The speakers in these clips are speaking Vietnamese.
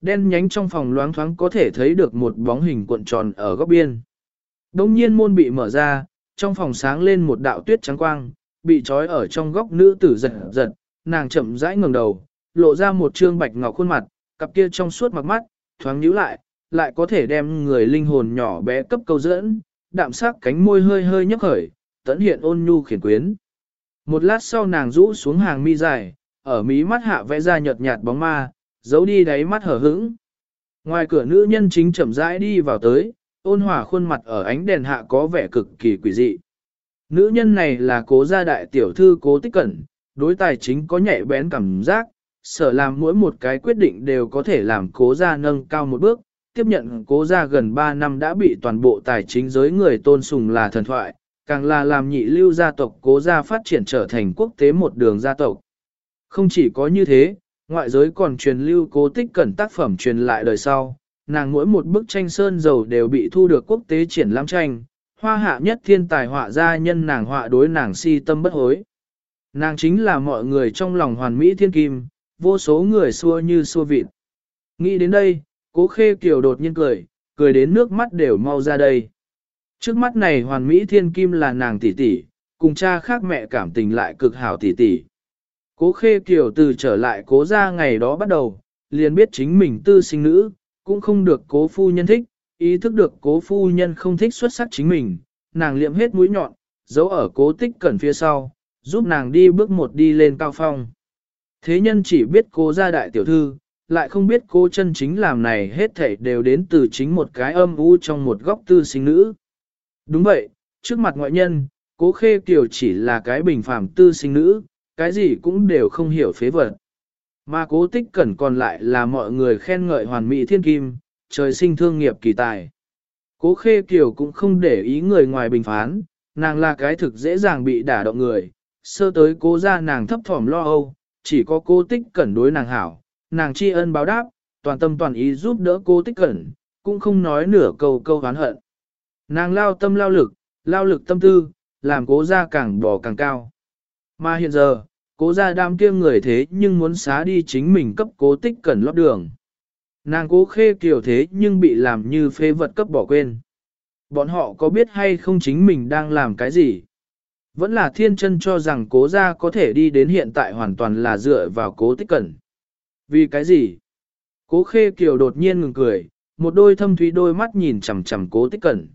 Đen nhánh trong phòng loáng thoáng có thể thấy được một bóng hình cuộn tròn ở góc biên. Đông nhiên môn bị mở ra, trong phòng sáng lên một đạo tuyết trắng quang, bị trói ở trong góc nữ tử giật giật, nàng chậm rãi ngẩng đầu, lộ ra một trương bạch ngọc khuôn mặt, cặp kia trong suốt mặc mắt, thoáng nhíu lại, lại có thể đem người linh hồn nhỏ bé cấp câu dẫn, đạm sắc cánh môi hơi hơi nhấp khởi, tẫn hiện ôn nhu khiển quyến. Một lát sau nàng rũ xuống hàng mi dài, ở mí mắt hạ vẽ ra nhợt nhạt bóng ma, giấu đi đáy mắt hở hững. Ngoài cửa nữ nhân chính chậm rãi đi vào tới, ôn hòa khuôn mặt ở ánh đèn hạ có vẻ cực kỳ quỷ dị. Nữ nhân này là cố gia đại tiểu thư cố tích cẩn, đối tài chính có nhạy bén cảm giác, sở làm mỗi một cái quyết định đều có thể làm cố gia nâng cao một bước, tiếp nhận cố gia gần 3 năm đã bị toàn bộ tài chính giới người tôn sùng là thần thoại, càng là làm nhị lưu gia tộc cố gia phát triển trở thành quốc tế một đường gia tộc. Không chỉ có như thế, ngoại giới còn truyền lưu cố tích cẩn tác phẩm truyền lại đời sau, nàng mỗi một bức tranh sơn dầu đều bị thu được quốc tế triển lãm tranh, hoa hạ nhất thiên tài họa gia nhân nàng họa đối nàng si tâm bất hối. Nàng chính là mọi người trong lòng hoàn mỹ thiên kim, vô số người xua như xua vịt. Nghĩ đến đây, cố khê kiều đột nhiên cười, cười đến nước mắt đều mau ra đây. Trước mắt này hoàn mỹ thiên kim là nàng tỷ tỷ, cùng cha khác mẹ cảm tình lại cực hảo tỷ tỷ. Cố khê kiều từ trở lại cố ra ngày đó bắt đầu, liền biết chính mình tư sinh nữ, cũng không được cố phu nhân thích, ý thức được cố phu nhân không thích xuất sắc chính mình, nàng liệm hết mũi nhọn, giấu ở cố tích cẩn phía sau, giúp nàng đi bước một đi lên cao phong. Thế nhân chỉ biết cố gia đại tiểu thư, lại không biết cô chân chính làm này hết thảy đều đến từ chính một cái âm u trong một góc tư sinh nữ. Đúng vậy, trước mặt ngoại nhân, cố khê kiều chỉ là cái bình phàm tư sinh nữ, cái gì cũng đều không hiểu phế vật. Mà cố tích cẩn còn lại là mọi người khen ngợi hoàn mỹ thiên kim, trời sinh thương nghiệp kỳ tài. Cố khê kiều cũng không để ý người ngoài bình phán, nàng là cái thực dễ dàng bị đả động người, sơ tới cố ra nàng thấp thỏm lo âu, chỉ có cố tích cẩn đối nàng hảo, nàng tri ân báo đáp, toàn tâm toàn ý giúp đỡ cố tích cẩn, cũng không nói nửa câu câu hán hận. Nàng lao tâm lao lực, lao lực tâm tư, làm cố ra càng bò càng cao. Mà hiện giờ, cố ra đam kia người thế nhưng muốn xá đi chính mình cấp cố tích cẩn lót đường. Nàng cố khê kiểu thế nhưng bị làm như phê vật cấp bỏ quên. Bọn họ có biết hay không chính mình đang làm cái gì? Vẫn là thiên chân cho rằng cố gia có thể đi đến hiện tại hoàn toàn là dựa vào cố tích cẩn. Vì cái gì? Cố khê kiều đột nhiên ngừng cười, một đôi thâm thúy đôi mắt nhìn chằm chằm cố tích cẩn.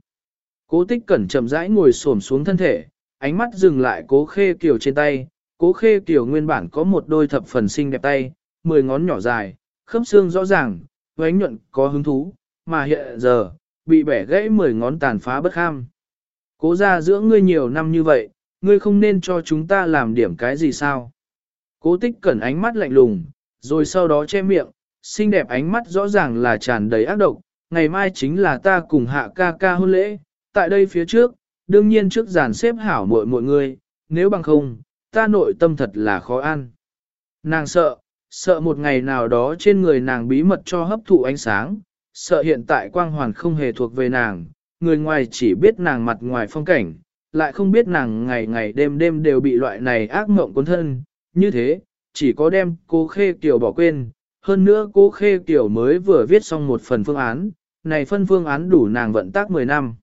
Cố tích cẩn chậm rãi ngồi xổm xuống thân thể, ánh mắt dừng lại cố khê kiều trên tay. Cố khê kiều nguyên bản có một đôi thập phần xinh đẹp tay, mười ngón nhỏ dài, khớp xương rõ ràng, vánh nhuận có hứng thú, mà hiện giờ, bị bẻ gãy mười ngón tàn phá bất kham. Cố gia dưỡng ngươi nhiều năm như vậy, ngươi không nên cho chúng ta làm điểm cái gì sao? Cố tích cẩn ánh mắt lạnh lùng, rồi sau đó che miệng, xinh đẹp ánh mắt rõ ràng là tràn đầy ác độc, ngày mai chính là ta cùng hạ ca ca hôn lễ, tại đây phía trước, đương nhiên trước giàn xếp hảo mọi mọi người, nếu bằng không, ta nội tâm thật là khó ăn. Nàng sợ, sợ một ngày nào đó trên người nàng bí mật cho hấp thụ ánh sáng, sợ hiện tại quang hoàn không hề thuộc về nàng, người ngoài chỉ biết nàng mặt ngoài phong cảnh, lại không biết nàng ngày ngày đêm đêm đều bị loại này ác mộng cuốn thân, như thế, chỉ có đem cô Khê tiểu bỏ quên, hơn nữa cô Khê Kiều mới vừa viết xong một phần phương án, này phân phương án đủ nàng vận tác 10 năm.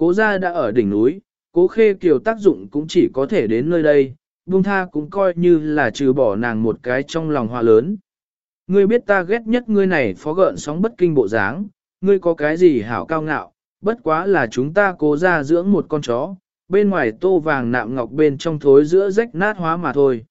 Cố gia đã ở đỉnh núi, cố Khê Kiều tác dụng cũng chỉ có thể đến nơi đây, buông tha cũng coi như là trừ bỏ nàng một cái trong lòng hoa lớn. Ngươi biết ta ghét nhất ngươi này phó gợn sóng bất kinh bộ dáng, ngươi có cái gì hảo cao ngạo, bất quá là chúng ta cố ra dưỡng một con chó, bên ngoài tô vàng nạm ngọc bên trong thối giữa rách nát hóa mà thôi.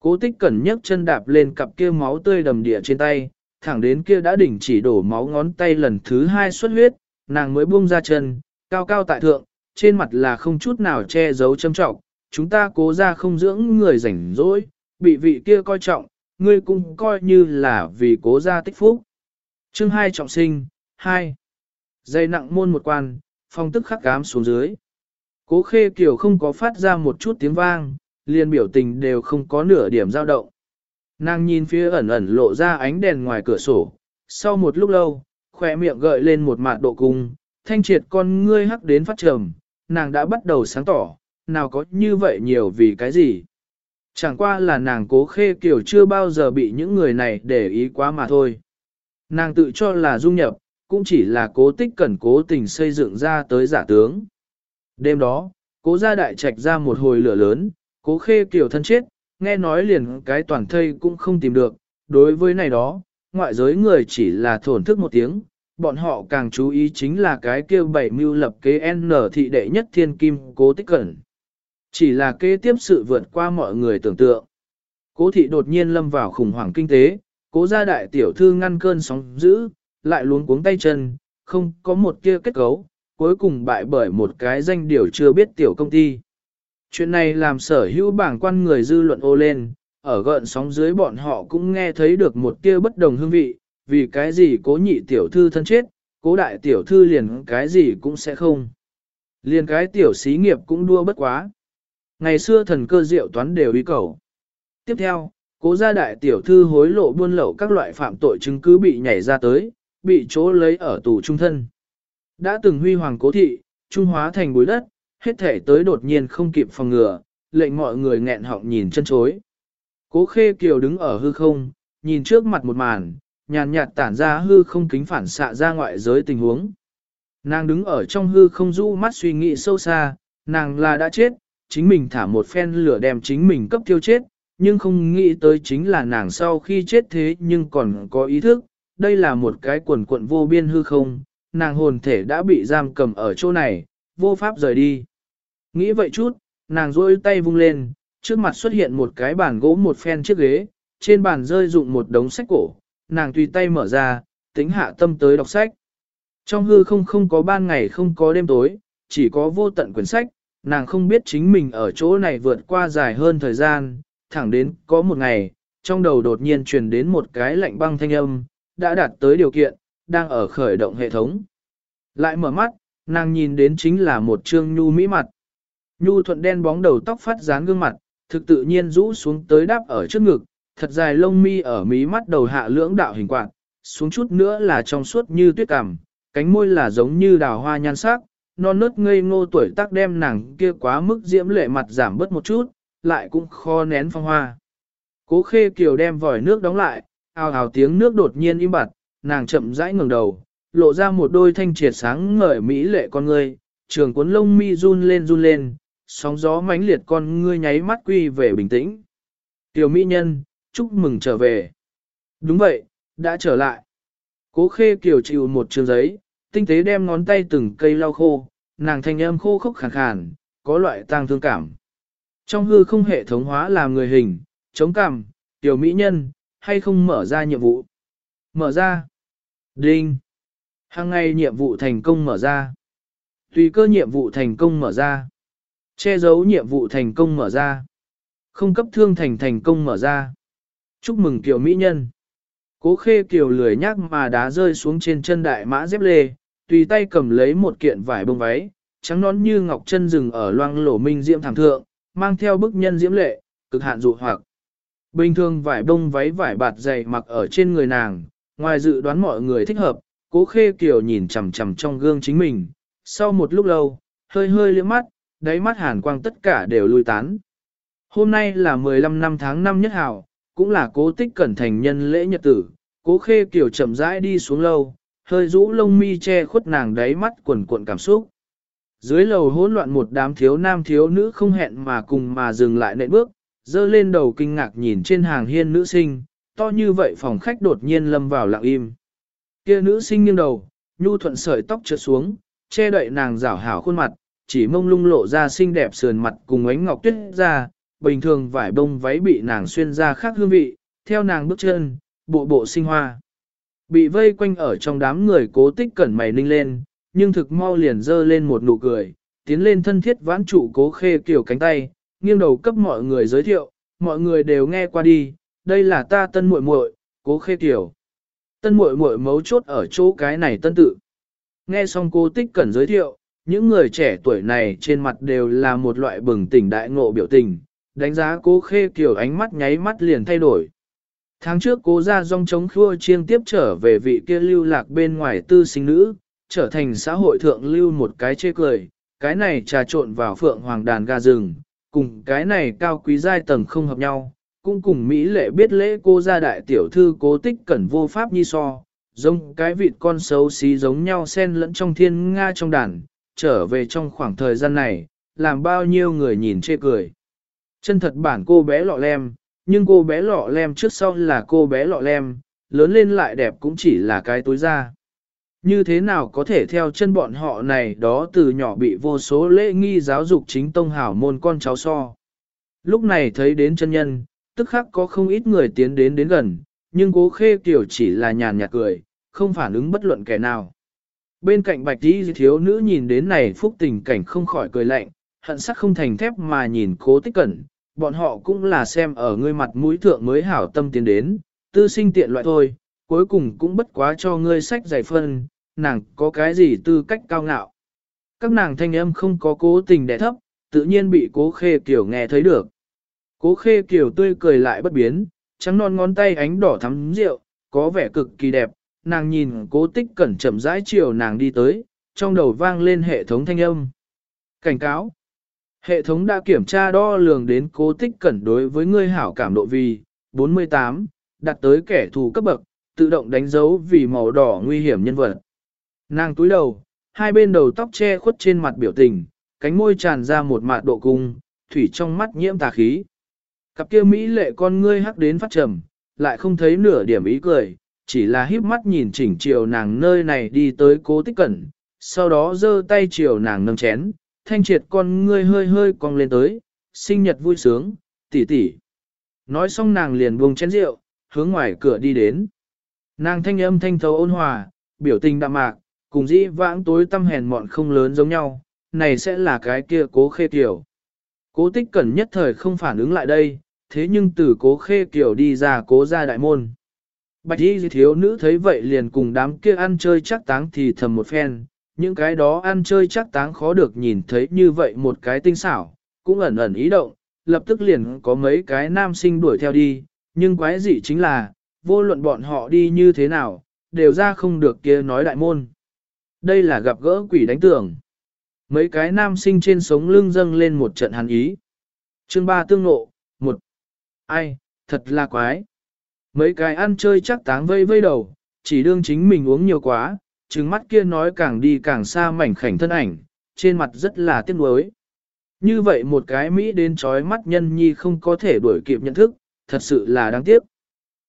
Cố tích cẩn nhấc chân đạp lên cặp kia máu tươi đầm địa trên tay, thẳng đến kia đã đỉnh chỉ đổ máu ngón tay lần thứ hai xuất huyết, nàng mới buông ra chân, cao cao tại thượng, trên mặt là không chút nào che giấu châm trọng, chúng ta cố ra không dưỡng người rảnh rỗi, bị vị kia coi trọng, ngươi cũng coi như là vì cố ra tích phúc. Chương 2 trọng sinh, 2. Dây nặng môn một quan, phong tức khắc cám xuống dưới. Cố khê kiểu không có phát ra một chút tiếng vang, liền biểu tình đều không có nửa điểm dao động. Nàng nhìn phía ẩn ẩn lộ ra ánh đèn ngoài cửa sổ, sau một lúc lâu, khỏe miệng gợi lên một mạt độ cung, thanh triệt con ngươi hắc đến phát trầm, nàng đã bắt đầu sáng tỏ, nào có như vậy nhiều vì cái gì. Chẳng qua là nàng cố khê kiểu chưa bao giờ bị những người này để ý quá mà thôi. Nàng tự cho là dung nhập, cũng chỉ là cố tích cẩn cố tình xây dựng ra tới giả tướng. Đêm đó, cố gia đại trạch ra một hồi lửa lớn, cố khê kiểu thân chết, nghe nói liền cái toàn thây cũng không tìm được. Đối với này đó, ngoại giới người chỉ là thổn thức một tiếng, bọn họ càng chú ý chính là cái kêu bảy mưu lập kế N thị đệ nhất thiên kim cố tích cẩn. Chỉ là kế tiếp sự vượt qua mọi người tưởng tượng. Cố thị đột nhiên lâm vào khủng hoảng kinh tế, cố gia đại tiểu thư ngăn cơn sóng dữ, lại luống cuống tay chân, không có một kia kết cấu, cuối cùng bại bởi một cái danh điều chưa biết tiểu công ty. Chuyện này làm sở hữu bảng quan người dư luận ô lên, ở gợn sóng dưới bọn họ cũng nghe thấy được một tia bất đồng hương vị, vì cái gì cố nhị tiểu thư thân chết, cố đại tiểu thư liền cái gì cũng sẽ không. Liền cái tiểu xí nghiệp cũng đua bất quá. Ngày xưa thần cơ diệu toán đều ý cầu. Tiếp theo, cố gia đại tiểu thư hối lộ buôn lậu các loại phạm tội chứng cứ bị nhảy ra tới, bị chỗ lấy ở tù trung thân. Đã từng huy hoàng cố thị, trung hóa thành bối đất, hết thể tới đột nhiên không kịp phòng ngừa, lệnh mọi người nghẹn họng nhìn chân chối. Cố khê kiều đứng ở hư không, nhìn trước mặt một màn, nhàn nhạt tản ra hư không kính phản xạ ra ngoại giới tình huống. Nàng đứng ở trong hư không du mắt suy nghĩ sâu xa, nàng là đã chết, chính mình thả một phen lửa đem chính mình cấp tiêu chết, nhưng không nghĩ tới chính là nàng sau khi chết thế nhưng còn có ý thức, đây là một cái quần quận vô biên hư không, nàng hồn thể đã bị giam cầm ở chỗ này, vô pháp rời đi. Nghĩ vậy chút, nàng rôi tay vung lên, trước mặt xuất hiện một cái bàn gỗ một phen chiếc ghế, trên bàn rơi dụng một đống sách cổ, nàng tùy tay mở ra, tính hạ tâm tới đọc sách. Trong hư không không có ban ngày không có đêm tối, chỉ có vô tận quyển sách, nàng không biết chính mình ở chỗ này vượt qua dài hơn thời gian, thẳng đến có một ngày, trong đầu đột nhiên truyền đến một cái lạnh băng thanh âm, đã đạt tới điều kiện, đang ở khởi động hệ thống. Lại mở mắt, nàng nhìn đến chính là một trương nhu mỹ mặt. Nhu thuận đen bóng đầu tóc phát dán gương mặt, thực tự nhiên rũ xuống tới đáp ở trước ngực, thật dài lông mi ở mí mắt đầu hạ lưỡng đạo hình quạt, xuống chút nữa là trong suốt như tuyết cằm, cánh môi là giống như đào hoa nhan sắc, non nớt ngây ngô tuổi tác đem nàng kia quá mức diễm lệ mặt giảm bớt một chút, lại cũng kho nén phong hoa. Cố khê kiều đem vòi nước đóng lại, ào ào tiếng nước đột nhiên im bặt, nàng chậm rãi ngẩng đầu, lộ ra một đôi thanh triệt sáng ngời mỹ lệ con ngươi, trường cuốn lông mi run lên run lên, sóng gió mãnh liệt con ngươi nháy mắt quy về bình tĩnh. Tiểu mỹ nhân, chúc mừng trở về. Đúng vậy, đã trở lại. Cố khê kiều chịu một trường giấy, tinh tế đem ngón tay từng cây lau khô, nàng thanh âm khô khốc khàn khàn, có loại tang thương cảm. Trong hư không hệ thống hóa làm người hình, chống cảm, tiểu mỹ nhân, hay không mở ra nhiệm vụ. Mở ra. Đinh. Hàng ngày nhiệm vụ thành công mở ra. Tùy cơ nhiệm vụ thành công mở ra. Che giấu nhiệm vụ thành công mở ra. Không cấp thương thành thành công mở ra. Chúc mừng tiểu mỹ nhân. Cố khê kiều lười nhác mà đá rơi xuống trên chân đại mã dép lê, tùy tay cầm lấy một kiện vải bông váy, trắng nón như ngọc chân rừng ở loang lổ minh diễm thảm thượng, mang theo bức nhân diễm lệ, cực hạn dụ hoặc. Bình thường vải bông váy vải bạt dày mặc ở trên người nàng, ngoài dự đoán mọi người thích hợp, cố khê kiều nhìn chằm chằm trong gương chính mình, sau một lúc lâu, hơi hơi liếc mắt, đáy mắt hàn quang tất cả đều lui tán. Hôm nay là 15 năm tháng 5 nhất hào, cũng là cố tích cẩn thành nhân lễ nhật tử, cố khê kiểu chậm rãi đi xuống lâu, hơi rũ lông mi che khuất nàng đáy mắt quần cuộn cảm xúc. Dưới lầu hỗn loạn một đám thiếu nam thiếu nữ không hẹn mà cùng mà dừng lại nệm bước, dơ lên đầu kinh ngạc nhìn trên hàng hiên nữ sinh, to như vậy phòng khách đột nhiên lâm vào lặng im. Kia nữ sinh nghiêng đầu, nhu thuận sợi tóc trượt xuống, che đậy nàng rảo hảo khuôn mặt, chỉ mông lung lộ ra xinh đẹp sườn mặt cùng ánh ngọc tuyết ra, bình thường vải bông váy bị nàng xuyên ra khác hương vị, theo nàng bước chân, bộ bộ sinh hoa. Bị vây quanh ở trong đám người cố tích cẩn mày ninh lên, nhưng thực mau liền dơ lên một nụ cười, tiến lên thân thiết vãn trụ cố khê kiểu cánh tay, nghiêng đầu cấp mọi người giới thiệu, mọi người đều nghe qua đi, đây là ta tân muội muội, cố khê kiểu. Tân muội muội mấu chốt ở chỗ cái này tân tự. Nghe xong cố tích cẩn giới thiệu, những người trẻ tuổi này trên mặt đều là một loại bừng tỉnh đại ngộ biểu tình, đánh giá cố khê kiểu ánh mắt nháy mắt liền thay đổi. Tháng trước cố ra rong chống khua chiêng tiếp trở về vị kia lưu lạc bên ngoài tư sinh nữ, trở thành xã hội thượng lưu một cái chê cười, cái này trà trộn vào phượng hoàng đàn gà rừng, cùng cái này cao quý giai tầng không hợp nhau, cũng cùng Mỹ lệ biết lễ cô gia đại tiểu thư cố tích cẩn vô pháp nhi so, giống cái vịt con xấu xí giống nhau xen lẫn trong thiên nga trong đàn, trở về trong khoảng thời gian này, làm bao nhiêu người nhìn chê cười. Chân thật bản cô bé lọ lem, nhưng cô bé lọ lem trước sau là cô bé lọ lem, lớn lên lại đẹp cũng chỉ là cái túi da. Như thế nào có thể theo chân bọn họ này đó từ nhỏ bị vô số lễ nghi giáo dục chính tông hảo môn con cháu so. Lúc này thấy đến chân nhân, tức khắc có không ít người tiến đến đến gần, nhưng cố khê kiểu chỉ là nhàn nhạt cười, không phản ứng bất luận kẻ nào. Bên cạnh bạch tí thiếu nữ nhìn đến này phúc tình cảnh không khỏi cười lạnh, hận sắc không thành thép mà nhìn cố tích cẩn, bọn họ cũng là xem ở ngươi mặt mũi thượng mới hảo tâm tiến đến, tư sinh tiện loại thôi, cuối cùng cũng bất quá cho ngươi sách giải phân, nàng có cái gì tư cách cao ngạo. Các nàng thanh âm không có cố tình đẻ thấp, tự nhiên bị cố khê kiểu nghe thấy được. Cố khê kiểu tươi cười lại bất biến, trắng non ngón tay ánh đỏ thắm rượu, có vẻ cực kỳ đẹp, nàng nhìn cố tích cẩn chậm rãi chiều nàng đi tới, trong đầu vang lên hệ thống thanh âm. Cảnh cáo. Hệ thống đã kiểm tra đo lường đến cố tích cẩn đối với ngươi hảo cảm độ vì 48, đặt tới kẻ thù cấp bậc, tự động đánh dấu vì màu đỏ nguy hiểm nhân vật. Nàng túi đầu, hai bên đầu tóc che khuất trên mặt biểu tình, cánh môi tràn ra một mạt độ cung, thủy trong mắt nhiễm tà khí. Cặp kia Mỹ lệ con ngươi hắc đến phát trầm, lại không thấy nửa điểm ý cười, chỉ là híp mắt nhìn chỉnh chiều nàng nơi này đi tới cố tích cẩn, sau đó giơ tay chiều nàng nâng chén, thanh triệt con ngươi hơi hơi cong lên tới, sinh nhật vui sướng, tỷ tỷ. Nói xong nàng liền buông chén rượu, hướng ngoài cửa đi đến. Nàng thanh âm thanh thấu ôn hòa, biểu tình đạm mạc, cùng dĩ vãng tối tâm hèn mọn không lớn giống nhau, này sẽ là cái kia cố khê kiểu. Cố tích cẩn nhất thời không phản ứng lại đây, thế nhưng từ cố khê kiểu đi ra cố ra đại môn. Bạch y thiếu nữ thấy vậy liền cùng đám kia ăn chơi chắc táng thì thầm một phen, những cái đó ăn chơi chắc táng khó được nhìn thấy như vậy một cái tinh xảo, cũng ẩn ẩn ý động, lập tức liền có mấy cái nam sinh đuổi theo đi, nhưng quái gì chính là, vô luận bọn họ đi như thế nào, đều ra không được kia nói đại môn. Đây là gặp gỡ quỷ đánh tưởng. Mấy cái nam sinh trên sống lưng dâng lên một trận hàn ý. Chương 3 tương nộ, một Ai, thật là quái. Mấy cái ăn chơi chắc táng vây vây đầu, chỉ đương chính mình uống nhiều quá, trừng mắt kia nói càng đi càng xa mảnh khảnh thân ảnh, trên mặt rất là tiếc nuối. Như vậy một cái Mỹ đến trói mắt nhân nhi không có thể đuổi kịp nhận thức, thật sự là đáng tiếc.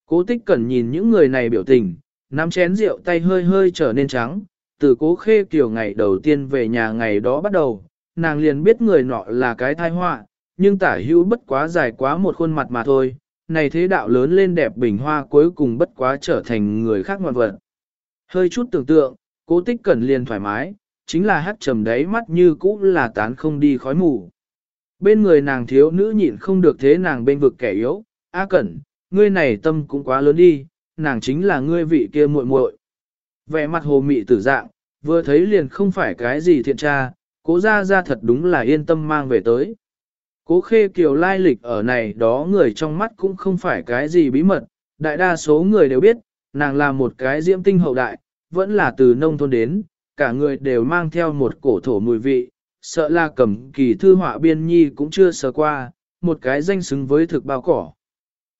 Cố tích cần nhìn những người này biểu tình, nắm chén rượu tay hơi hơi trở nên trắng, từ cố khê kiểu ngày đầu tiên về nhà ngày đó bắt đầu, nàng liền biết người nọ là cái tai họa, nhưng tả hữu bất quá dài quá một khuôn mặt mà thôi, này thế đạo lớn lên đẹp bình hoa cuối cùng bất quá trở thành người khác ngoan vật. Hơi chút tưởng tượng, cố tích cẩn liền thoải mái, chính là hát trầm đáy mắt như cũ là tán không đi khói mù. Bên người nàng thiếu nữ nhịn không được thế nàng bên vực kẻ yếu, A cẩn, ngươi này tâm cũng quá lớn đi, nàng chính là ngươi vị kia muội muội. Vẻ mặt hồ mị tử dạng, vừa thấy liền không phải cái gì thiện tra, cố ra ra thật đúng là yên tâm mang về tới. Cố khê kiều lai lịch ở này đó người trong mắt cũng không phải cái gì bí mật, đại đa số người đều biết, nàng là một cái diễm tinh hậu đại, vẫn là từ nông thôn đến, cả người đều mang theo một cổ thổ mùi vị, sợ là cầm kỳ thư họa biên nhi cũng chưa sờ qua, một cái danh xứng với thực bao cỏ.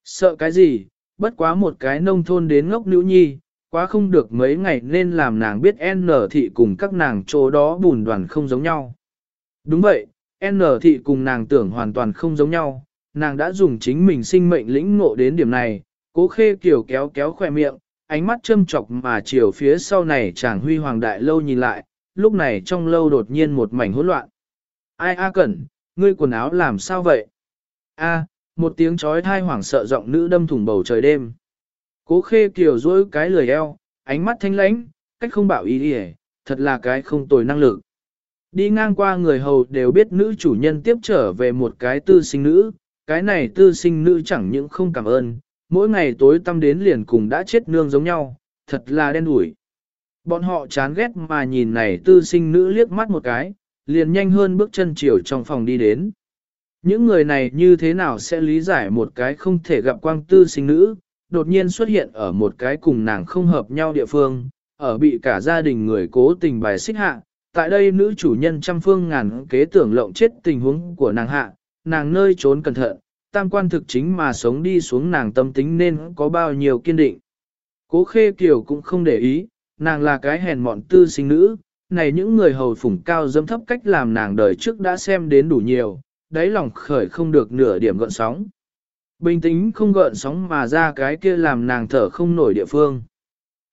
Sợ cái gì, bất quá một cái nông thôn đến ngốc nữ nhi, quá không được mấy ngày nên làm nàng biết N thị cùng các nàng chỗ đó bùn đoàn không giống nhau. Đúng vậy, N thị cùng nàng tưởng hoàn toàn không giống nhau, nàng đã dùng chính mình sinh mệnh lĩnh ngộ đến điểm này, cố khê kiểu kéo kéo khỏe miệng, ánh mắt châm chọc mà chiều phía sau này chàng huy hoàng đại lâu nhìn lại, lúc này trong lâu đột nhiên một mảnh hỗn loạn. Ai a cẩn, ngươi quần áo làm sao vậy? A, một tiếng chói tai hoảng sợ giọng nữ đâm thủng bầu trời đêm. Cố khê kiều dối cái lười eo, ánh mắt thanh lãnh, cách không bảo ý đi thật là cái không tồi năng lực. Đi ngang qua người hầu đều biết nữ chủ nhân tiếp trở về một cái tư sinh nữ, cái này tư sinh nữ chẳng những không cảm ơn, mỗi ngày tối tâm đến liền cùng đã chết nương giống nhau, thật là đen đủi. Bọn họ chán ghét mà nhìn này tư sinh nữ liếc mắt một cái, liền nhanh hơn bước chân chiều trong phòng đi đến. Những người này như thế nào sẽ lý giải một cái không thể gặp quang tư sinh nữ, đột nhiên xuất hiện ở một cái cùng nàng không hợp nhau địa phương, ở bị cả gia đình người cố tình bài xích hạ. Tại đây nữ chủ nhân trăm phương ngàn kế tưởng lộng chết tình huống của nàng hạ, nàng nơi trốn cẩn thận, tam quan thực chính mà sống đi xuống nàng tâm tính nên có bao nhiêu kiên định. Cố khê kiều cũng không để ý, nàng là cái hèn mọn tư sinh nữ, này những người hầu phủng cao dâm thấp cách làm nàng đời trước đã xem đến đủ nhiều, đáy lòng khởi không được nửa điểm gợn sóng. Bình tĩnh không gợn sóng mà ra cái kia làm nàng thở không nổi địa phương.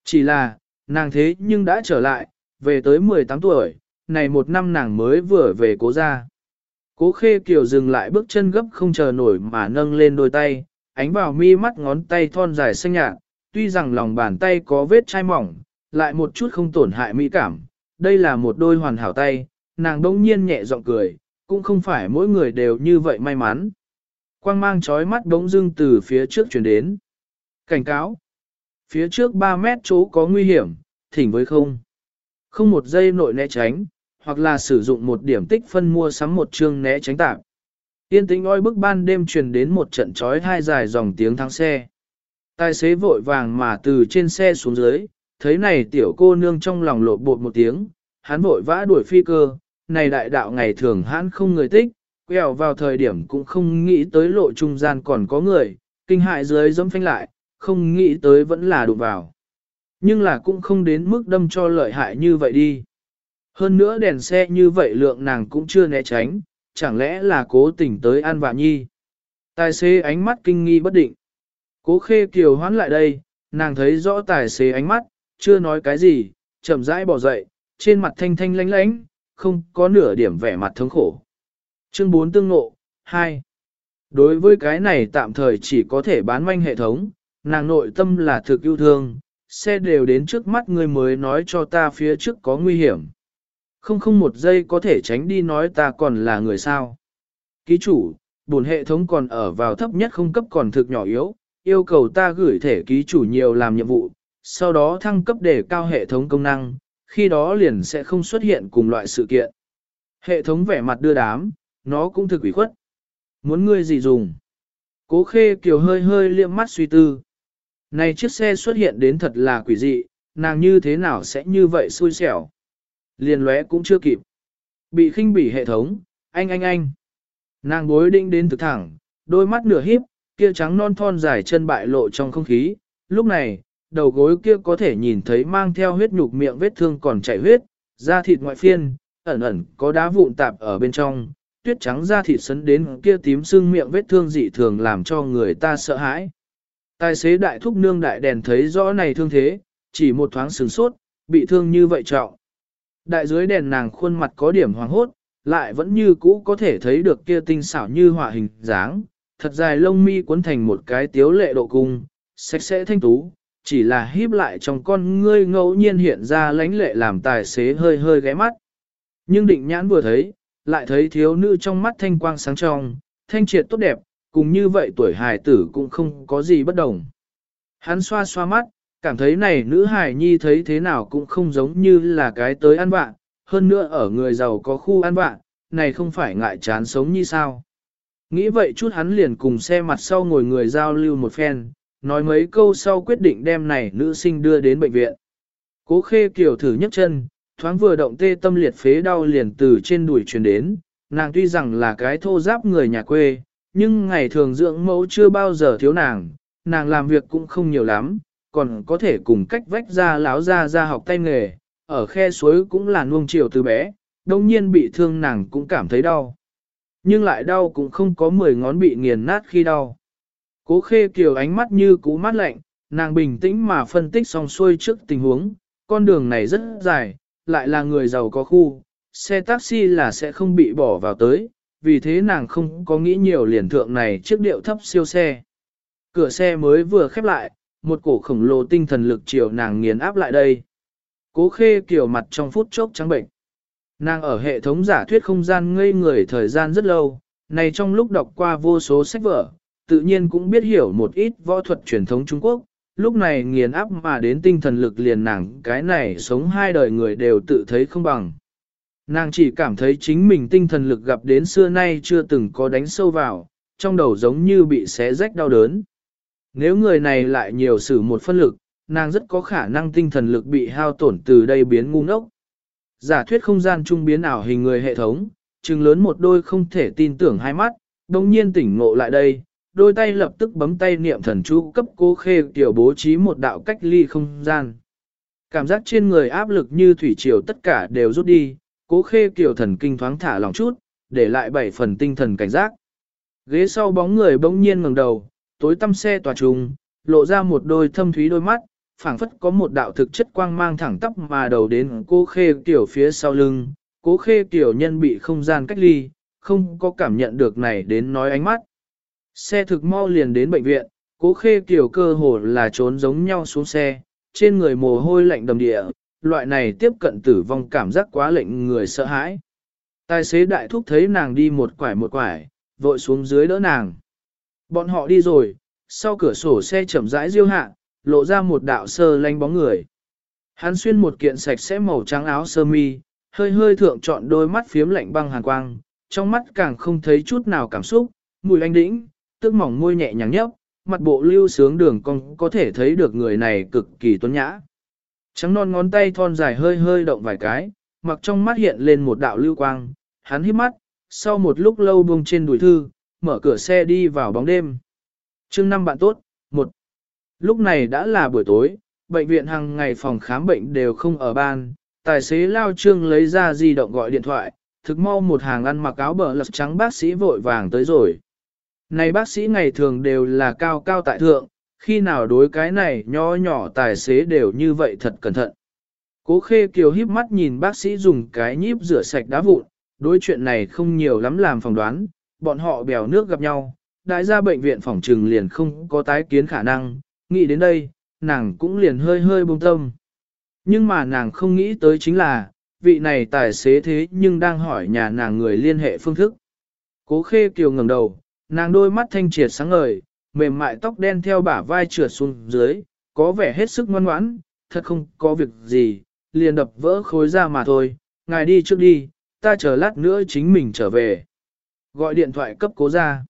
Chỉ là, nàng thế nhưng đã trở lại, về tới 18 tuổi, này một năm nàng mới vừa về cố gia. Cố khê kiều dừng lại bước chân gấp không chờ nổi mà nâng lên đôi tay, ánh vào mi mắt ngón tay thon dài xanh nhạt, tuy rằng lòng bàn tay có vết chai mỏng, lại một chút không tổn hại mỹ cảm. Đây là một đôi hoàn hảo tay, nàng đông nhiên nhẹ giọng cười, cũng không phải mỗi người đều như vậy may mắn. Quang mang chói mắt đống dưng từ phía trước chuyển đến. Cảnh cáo. Phía trước 3 mét chỗ có nguy hiểm, thỉnh với không. Không một giây nội né tránh, hoặc là sử dụng một điểm tích phân mua sắm một chương né tránh tạm. Yên tĩnh oi bức ban đêm truyền đến một trận chói hai dài dòng tiếng thắng xe. Tài xế vội vàng mà từ trên xe xuống dưới, thấy này tiểu cô nương trong lòng lộ bột một tiếng, hắn vội vã đuổi phi cơ, này đại đạo ngày thường hắn không người tích, quẹo vào thời điểm cũng không nghĩ tới lộ trung gian còn có người, kinh hại dưới dẫm phanh lại, không nghĩ tới vẫn là đụng vào. Nhưng là cũng không đến mức đâm cho lợi hại như vậy đi. Hơn nữa đèn xe như vậy lượng nàng cũng chưa né tránh, chẳng lẽ là cố tình tới An Vạ Nhi. Tài xế ánh mắt kinh nghi bất định. Cố khê kiều hoán lại đây, nàng thấy rõ tài xế ánh mắt, chưa nói cái gì, chậm rãi bỏ dậy, trên mặt thanh thanh lánh lánh, không có nửa điểm vẻ mặt thống khổ. Chương 4 tương ngộ, 2. Đối với cái này tạm thời chỉ có thể bán manh hệ thống, nàng nội tâm là thực yêu thương, xe đều đến trước mắt người mới nói cho ta phía trước có nguy hiểm. Không không một giây có thể tránh đi nói ta còn là người sao. Ký chủ, bổn hệ thống còn ở vào thấp nhất không cấp còn thực nhỏ yếu, yêu cầu ta gửi thể ký chủ nhiều làm nhiệm vụ, sau đó thăng cấp để cao hệ thống công năng, khi đó liền sẽ không xuất hiện cùng loại sự kiện. Hệ thống vẻ mặt đưa đám, nó cũng thực ủy khuất. Muốn ngươi gì dùng? Cố khê kiều hơi hơi liệm mắt suy tư. Này chiếc xe xuất hiện đến thật là quỷ dị, nàng như thế nào sẽ như vậy xui xẻo. Liền lóe cũng chưa kịp. Bị khinh bỉ hệ thống, anh anh anh. Nàng bối định đến thực thẳng, đôi mắt nửa híp, kia trắng non thon dài chân bại lộ trong không khí. Lúc này, đầu gối kia có thể nhìn thấy mang theo huyết nhục miệng vết thương còn chảy huyết, da thịt ngoại phiên, ẩn ẩn có đá vụn tạp ở bên trong, tuyết trắng da thịt sấn đến kia tím sưng miệng vết thương dị thường làm cho người ta sợ hãi. Tài xế đại thúc nương đại đèn thấy rõ này thương thế, chỉ một thoáng sừng sốt, bị thương như vậy trọng. Đại dưới đèn nàng khuôn mặt có điểm hoàng hốt, lại vẫn như cũ có thể thấy được kia tinh xảo như họa hình dáng, thật dài lông mi cuốn thành một cái tiếu lệ độ cung, sạch sẽ thanh tú, chỉ là híp lại trong con ngươi ngẫu nhiên hiện ra lánh lệ làm tài xế hơi hơi ghé mắt. Nhưng định nhãn vừa thấy, lại thấy thiếu nữ trong mắt thanh quang sáng trong, thanh triệt tốt đẹp, cùng như vậy tuổi hài tử cũng không có gì bất đồng. Hắn xoa xoa mắt, cảm thấy này nữ hải nhi thấy thế nào cũng không giống như là cái tới ăn vạ, hơn nữa ở người giàu có khu ăn vạ, này không phải ngại chán sống như sao. Nghĩ vậy chút hắn liền cùng xe mặt sau ngồi người giao lưu một phen, nói mấy câu sau quyết định đem này nữ sinh đưa đến bệnh viện. Cố khê kiểu thử nhấc chân, thoáng vừa động tê tâm liệt phế đau liền từ trên đùi truyền đến, nàng tuy rằng là cái thô giáp người nhà quê, nhưng ngày thường dưỡng mẫu chưa bao giờ thiếu nàng, nàng làm việc cũng không nhiều lắm, còn có thể cùng cách vách ra láo ra ra học tay nghề, ở khe suối cũng là nuông chiều từ bé, đồng nhiên bị thương nàng cũng cảm thấy đau. Nhưng lại đau cũng không có mười ngón bị nghiền nát khi đau. Cố khê kiều ánh mắt như cú mát lạnh, nàng bình tĩnh mà phân tích xong xuôi trước tình huống, con đường này rất dài, lại là người giàu có khu, xe taxi là sẽ không bị bỏ vào tới, vì thế nàng không có nghĩ nhiều liền thượng này chiếc điệu thấp siêu xe. Cửa xe mới vừa khép lại, một cổ khổng lồ tinh thần lực chiều nàng nghiền áp lại đây. Cố khê kiểu mặt trong phút chốc trắng bệnh. Nàng ở hệ thống giả thuyết không gian ngây người thời gian rất lâu, này trong lúc đọc qua vô số sách vở, tự nhiên cũng biết hiểu một ít võ thuật truyền thống Trung Quốc, lúc này nghiền áp mà đến tinh thần lực liền nàng cái này sống hai đời người đều tự thấy không bằng. Nàng chỉ cảm thấy chính mình tinh thần lực gặp đến xưa nay chưa từng có đánh sâu vào, trong đầu giống như bị xé rách đau đớn. Nếu người này lại nhiều sử một phân lực, nàng rất có khả năng tinh thần lực bị hao tổn từ đây biến ngu ngốc. Giả thuyết không gian trung biến ảo hình người hệ thống, trừng lớn một đôi không thể tin tưởng hai mắt, đồng nhiên tỉnh ngộ lại đây, đôi tay lập tức bấm tay niệm thần chú cấp cố khê tiểu bố trí một đạo cách ly không gian. Cảm giác trên người áp lực như thủy triều tất cả đều rút đi, cố khê kiểu thần kinh thoáng thả lòng chút, để lại bảy phần tinh thần cảnh giác. Ghế sau bóng người bỗng nhiên ngẩng đầu, tối tăm xe tòa trùng, lộ ra một đôi thâm thúy đôi mắt, phảng phất có một đạo thực chất quang mang thẳng tắp mà đầu đến cố khê tiểu phía sau lưng, cố khê tiểu nhân bị không gian cách ly, không có cảm nhận được này đến nói ánh mắt. Xe thực mau liền đến bệnh viện, cố khê tiểu cơ hồ là trốn giống nhau xuống xe, trên người mồ hôi lạnh đầm địa, loại này tiếp cận tử vong cảm giác quá lệnh người sợ hãi. Tài xế đại thúc thấy nàng đi một quải một quải, vội xuống dưới đỡ nàng. Bọn họ đi rồi, sau cửa sổ xe chậm rãi diêu hạ, lộ ra một đạo sơ lanh bóng người. Hắn xuyên một kiện sạch sẽ màu trắng áo sơ mi, hơi hơi thượng trọn đôi mắt phiếm lạnh băng hàn quang, trong mắt càng không thấy chút nào cảm xúc, mùi anh đĩnh, tức mỏng môi nhẹ nhàng nhấp, mặt bộ lưu sướng đường cong có thể thấy được người này cực kỳ tuấn nhã. Trắng non ngón tay thon dài hơi hơi động vài cái, mặc trong mắt hiện lên một đạo lưu quang, hắn hít mắt, sau một lúc lâu buông trên đùi thư, mở cửa xe đi vào bóng đêm. chương năm bạn tốt, một. Lúc này đã là buổi tối, bệnh viện hàng ngày phòng khám bệnh đều không ở ban, tài xế lao trương lấy ra di động gọi điện thoại, thực mau một hàng ăn mặc áo bờ lật trắng bác sĩ vội vàng tới rồi. Này bác sĩ ngày thường đều là cao cao tại thượng, khi nào đối cái này nho nhỏ tài xế đều như vậy thật cẩn thận. Cố khê kiều híp mắt nhìn bác sĩ dùng cái nhíp rửa sạch đá vụn, đối chuyện này không nhiều lắm làm phỏng đoán, bọn họ bèo nước gặp nhau, đại gia bệnh viện phòng trừng liền không có tái kiến khả năng, nghĩ đến đây, nàng cũng liền hơi hơi bông tâm. Nhưng mà nàng không nghĩ tới chính là, vị này tài xế thế nhưng đang hỏi nhà nàng người liên hệ phương thức. Cố khê kiều ngẩng đầu, nàng đôi mắt thanh triệt sáng ngời, mềm mại tóc đen theo bả vai trượt xuống dưới, có vẻ hết sức ngoan ngoãn, thật không có việc gì, liền đập vỡ khối ra mà thôi, ngài đi trước đi, ta chờ lát nữa chính mình trở về. Gọi điện thoại cấp cố ra.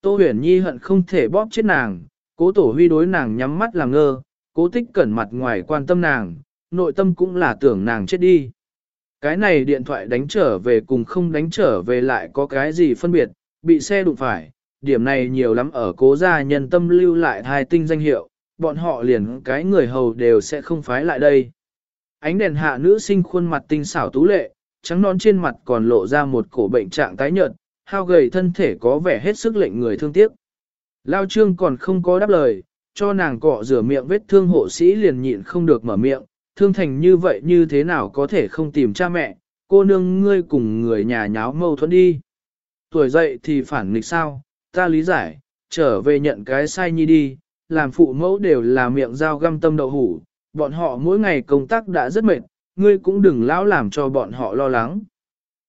Tô huyền nhi hận không thể bóp chết nàng, cố tổ huy đối nàng nhắm mắt làm ngơ, cố tích cẩn mặt ngoài quan tâm nàng, nội tâm cũng là tưởng nàng chết đi. Cái này điện thoại đánh trở về cùng không đánh trở về lại có cái gì phân biệt, bị xe đụng phải, điểm này nhiều lắm ở cố gia nhân tâm lưu lại hai tinh danh hiệu, bọn họ liền cái người hầu đều sẽ không phái lại đây. Ánh đèn hạ nữ sinh khuôn mặt tinh xảo tú lệ, trắng non trên mặt còn lộ ra một cổ bệnh trạng tái nhợt, hao gầy thân thể có vẻ hết sức lệnh người thương tiếc. Lao trương còn không có đáp lời, cho nàng cọ rửa miệng vết thương hộ sĩ liền nhịn không được mở miệng, thương thành như vậy như thế nào có thể không tìm cha mẹ, cô nương ngươi cùng người nhà nháo mâu thuẫn đi. Tuổi dậy thì phản nghịch sao, ta lý giải, trở về nhận cái sai nhi đi, làm phụ mẫu đều là miệng dao găm tâm đậu hủ, bọn họ mỗi ngày công tác đã rất mệt, ngươi cũng đừng lão làm cho bọn họ lo lắng.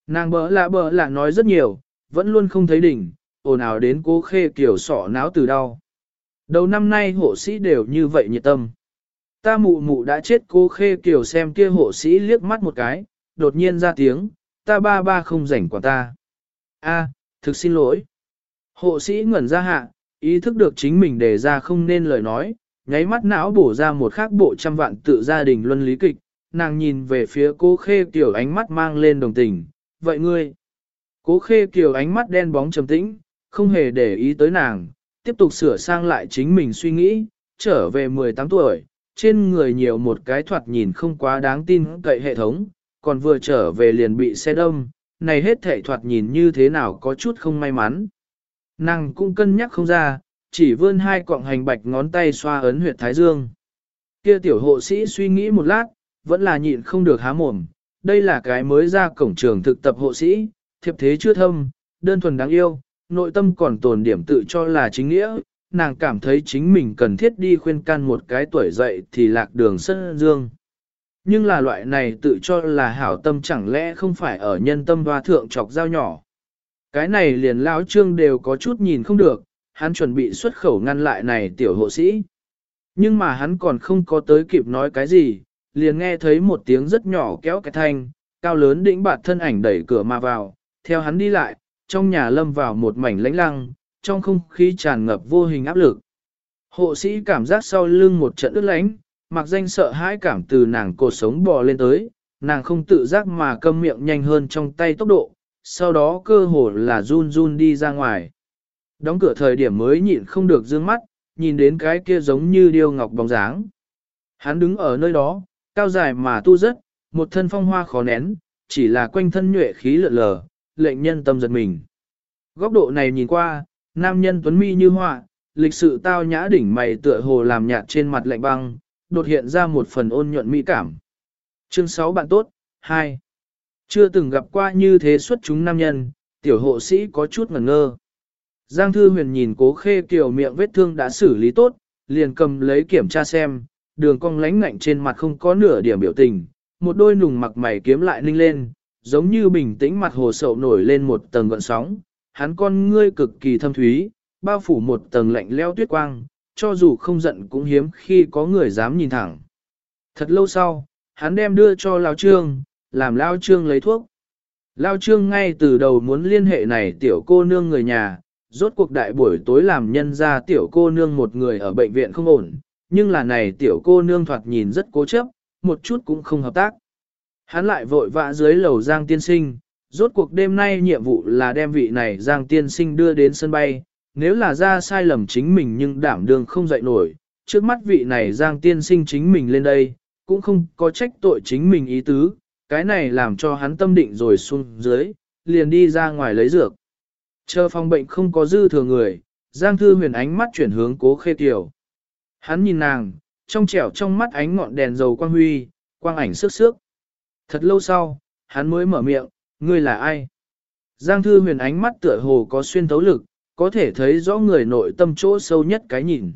Nàng bỡ lạ bỡ lạ nói rất nhiều, vẫn luôn không thấy đỉnh, ồn ào đến cố khê kiểu sọ náo từ đau. Đầu năm nay hộ sĩ đều như vậy nhiệt tâm. Ta mụ mụ đã chết cố khê kiểu xem kia hộ sĩ liếc mắt một cái, đột nhiên ra tiếng, ta ba ba không rảnh quả ta. A, thực xin lỗi. Hộ sĩ ngẩn ra hạ, ý thức được chính mình đề ra không nên lời nói, nháy mắt não bổ ra một khác bộ trăm vạn tự gia đình luân lý kịch, nàng nhìn về phía cố khê kiểu ánh mắt mang lên đồng tình, vậy ngươi? Cố khê kiều ánh mắt đen bóng trầm tĩnh, không hề để ý tới nàng, tiếp tục sửa sang lại chính mình suy nghĩ, trở về 18 tuổi, trên người nhiều một cái thoạt nhìn không quá đáng tin cậy hệ thống, còn vừa trở về liền bị xe đâm, này hết thể thoạt nhìn như thế nào có chút không may mắn. Nàng cũng cân nhắc không ra, chỉ vươn hai cọng hành bạch ngón tay xoa ấn huyệt thái dương. Kia tiểu hộ sĩ suy nghĩ một lát, vẫn là nhịn không được há mồm, đây là cái mới ra cổng trường thực tập hộ sĩ, thiệp thế chưa thâm, đơn thuần đáng yêu, nội tâm còn tồn điểm tự cho là chính nghĩa, nàng cảm thấy chính mình cần thiết đi khuyên can một cái tuổi dậy thì lạc đường sân dương. Nhưng là loại này tự cho là hảo tâm chẳng lẽ không phải ở nhân tâm hoa thượng chọc dao nhỏ. Cái này liền lão trương đều có chút nhìn không được, hắn chuẩn bị xuất khẩu ngăn lại này tiểu hộ sĩ. Nhưng mà hắn còn không có tới kịp nói cái gì, liền nghe thấy một tiếng rất nhỏ kéo cái thanh, cao lớn đĩnh bạt thân ảnh đẩy cửa mà vào, theo hắn đi lại, trong nhà lâm vào một mảnh lãnh lăng, trong không khí tràn ngập vô hình áp lực. Hộ sĩ cảm giác sau lưng một trận ướt lánh, mặc danh sợ hãi cảm từ nàng cột sống bò lên tới, nàng không tự giác mà câm miệng nhanh hơn trong tay tốc độ, sau đó cơ hồ là run run đi ra ngoài. Đóng cửa thời điểm mới nhịn không được dương mắt, nhìn đến cái kia giống như điêu ngọc bóng dáng. Hắn đứng ở nơi đó, cao dài mà tu rất, một thân phong hoa khó nén, chỉ là quanh thân nhuệ khí lượn lờ, lệnh nhân tâm giật mình. Góc độ này nhìn qua, nam nhân tuấn mi như họa, lịch sự tao nhã đỉnh mày tựa hồ làm nhạt trên mặt lạnh băng, đột hiện ra một phần ôn nhuận mỹ cảm. Chương 6 bạn tốt, 2. Chưa từng gặp qua như thế xuất chúng nam nhân, tiểu hộ sĩ có chút ngẩn ngơ. Giang Thư Huyền nhìn cố khê kiều miệng vết thương đã xử lý tốt, liền cầm lấy kiểm tra xem, đường cong lánh ngạnh trên mặt không có nửa điểm biểu tình, một đôi nùng mặc mày kiếm lại ninh lên, giống như bình tĩnh mặt hồ sậu nổi lên một tầng gợn sóng, hắn con ngươi cực kỳ thâm thúy, bao phủ một tầng lạnh leo tuyết quang, cho dù không giận cũng hiếm khi có người dám nhìn thẳng. Thật lâu sau, hắn đem đưa cho Lao Trương, làm Lao Trương lấy thuốc. Lao Trương ngay từ đầu muốn liên hệ này tiểu cô nương người nhà, rốt cuộc đại buổi tối làm nhân ra tiểu cô nương một người ở bệnh viện không ổn, nhưng là này tiểu cô nương thoạt nhìn rất cố chấp, một chút cũng không hợp tác. Hắn lại vội vã dưới lầu Giang Tiên Sinh, rốt cuộc đêm nay nhiệm vụ là đem vị này Giang Tiên Sinh đưa đến sân bay, nếu là ra sai lầm chính mình nhưng đảm đường không dậy nổi, trước mắt vị này Giang Tiên Sinh chính mình lên đây, cũng không có trách tội chính mình ý tứ, cái này làm cho hắn tâm định rồi xuống dưới, liền đi ra ngoài lấy dược. Chờ phòng bệnh không có dư thừa người, Giang Thư Huyền ánh mắt chuyển hướng cố khê tiểu. Hắn nhìn nàng, trong trẻo trong mắt ánh ngọn đèn dầu quang huy, quang ảnh sức sức. Thật lâu sau, hắn mới mở miệng, ngươi là ai? Giang Thư Huyền ánh mắt tựa hồ có xuyên thấu lực, có thể thấy rõ người nội tâm chỗ sâu nhất cái nhìn.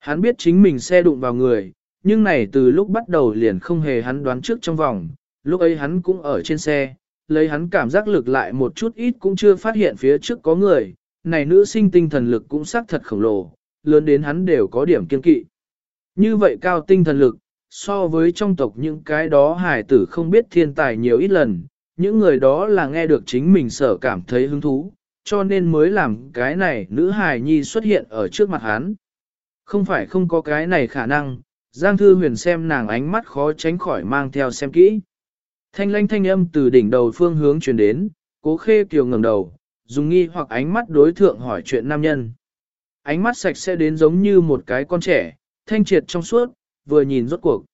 Hắn biết chính mình xe đụng vào người, nhưng này từ lúc bắt đầu liền không hề hắn đoán trước trong vòng, lúc ấy hắn cũng ở trên xe, lấy hắn cảm giác lực lại một chút ít cũng chưa phát hiện phía trước có người, này nữ sinh tinh thần lực cũng xác thật khổng lồ, lớn đến hắn đều có điểm kiên kỵ. Như vậy cao tinh thần lực, so với trong tộc những cái đó hải tử không biết thiên tài nhiều ít lần, những người đó là nghe được chính mình sở cảm thấy hứng thú, cho nên mới làm cái này nữ hài nhi xuất hiện ở trước mặt hắn. Không phải không có cái này khả năng, Giang Thư Huyền xem nàng ánh mắt khó tránh khỏi mang theo xem kỹ. Thanh lanh thanh âm từ đỉnh đầu phương hướng truyền đến, cố khê kiều ngẩng đầu, dùng nghi hoặc ánh mắt đối thượng hỏi chuyện nam nhân. Ánh mắt sạch sẽ đến giống như một cái con trẻ, thanh triệt trong suốt, vừa nhìn rốt cuộc.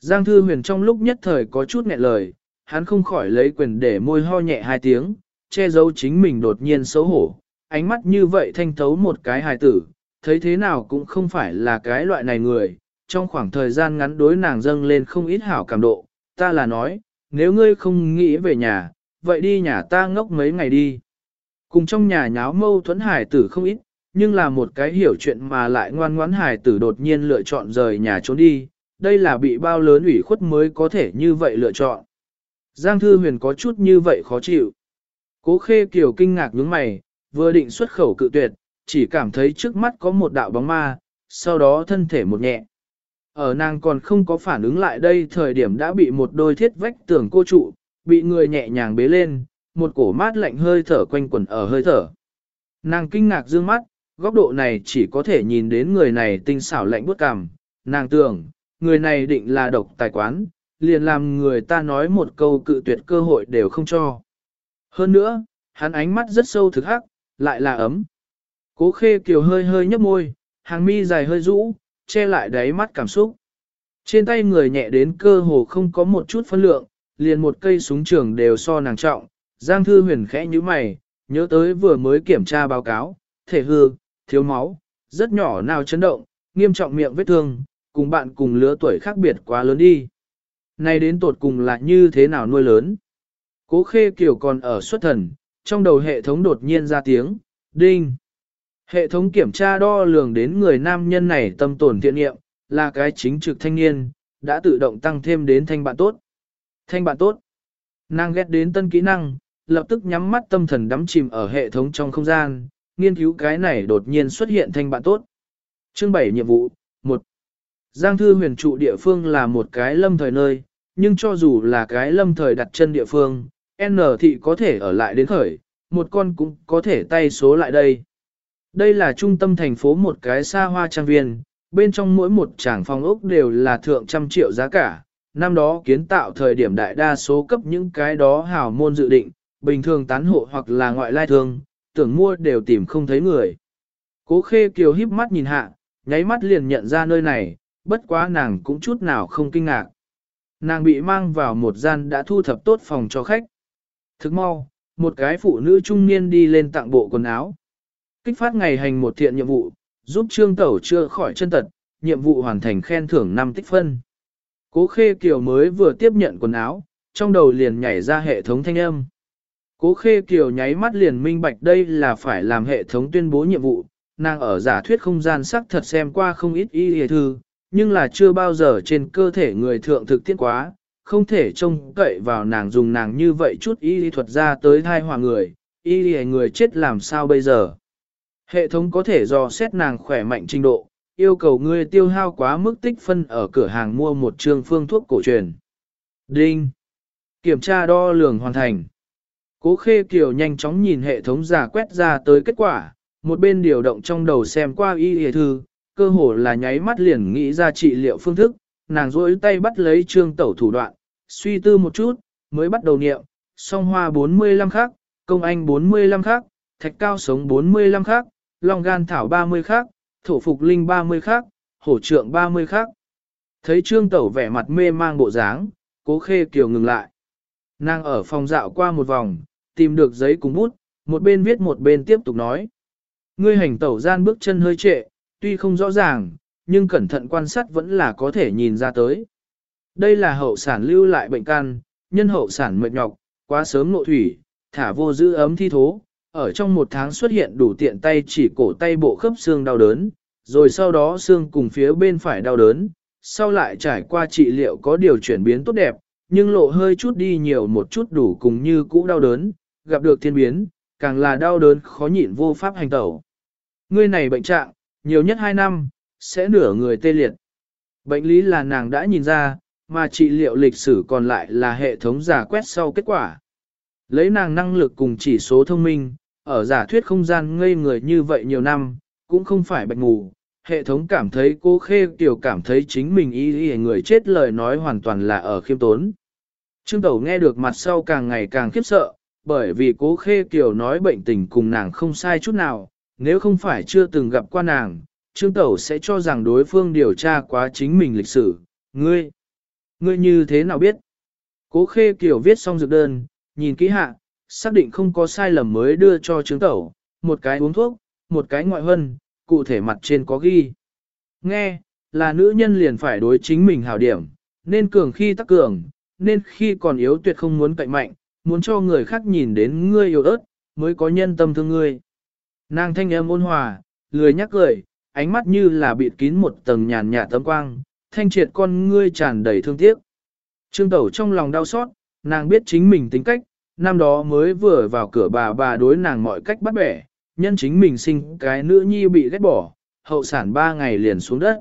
Giang Thư Huyền trong lúc nhất thời có chút nghẹn lời, hắn không khỏi lấy quyền để môi ho nhẹ hai tiếng, che giấu chính mình đột nhiên xấu hổ. Ánh mắt như vậy thanh thấu một cái hài tử, thấy thế nào cũng không phải là cái loại này người. Trong khoảng thời gian ngắn đối nàng dâng lên không ít hảo cảm độ, ta là nói, nếu ngươi không nghĩ về nhà, vậy đi nhà ta ngốc mấy ngày đi. Cùng trong nhà nháo mâu thuẫn hải tử không ít, nhưng là một cái hiểu chuyện mà lại ngoan ngoãn hài tử đột nhiên lựa chọn rời nhà trốn đi, đây là bị bao lớn ủy khuất mới có thể như vậy lựa chọn. Giang Thư Huyền có chút như vậy khó chịu. Cố khê kiều kinh ngạc nhướng mày, vừa định xuất khẩu cự tuyệt, chỉ cảm thấy trước mắt có một đạo bóng ma, sau đó thân thể một nhẹ. Ở nàng còn không có phản ứng lại đây thời điểm đã bị một đôi thiết vách tường cô trụ, bị người nhẹ nhàng bế lên, một cổ mát lạnh hơi thở quanh quẩn ở hơi thở. Nàng kinh ngạc dương mắt, góc độ này chỉ có thể nhìn đến người này tinh xảo lạnh buốt cằm. Nàng tưởng, người này định là độc tài quán, liền làm người ta nói một câu cự tuyệt cơ hội đều không cho. Hơn nữa, hắn ánh mắt rất sâu thực hắc, lại là ấm. Cố khê kiều hơi hơi nhấp môi, hàng mi dài hơi rũ, che lại đáy mắt cảm xúc. Trên tay người nhẹ đến cơ hồ không có một chút phân lượng, liền một cây súng trường đều so nàng trọng. Giang thư huyền khẽ như mày, nhớ tới vừa mới kiểm tra báo cáo, thể hư, thiếu máu, rất nhỏ nào chấn động, nghiêm trọng miệng vết thương, cùng bạn cùng lứa tuổi khác biệt quá lớn đi. Nay đến tột cùng là như thế nào nuôi lớn? Cố khê kiểu còn ở xuất thần, trong đầu hệ thống đột nhiên ra tiếng, đinh. Hệ thống kiểm tra đo lường đến người nam nhân này tâm tổn thiện nghiệm, là cái chính trực thanh niên, đã tự động tăng thêm đến thanh bạn tốt. Thanh bạn tốt. Nàng ghét đến tân kỹ năng, lập tức nhắm mắt tâm thần đắm chìm ở hệ thống trong không gian, nghiên cứu cái này đột nhiên xuất hiện thanh bạn tốt. Chương 7 nhiệm vụ 1. Giang thư huyền trụ địa phương là một cái lâm thời nơi, nhưng cho dù là cái lâm thời đặt chân địa phương, N thị có thể ở lại đến khởi, một con cũng có thể tay số lại đây. Đây là trung tâm thành phố một cái xa hoa trang viên, bên trong mỗi một tràng phòng ốc đều là thượng trăm triệu giá cả. Năm đó kiến tạo thời điểm đại đa số cấp những cái đó hào môn dự định, bình thường tán hộ hoặc là ngoại lai thương, tưởng mua đều tìm không thấy người. Cố khê kiều híp mắt nhìn hạ, nháy mắt liền nhận ra nơi này, bất quá nàng cũng chút nào không kinh ngạc. Nàng bị mang vào một gian đã thu thập tốt phòng cho khách. Thức mau, một cái phụ nữ trung niên đi lên tặng bộ quần áo. Kích phát ngày hành một thiện nhiệm vụ, giúp Trương Tẩu chưa khỏi chân tật, nhiệm vụ hoàn thành khen thưởng 5 tích phân. Cố Khê Kiều mới vừa tiếp nhận quần áo, trong đầu liền nhảy ra hệ thống thanh âm. Cố Khê Kiều nháy mắt liền minh bạch đây là phải làm hệ thống tuyên bố nhiệm vụ, nàng ở giả thuyết không gian sắc thật xem qua không ít y hề thư, nhưng là chưa bao giờ trên cơ thể người thượng thực tiết quá, không thể trông cậy vào nàng dùng nàng như vậy chút y lý thuật ra tới thai hòa người, y hề người chết làm sao bây giờ. Hệ thống có thể do xét nàng khỏe mạnh trình độ, yêu cầu ngươi tiêu hao quá mức tích phân ở cửa hàng mua một trường phương thuốc cổ truyền. Đinh! Kiểm tra đo lường hoàn thành. Cố khê kiều nhanh chóng nhìn hệ thống giả quét ra tới kết quả, một bên điều động trong đầu xem qua y hề thư, cơ hồ là nháy mắt liền nghĩ ra trị liệu phương thức, nàng rỗi tay bắt lấy trương tẩu thủ đoạn, suy tư một chút, mới bắt đầu niệm, song hoa 45 khắc, công anh 45 khắc, thạch cao sống 45 khắc, long gan thảo 30 khắc, thổ phục linh 30 khắc, hổ trượng 30 khắc. Thấy trương tẩu vẻ mặt mê mang bộ dáng, cố khê kiều ngừng lại. Nàng ở phòng dạo qua một vòng, tìm được giấy cùng bút, một bên viết một bên tiếp tục nói. Ngươi hành tẩu gian bước chân hơi trệ, tuy không rõ ràng, nhưng cẩn thận quan sát vẫn là có thể nhìn ra tới. Đây là hậu sản lưu lại bệnh can, nhân hậu sản mệt nhọc, quá sớm nội thủy, thả vô giữ ấm thi thố, ở trong một tháng xuất hiện đủ tiện tay chỉ cổ tay bộ khớp xương đau đớn, rồi sau đó xương cùng phía bên phải đau đớn, sau lại trải qua trị liệu có điều chuyển biến tốt đẹp, nhưng lộ hơi chút đi nhiều một chút đủ cùng như cũ đau đớn, gặp được thiên biến, càng là đau đớn khó nhịn vô pháp hành tẩu. Ngươi này bệnh trạng, nhiều nhất 2 năm, sẽ nửa người tê liệt. Bệnh lý là nàng đã nhìn ra, mà trị liệu lịch sử còn lại là hệ thống giả quét sau kết quả. Lấy nàng năng lực cùng chỉ số thông minh, ở giả thuyết không gian ngây người như vậy nhiều năm, cũng không phải bệnh ngủ. Hệ thống cảm thấy cô khê tiểu cảm thấy chính mình y y người chết lời nói hoàn toàn là ở khiêm tốn. Trương Tẩu nghe được mặt sau càng ngày càng khiếp sợ, bởi vì cố khê kiều nói bệnh tình cùng nàng không sai chút nào, nếu không phải chưa từng gặp qua nàng, Trương Tẩu sẽ cho rằng đối phương điều tra quá chính mình lịch sử. Ngươi, ngươi như thế nào biết? Cố khê kiều viết xong dược đơn, nhìn kỹ hạ, xác định không có sai lầm mới đưa cho Trương Tẩu, một cái uống thuốc, một cái ngoại hân, cụ thể mặt trên có ghi. Nghe, là nữ nhân liền phải đối chính mình hảo điểm, nên cường khi tắc cường, nên khi còn yếu tuyệt không muốn cậy mạnh, muốn cho người khác nhìn đến ngươi yếu ớt, mới có nhân tâm thương ngươi. Nàng thanh âm ôn hòa, lười nhắc cười, ánh mắt như là bịt kín một tầng nhàn nhạt tấm quang, thanh triệt con ngươi tràn đầy thương tiếc. Trương Tẩu trong lòng đau xót, nàng biết chính mình tính cách, năm đó mới vừa vào cửa bà bà đối nàng mọi cách bắt bẻ, nhân chính mình sinh cái nữ nhi bị ghét bỏ, hậu sản ba ngày liền xuống đất.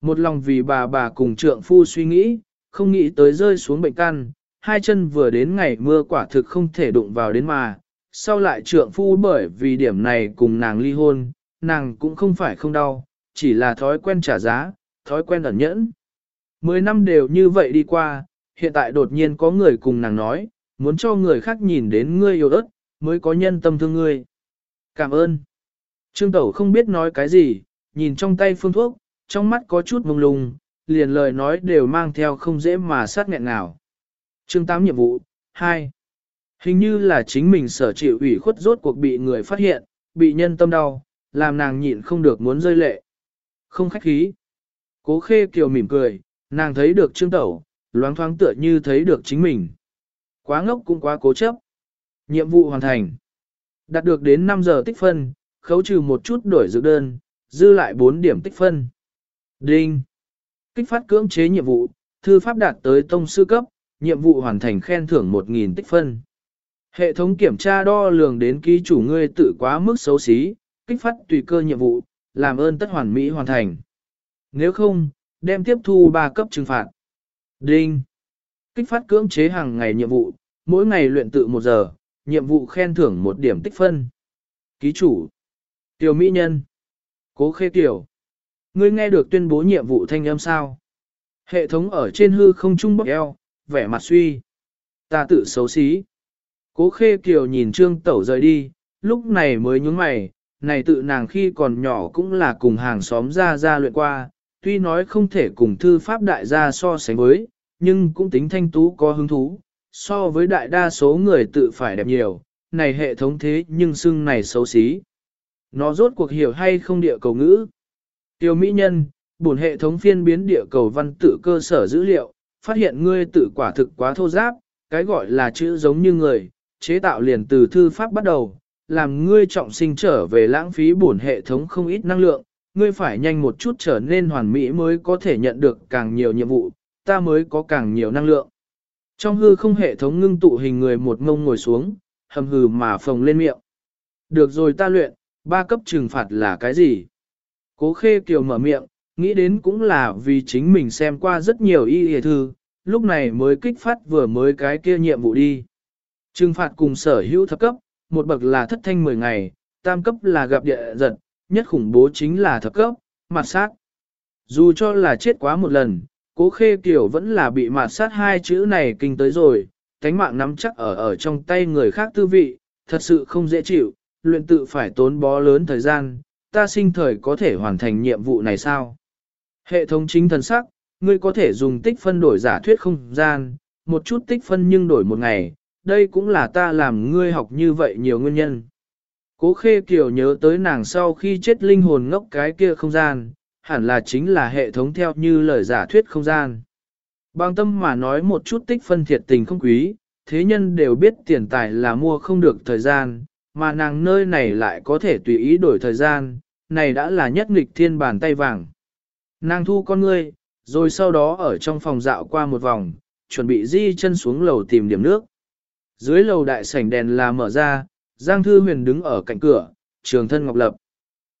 Một lòng vì bà bà cùng trượng phu suy nghĩ, không nghĩ tới rơi xuống bệnh căn, hai chân vừa đến ngày mưa quả thực không thể đụng vào đến mà, sau lại trượng phu bởi vì điểm này cùng nàng ly hôn, nàng cũng không phải không đau, chỉ là thói quen trả giá, thói quen ẩn nhẫn. Mười năm đều như vậy đi qua, hiện tại đột nhiên có người cùng nàng nói, muốn cho người khác nhìn đến ngươi yêu ớt, mới có nhân tâm thương ngươi. Cảm ơn. Trương Tẩu không biết nói cái gì, nhìn trong tay phương thuốc, trong mắt có chút mông lung, liền lời nói đều mang theo không dễ mà sát nghẹn nào. Chương 8 nhiệm vụ 2. Hình như là chính mình sở chịu ủy khuất rốt cuộc bị người phát hiện, bị nhân tâm đau, làm nàng nhịn không được muốn rơi lệ. Không khách khí. Cố khê kiều mỉm cười, nàng thấy được trương tẩu, loáng thoáng tựa như thấy được chính mình. Quá ngốc cũng quá cố chấp. Nhiệm vụ hoàn thành. Đạt được đến 5 giờ tích phân, khấu trừ một chút đổi dự đơn, dư lại 4 điểm tích phân. Đinh. Kích phát cưỡng chế nhiệm vụ, thư pháp đạt tới tông sư cấp, nhiệm vụ hoàn thành khen thưởng 1.000 tích phân. Hệ thống kiểm tra đo lường đến ký chủ ngươi tự quá mức xấu xí, kích phát tùy cơ nhiệm vụ, làm ơn tất hoàn mỹ hoàn thành. Nếu không, đem tiếp thu 3 cấp trừng phạt. Đinh. Kích phát cưỡng chế hàng ngày nhiệm vụ, mỗi ngày luyện tự 1 giờ, nhiệm vụ khen thưởng 1 điểm tích phân. Ký chủ. Tiểu Mỹ Nhân. Cố Khê Tiểu. Ngươi nghe được tuyên bố nhiệm vụ thanh âm sao? Hệ thống ở trên hư không trung bốc eo, vẻ mặt suy. Ta tự xấu xí. Cố Khê Kiều nhìn Trương Tẩu rời đi, lúc này mới nhúng mày, này tự nàng khi còn nhỏ cũng là cùng hàng xóm ra ra luyện qua, tuy nói không thể cùng thư pháp đại gia so sánh với, nhưng cũng tính thanh tú có hứng thú, so với đại đa số người tự phải đẹp nhiều, này hệ thống thế nhưng xưng này xấu xí. Nó rốt cuộc hiểu hay không địa cầu ngữ. Tiêu mỹ nhân, bổn hệ thống phiên biến địa cầu văn tự cơ sở dữ liệu, phát hiện ngươi tự quả thực quá thô giáp, cái gọi là chữ giống như người, chế tạo liền từ thư pháp bắt đầu, làm ngươi trọng sinh trở về lãng phí bổn hệ thống không ít năng lượng, ngươi phải nhanh một chút trở nên hoàn mỹ mới có thể nhận được càng nhiều nhiệm vụ, ta mới có càng nhiều năng lượng. Trong hư không hệ thống ngưng tụ hình người một ngông ngồi xuống, hầm hừ mà phồng lên miệng. Được rồi ta luyện, ba cấp trừng phạt là cái gì? Cố khê kiều mở miệng, nghĩ đến cũng là vì chính mình xem qua rất nhiều y hề thư, lúc này mới kích phát vừa mới cái kia nhiệm vụ đi. Trừng phạt cùng sở hữu thập cấp, một bậc là thất thanh 10 ngày, tam cấp là gặp địa giật, nhất khủng bố chính là thập cấp, mặt sát. Dù cho là chết quá một lần, cố khê kiểu vẫn là bị mặt sát hai chữ này kinh tới rồi, thánh mạng nắm chắc ở ở trong tay người khác tư vị, thật sự không dễ chịu, luyện tự phải tốn bó lớn thời gian, ta sinh thời có thể hoàn thành nhiệm vụ này sao? Hệ thống chính thần sắc, ngươi có thể dùng tích phân đổi giả thuyết không gian, một chút tích phân nhưng đổi một ngày, đây cũng là ta làm ngươi học như vậy nhiều nguyên nhân. Cố khê kiều nhớ tới nàng sau khi chết linh hồn ngốc cái kia không gian, hẳn là chính là hệ thống theo như lời giả thuyết không gian. Bằng tâm mà nói một chút tích phân thiệt tình không quý, thế nhân đều biết tiền tài là mua không được thời gian, mà nàng nơi này lại có thể tùy ý đổi thời gian, này đã là nhất nghịch thiên bàn tay vàng. Nàng thu con ngươi, rồi sau đó ở trong phòng dạo qua một vòng, chuẩn bị di chân xuống lầu tìm điểm nước. Dưới lầu đại sảnh đèn là mở ra, Giang Thư Huyền đứng ở cạnh cửa, trường thân ngọc lập.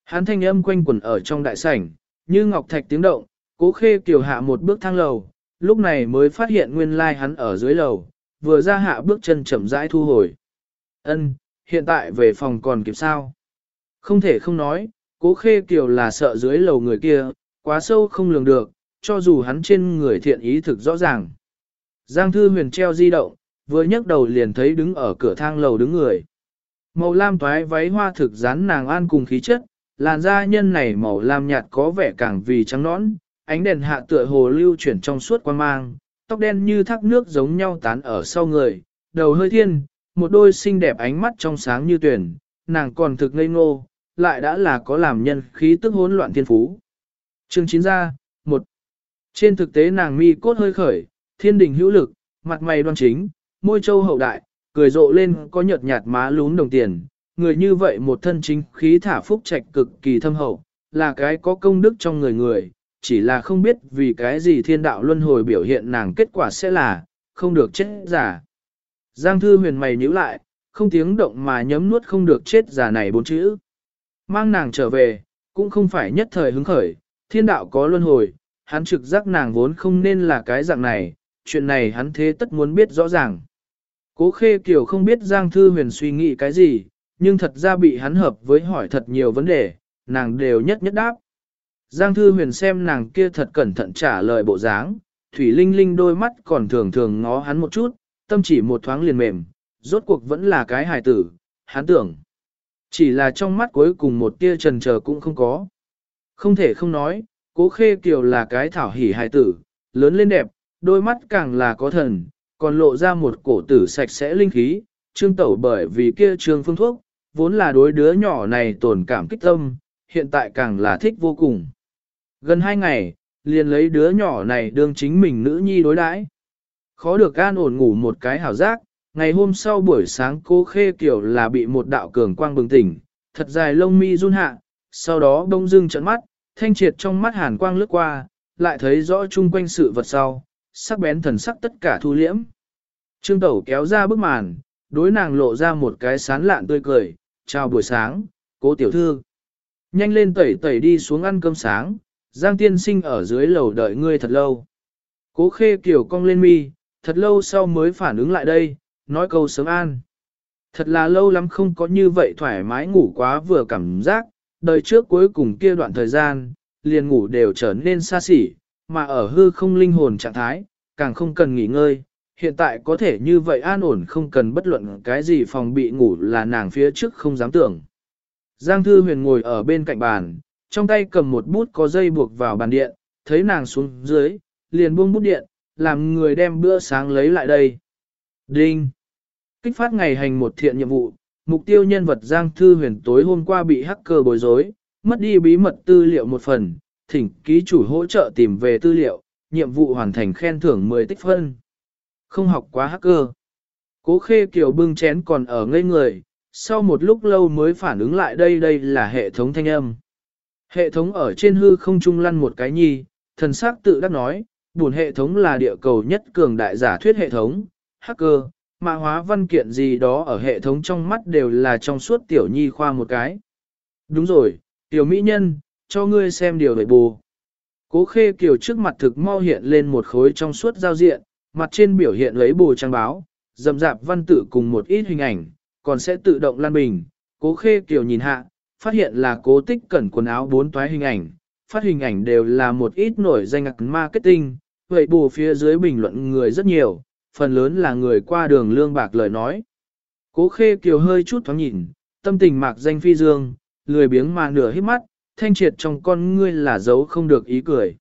Hán thanh âm quanh quẩn ở trong đại sảnh, như ngọc thạch tiếng động, cố khê kiều hạ một bước thang lầu, lúc này mới phát hiện nguyên lai hắn ở dưới lầu, vừa ra hạ bước chân chậm rãi thu hồi. Ân, hiện tại về phòng còn kịp sao? Không thể không nói, cố khê kiều là sợ dưới lầu người kia, quá sâu không lường được, cho dù hắn trên người thiện ý thực rõ ràng. Giang Thư Huyền treo di động, vừa nhấc đầu liền thấy đứng ở cửa thang lầu đứng người. Màu lam toái váy hoa thực dán nàng an cùng khí chất, làn da nhân này màu lam nhạt có vẻ càng vì trắng nõn, ánh đèn hạ tựa hồ lưu chuyển trong suốt quan mang, tóc đen như thác nước giống nhau tán ở sau người, đầu hơi thiên, một đôi xinh đẹp ánh mắt trong sáng như tuyển, nàng còn thực ngây ngô, lại đã là có làm nhân khí tức hỗn loạn thiên phú. Chương chín ra, một Trên thực tế nàng mi cốt hơi khởi, thiên đình hữu lực, mặt mày đoan chính, môi châu hậu đại, cười rộ lên có nhợt nhạt má lún đồng tiền, người như vậy một thân chính khí thả phúc trạch cực kỳ thâm hậu, là cái có công đức trong người người, chỉ là không biết vì cái gì thiên đạo luân hồi biểu hiện nàng kết quả sẽ là, không được chết giả. Giang thư huyền mày nhíu lại, không tiếng động mà nhấm nuốt không được chết giả này bốn chữ. Mang nàng trở về, cũng không phải nhất thời hứng khởi, thiên đạo có luân hồi, hắn trực giác nàng vốn không nên là cái dạng này, chuyện này hắn thế tất muốn biết rõ ràng. Cố khê kiều không biết Giang Thư Huyền suy nghĩ cái gì, nhưng thật ra bị hắn hợp với hỏi thật nhiều vấn đề, nàng đều nhất nhất đáp. Giang Thư Huyền xem nàng kia thật cẩn thận trả lời bộ dáng, Thủy Linh Linh đôi mắt còn thường thường ngó hắn một chút, tâm chỉ một thoáng liền mềm, rốt cuộc vẫn là cái hài tử, hắn tưởng. Chỉ là trong mắt cuối cùng một tia trần chờ cũng không có. Không thể không nói, cố khê kiều là cái thảo hỉ hài tử, lớn lên đẹp, đôi mắt càng là có thần, còn lộ ra một cổ tử sạch sẽ linh khí, trương tẩu bởi vì kia trương phương thuốc, vốn là đối đứa nhỏ này tổn cảm kích tâm, hiện tại càng là thích vô cùng. Gần hai ngày, liền lấy đứa nhỏ này đương chính mình nữ nhi đối đãi. Khó được an ổn ngủ một cái hảo giác, ngày hôm sau buổi sáng cô khê kiểu là bị một đạo cường quang bừng tỉnh, thật dài lông mi run hạ, sau đó đông dưng trận mắt, thanh triệt trong mắt hàn quang lướt qua, lại thấy rõ chung quanh sự vật sau, sắc bén thần sắc tất cả thu liễm. Trương Tẩu kéo ra bức màn, đối nàng lộ ra một cái sán lạn tươi cười, chào buổi sáng, cố tiểu thư. Nhanh lên tẩy tẩy đi xuống ăn cơm sáng, Giang tiên sinh ở dưới lầu đợi ngươi thật lâu. Cố khê kiểu cong lên mi, thật lâu sau mới phản ứng lại đây, nói câu sớm an. Thật là lâu lắm không có như vậy thoải mái ngủ quá vừa cảm giác, đời trước cuối cùng kia đoạn thời gian, liền ngủ đều trở nên xa xỉ, mà ở hư không linh hồn trạng thái, càng không cần nghỉ ngơi, hiện tại có thể như vậy an ổn không cần bất luận cái gì phòng bị ngủ là nàng phía trước không dám tưởng. Giang Thư Huyền ngồi ở bên cạnh bàn, trong tay cầm một bút có dây buộc vào bàn điện, thấy nàng xuống dưới, liền buông bút điện, làm người đem bữa sáng lấy lại đây. Đinh! Kích phát ngày hành một thiện nhiệm vụ, mục tiêu nhân vật Giang Thư Huyền tối hôm qua bị hacker bối rối, mất đi bí mật tư liệu một phần, thỉnh ký chủ hỗ trợ tìm về tư liệu, nhiệm vụ hoàn thành khen thưởng 10 tích phân. Không học quá hacker. Cố khê kiểu bưng chén còn ở ngây người, sau một lúc lâu mới phản ứng lại đây đây là hệ thống thanh âm. Hệ thống ở trên hư không trung lăn một cái nhi, thần sắc tự đắc nói, buồn hệ thống là địa cầu nhất cường đại giả thuyết hệ thống, hacker, mạ hóa văn kiện gì đó ở hệ thống trong mắt đều là trong suốt tiểu nhi khoa một cái. Đúng rồi, tiểu mỹ nhân, cho ngươi xem điều vậy bù. Cố khê kiều trước mặt thực mau hiện lên một khối trong suốt giao diện, mặt trên biểu hiện lấy bù trang báo, dầm dạp văn tự cùng một ít hình ảnh, còn sẽ tự động lan bình. Cố khê kiều nhìn hạ, phát hiện là cố tích cẩn quần áo bốn toái hình ảnh, phát hình ảnh đều là một ít nổi danh ngạc marketing, vậy bù phía dưới bình luận người rất nhiều, phần lớn là người qua đường lương bạc lời nói. Cố khê kiều hơi chút thoáng nhìn, tâm tình mạc danh phi dương, lười biếng mà nửa hít mắt, thanh triệt trong con ngươi là dấu không được ý cười.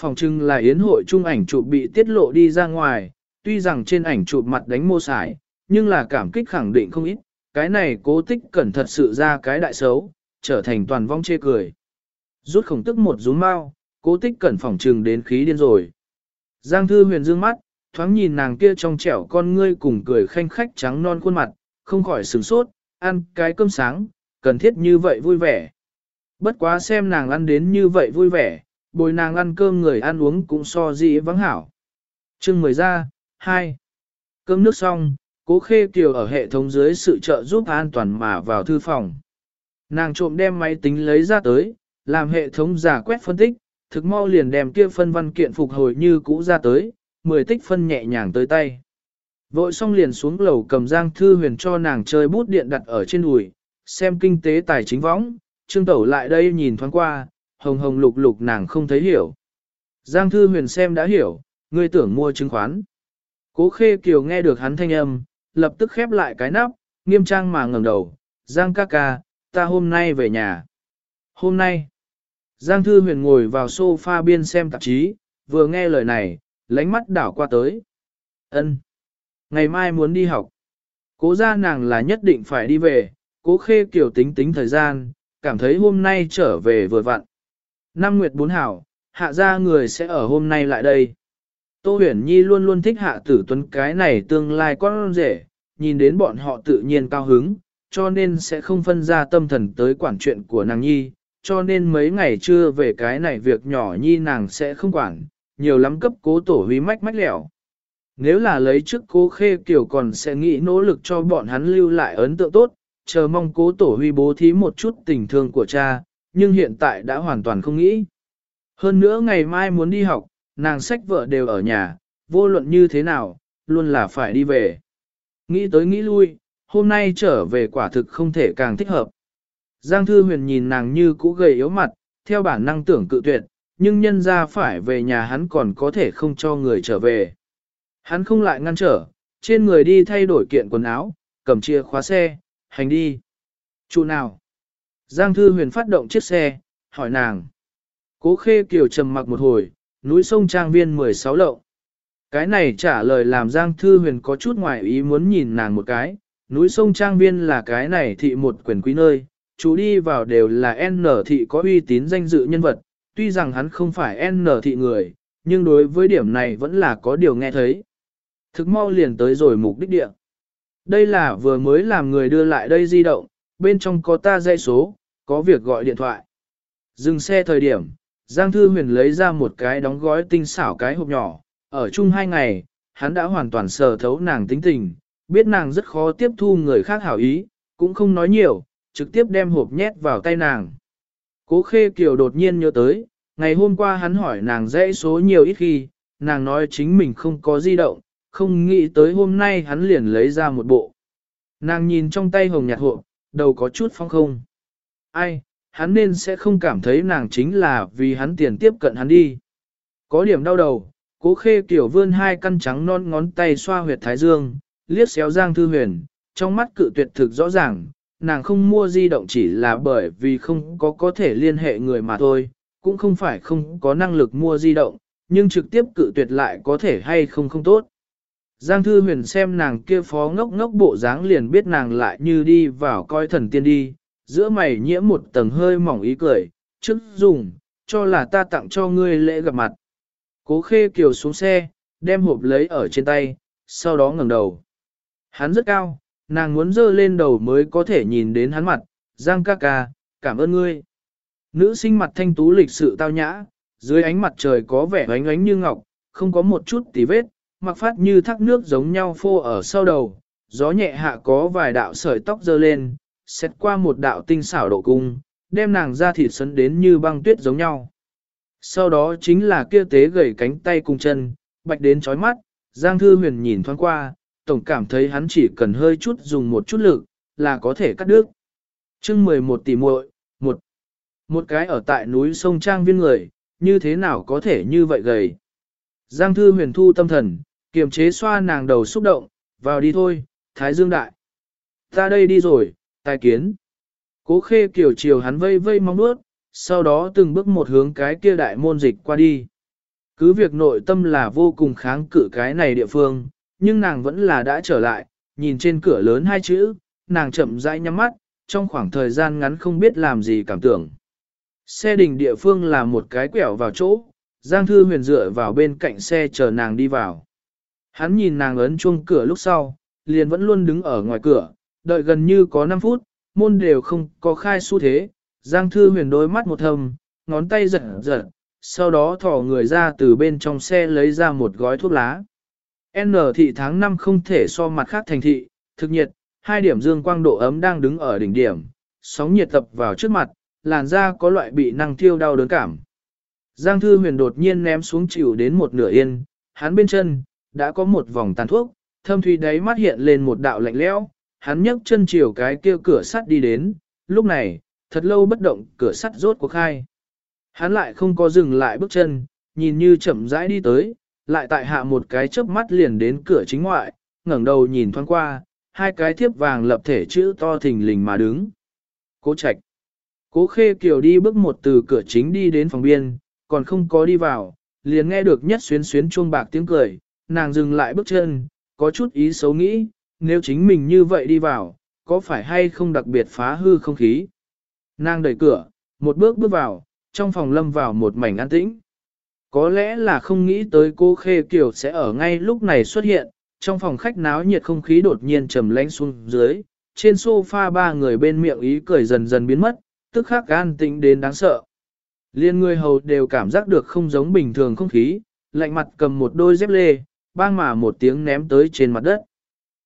Phòng trưng là yến hội trung ảnh chụp bị tiết lộ đi ra ngoài, tuy rằng trên ảnh chụp mặt đánh mô sải, nhưng là cảm kích khẳng định không ít, cái này cố tích cẩn thật sự ra cái đại xấu, trở thành toàn vong chê cười. Rút khổng tức một rúm mau, cố tích cẩn phòng trừng đến khí điên rồi. Giang thư huyền dương mắt, thoáng nhìn nàng kia trong trẻo con ngươi cùng cười khanh khách trắng non khuôn mặt, không khỏi sửng sốt, ăn cái cơm sáng, cần thiết như vậy vui vẻ. Bất quá xem nàng ăn đến như vậy vui vẻ, bồi nàng ăn cơm người ăn uống cũng so dị vắng hảo. chương mời ra, 2. Cơm nước xong, cố khê kiều ở hệ thống dưới sự trợ giúp an toàn mà vào thư phòng. Nàng trộm đem máy tính lấy ra tới, làm hệ thống giả quét phân tích, thực mau liền đem kia phân văn kiện phục hồi như cũ ra tới, 10 tích phân nhẹ nhàng tới tay. Vội xong liền xuống lầu cầm giang thư huyền cho nàng chơi bút điện đặt ở trên đùi, xem kinh tế tài chính võng, trương tẩu lại đây nhìn thoáng qua, hồng hồng lục lục nàng không thấy hiểu. Giang thư huyền xem đã hiểu, ngươi tưởng mua chứng khoán. Cố khê kiều nghe được hắn thanh âm, lập tức khép lại cái nắp, nghiêm trang mà ngẩng đầu, Giang ca ca, ta hôm nay về nhà. Hôm nay, Giang thư huyền ngồi vào sofa biên xem tạp chí, vừa nghe lời này, lánh mắt đảo qua tới. ân Ngày mai muốn đi học. Cố ra nàng là nhất định phải đi về, cố khê kiểu tính tính thời gian, cảm thấy hôm nay trở về vừa vặn. Năm Nguyệt bốn hảo, hạ ra người sẽ ở hôm nay lại đây. Tô huyền nhi luôn luôn thích hạ tử tuấn cái này tương lai con rể, nhìn đến bọn họ tự nhiên cao hứng, cho nên sẽ không phân ra tâm thần tới quản chuyện của nàng nhi, cho nên mấy ngày trưa về cái này việc nhỏ nhi nàng sẽ không quản, nhiều lắm cấp cố tổ huy mách mách lẻo. Nếu là lấy trước cố khê kiểu còn sẽ nghĩ nỗ lực cho bọn hắn lưu lại ấn tượng tốt, chờ mong cố tổ huy bố thí một chút tình thương của cha, nhưng hiện tại đã hoàn toàn không nghĩ. Hơn nữa ngày mai muốn đi học, nàng sách vợ đều ở nhà, vô luận như thế nào, luôn là phải đi về. Nghĩ tới nghĩ lui, hôm nay trở về quả thực không thể càng thích hợp. Giang Thư Huyền nhìn nàng như cũ gầy yếu mặt, theo bản năng tưởng cự tuyệt, nhưng nhân ra phải về nhà hắn còn có thể không cho người trở về. Hắn không lại ngăn trở, trên người đi thay đổi kiện quần áo, cầm chìa khóa xe, hành đi. Chủ nào? Giang Thư Huyền phát động chiếc xe, hỏi nàng. Cố khê kiều trầm mặc một hồi, núi sông trang viên 16 lậu. Cái này trả lời làm Giang Thư Huyền có chút ngoài ý muốn nhìn nàng một cái. Núi sông trang viên là cái này thị một quyền quý nơi, chú đi vào đều là N thị có uy tín danh dự nhân vật, tuy rằng hắn không phải N thị người, nhưng đối với điểm này vẫn là có điều nghe thấy. Thực mau liền tới rồi mục đích địa. Đây là vừa mới làm người đưa lại đây di động, bên trong có ta dây số, có việc gọi điện thoại. Dừng xe thời điểm, Giang Thư Huyền lấy ra một cái đóng gói tinh xảo cái hộp nhỏ, ở chung hai ngày, hắn đã hoàn toàn sờ thấu nàng tính tình, biết nàng rất khó tiếp thu người khác hảo ý, cũng không nói nhiều, trực tiếp đem hộp nhét vào tay nàng. Cố Khê Kiều đột nhiên nhớ tới, ngày hôm qua hắn hỏi nàng dãy số nhiều ít khi, nàng nói chính mình không có di động, không nghĩ tới hôm nay hắn liền lấy ra một bộ. Nàng nhìn trong tay hồng nhạt hộp, đầu có chút phong không. Ai, hắn nên sẽ không cảm thấy nàng chính là vì hắn tiền tiếp cận hắn đi. Có điểm đau đầu, cố khê kiểu vươn hai căn trắng non ngón tay xoa huyệt thái dương, liếc xéo Giang Thư Huyền, trong mắt cự tuyệt thực rõ ràng, nàng không mua di động chỉ là bởi vì không có có thể liên hệ người mà thôi, cũng không phải không có năng lực mua di động, nhưng trực tiếp cự tuyệt lại có thể hay không không tốt. Giang Thư Huyền xem nàng kia phó ngốc ngốc bộ dáng liền biết nàng lại như đi vào coi thần tiên đi, giữa mày nhiễm một tầng hơi mỏng ý cười, trước dùng, cho là ta tặng cho ngươi lễ gặp mặt. Cố khê kiều xuống xe, đem hộp lấy ở trên tay, sau đó ngẩng đầu. Hắn rất cao, nàng muốn dơ lên đầu mới có thể nhìn đến hắn mặt, Giang ca ca, cảm ơn ngươi. Nữ sinh mặt thanh tú lịch sự tao nhã, dưới ánh mặt trời có vẻ ánh ánh như ngọc, không có một chút tí vết, mặc phát như thác nước giống nhau phô ở sau đầu, gió nhẹ hạ có vài đạo sợi tóc dơ lên, xét qua một đạo tinh xảo độ cung, đem nàng ra thịt sấn đến như băng tuyết giống nhau. Sau đó chính là kia tế gầy cánh tay cùng chân, bạch đến chói mắt, Giang Thư Huyền nhìn thoáng qua, tổng cảm thấy hắn chỉ cần hơi chút dùng một chút lực, là có thể cắt đứt. chương 11 tỷ muội một một cái ở tại núi sông Trang viên người, như thế nào có thể như vậy gầy. Giang Thư Huyền thu tâm thần, kiềm chế xoa nàng đầu xúc động, vào đi thôi, Thái Dương Đại. Ta đây đi rồi, tài kiến. Cố khê kiểu chiều hắn vây vây mong bước, sau đó từng bước một hướng cái kia đại môn dịch qua đi. Cứ việc nội tâm là vô cùng kháng cự cái này địa phương, nhưng nàng vẫn là đã trở lại, nhìn trên cửa lớn hai chữ, nàng chậm rãi nhắm mắt, trong khoảng thời gian ngắn không biết làm gì cảm tưởng. Xe đình địa phương là một cái quẹo vào chỗ, Giang Thư huyền dựa vào bên cạnh xe chờ nàng đi vào. Hắn nhìn nàng ấn chuông cửa lúc sau, liền vẫn luôn đứng ở ngoài cửa, đợi gần như có 5 phút, môn đều không có khai xu thế, Giang Thư huyền đôi mắt một thầm, ngón tay giật giật, sau đó thỏ người ra từ bên trong xe lấy ra một gói thuốc lá. N thị tháng 5 không thể so mặt khác thành thị, thực nhiệt, hai điểm dương quang độ ấm đang đứng ở đỉnh điểm, sóng nhiệt tập vào trước mặt, làn da có loại bị năng thiêu đau đớn cảm. Giang Thư huyền đột nhiên ném xuống chịu đến một nửa yên, hắn bên chân, đã có một vòng tàn thuốc, thâm thủy đáy mắt hiện lên một đạo lạnh lẽo, hắn nhấc chân chiều cái kia cửa sắt đi đến, lúc này, thật lâu bất động cửa sắt rốt cuộc khai. Hắn lại không có dừng lại bước chân, nhìn như chậm rãi đi tới, lại tại hạ một cái chớp mắt liền đến cửa chính ngoại, ngẩng đầu nhìn thoáng qua, hai cái thiếp vàng lập thể chữ to thình lình mà đứng. Cố Trạch. Cố Khê Kiều đi bước một từ cửa chính đi đến phòng biên, còn không có đi vào, liền nghe được nhất xuyến xuyến chuông bạc tiếng cười, nàng dừng lại bước chân, có chút ý xấu nghĩ, nếu chính mình như vậy đi vào, có phải hay không đặc biệt phá hư không khí. Nàng đẩy cửa, một bước bước vào, trong phòng lâm vào một mảnh an tĩnh. Có lẽ là không nghĩ tới cô Khê Kiều sẽ ở ngay lúc này xuất hiện, trong phòng khách náo nhiệt không khí đột nhiên trầm lánh xuống dưới, trên sofa ba người bên miệng ý cười dần dần biến mất, tức khắc an tĩnh đến đáng sợ. Liên người hầu đều cảm giác được không giống bình thường không khí, lạnh mặt cầm một đôi dép lê, bang mà một tiếng ném tới trên mặt đất.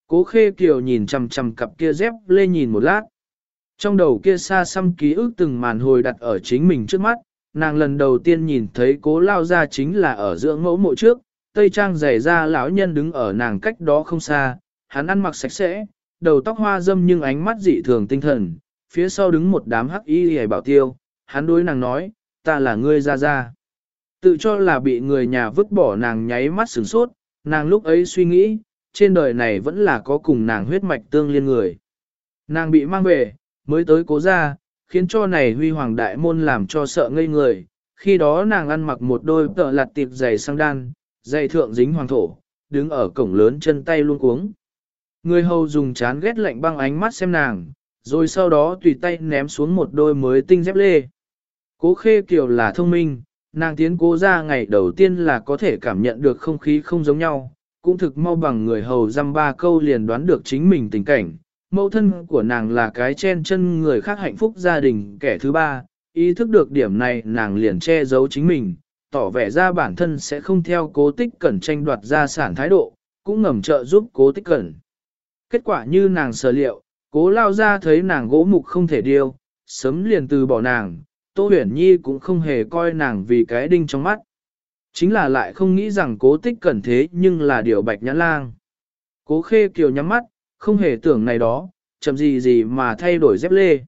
Cố Khê Kiều nhìn chằm chằm cặp kia dép lê nhìn một lát. Trong đầu kia xa xăm ký ức từng màn hồi đặt ở chính mình trước mắt, nàng lần đầu tiên nhìn thấy cố lao ra chính là ở dưỡng mẫu mộ trước, tây trang dày ra lão nhân đứng ở nàng cách đó không xa, hắn ăn mặc sạch sẽ, đầu tóc hoa dâm nhưng ánh mắt dị thường tinh thần, phía sau đứng một đám hắc y hề bảo tiêu, hắn đối nàng nói, ta là ngươi ra ra. Tự cho là bị người nhà vứt bỏ nàng nháy mắt sửng sốt, nàng lúc ấy suy nghĩ, trên đời này vẫn là có cùng nàng huyết mạch tương liên người. Nàng bị mang về, mới tới cố ra, khiến cho này huy hoàng đại môn làm cho sợ ngây người. Khi đó nàng ăn mặc một đôi tợ lặt tiệp dày sang đan, dày thượng dính hoàng thổ, đứng ở cổng lớn chân tay luôn cuống. Người hầu dùng chán ghét lạnh băng ánh mắt xem nàng, rồi sau đó tùy tay ném xuống một đôi mới tinh dép lê. Cố khê kiều là thông minh, nàng tiến cố ra ngày đầu tiên là có thể cảm nhận được không khí không giống nhau, cũng thực mau bằng người hầu dăm ba câu liền đoán được chính mình tình cảnh, mẫu thân của nàng là cái chen chân người khác hạnh phúc gia đình kẻ thứ ba, ý thức được điểm này nàng liền che giấu chính mình, tỏ vẻ ra bản thân sẽ không theo cố tích cẩn tranh đoạt gia sản thái độ, cũng ngầm trợ giúp cố tích cẩn. Kết quả như nàng sở liệu, cố lao ra thấy nàng gỗ mục không thể điêu, sớm liền từ bỏ nàng, Tô Huyền Nhi cũng không hề coi nàng vì cái đinh trong mắt. Chính là lại không nghĩ rằng cố tích cẩn thế nhưng là điều bạch nhãn lang. Cố khê kiều nhắm mắt, không hề tưởng này đó, chậm gì gì mà thay đổi dép lê.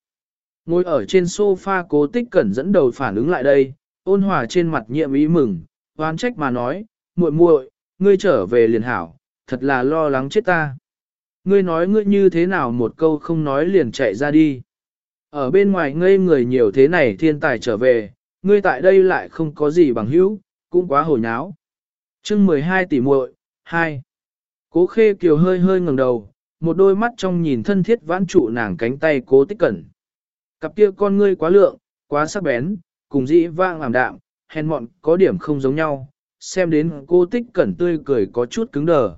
Ngồi ở trên sofa cố tích cẩn dẫn đầu phản ứng lại đây, ôn hòa trên mặt nhiệm ý mừng, oán trách mà nói, muội muội, ngươi trở về liền hảo, thật là lo lắng chết ta. Ngươi nói ngươi như thế nào một câu không nói liền chạy ra đi. Ở bên ngoài ngây người nhiều thế này thiên tài trở về, ngươi tại đây lại không có gì bằng hữu, cũng quá hồi nháo. chương 12 tỷ muội 2. Cố khê kiều hơi hơi ngẩng đầu, một đôi mắt trong nhìn thân thiết vãn trụ nàng cánh tay cố tích cẩn. Cặp kia con ngươi quá lượng, quá sắc bén, cùng dĩ vang làm đạm, hèn mọn có điểm không giống nhau, xem đến cô tích cẩn tươi cười có chút cứng đờ.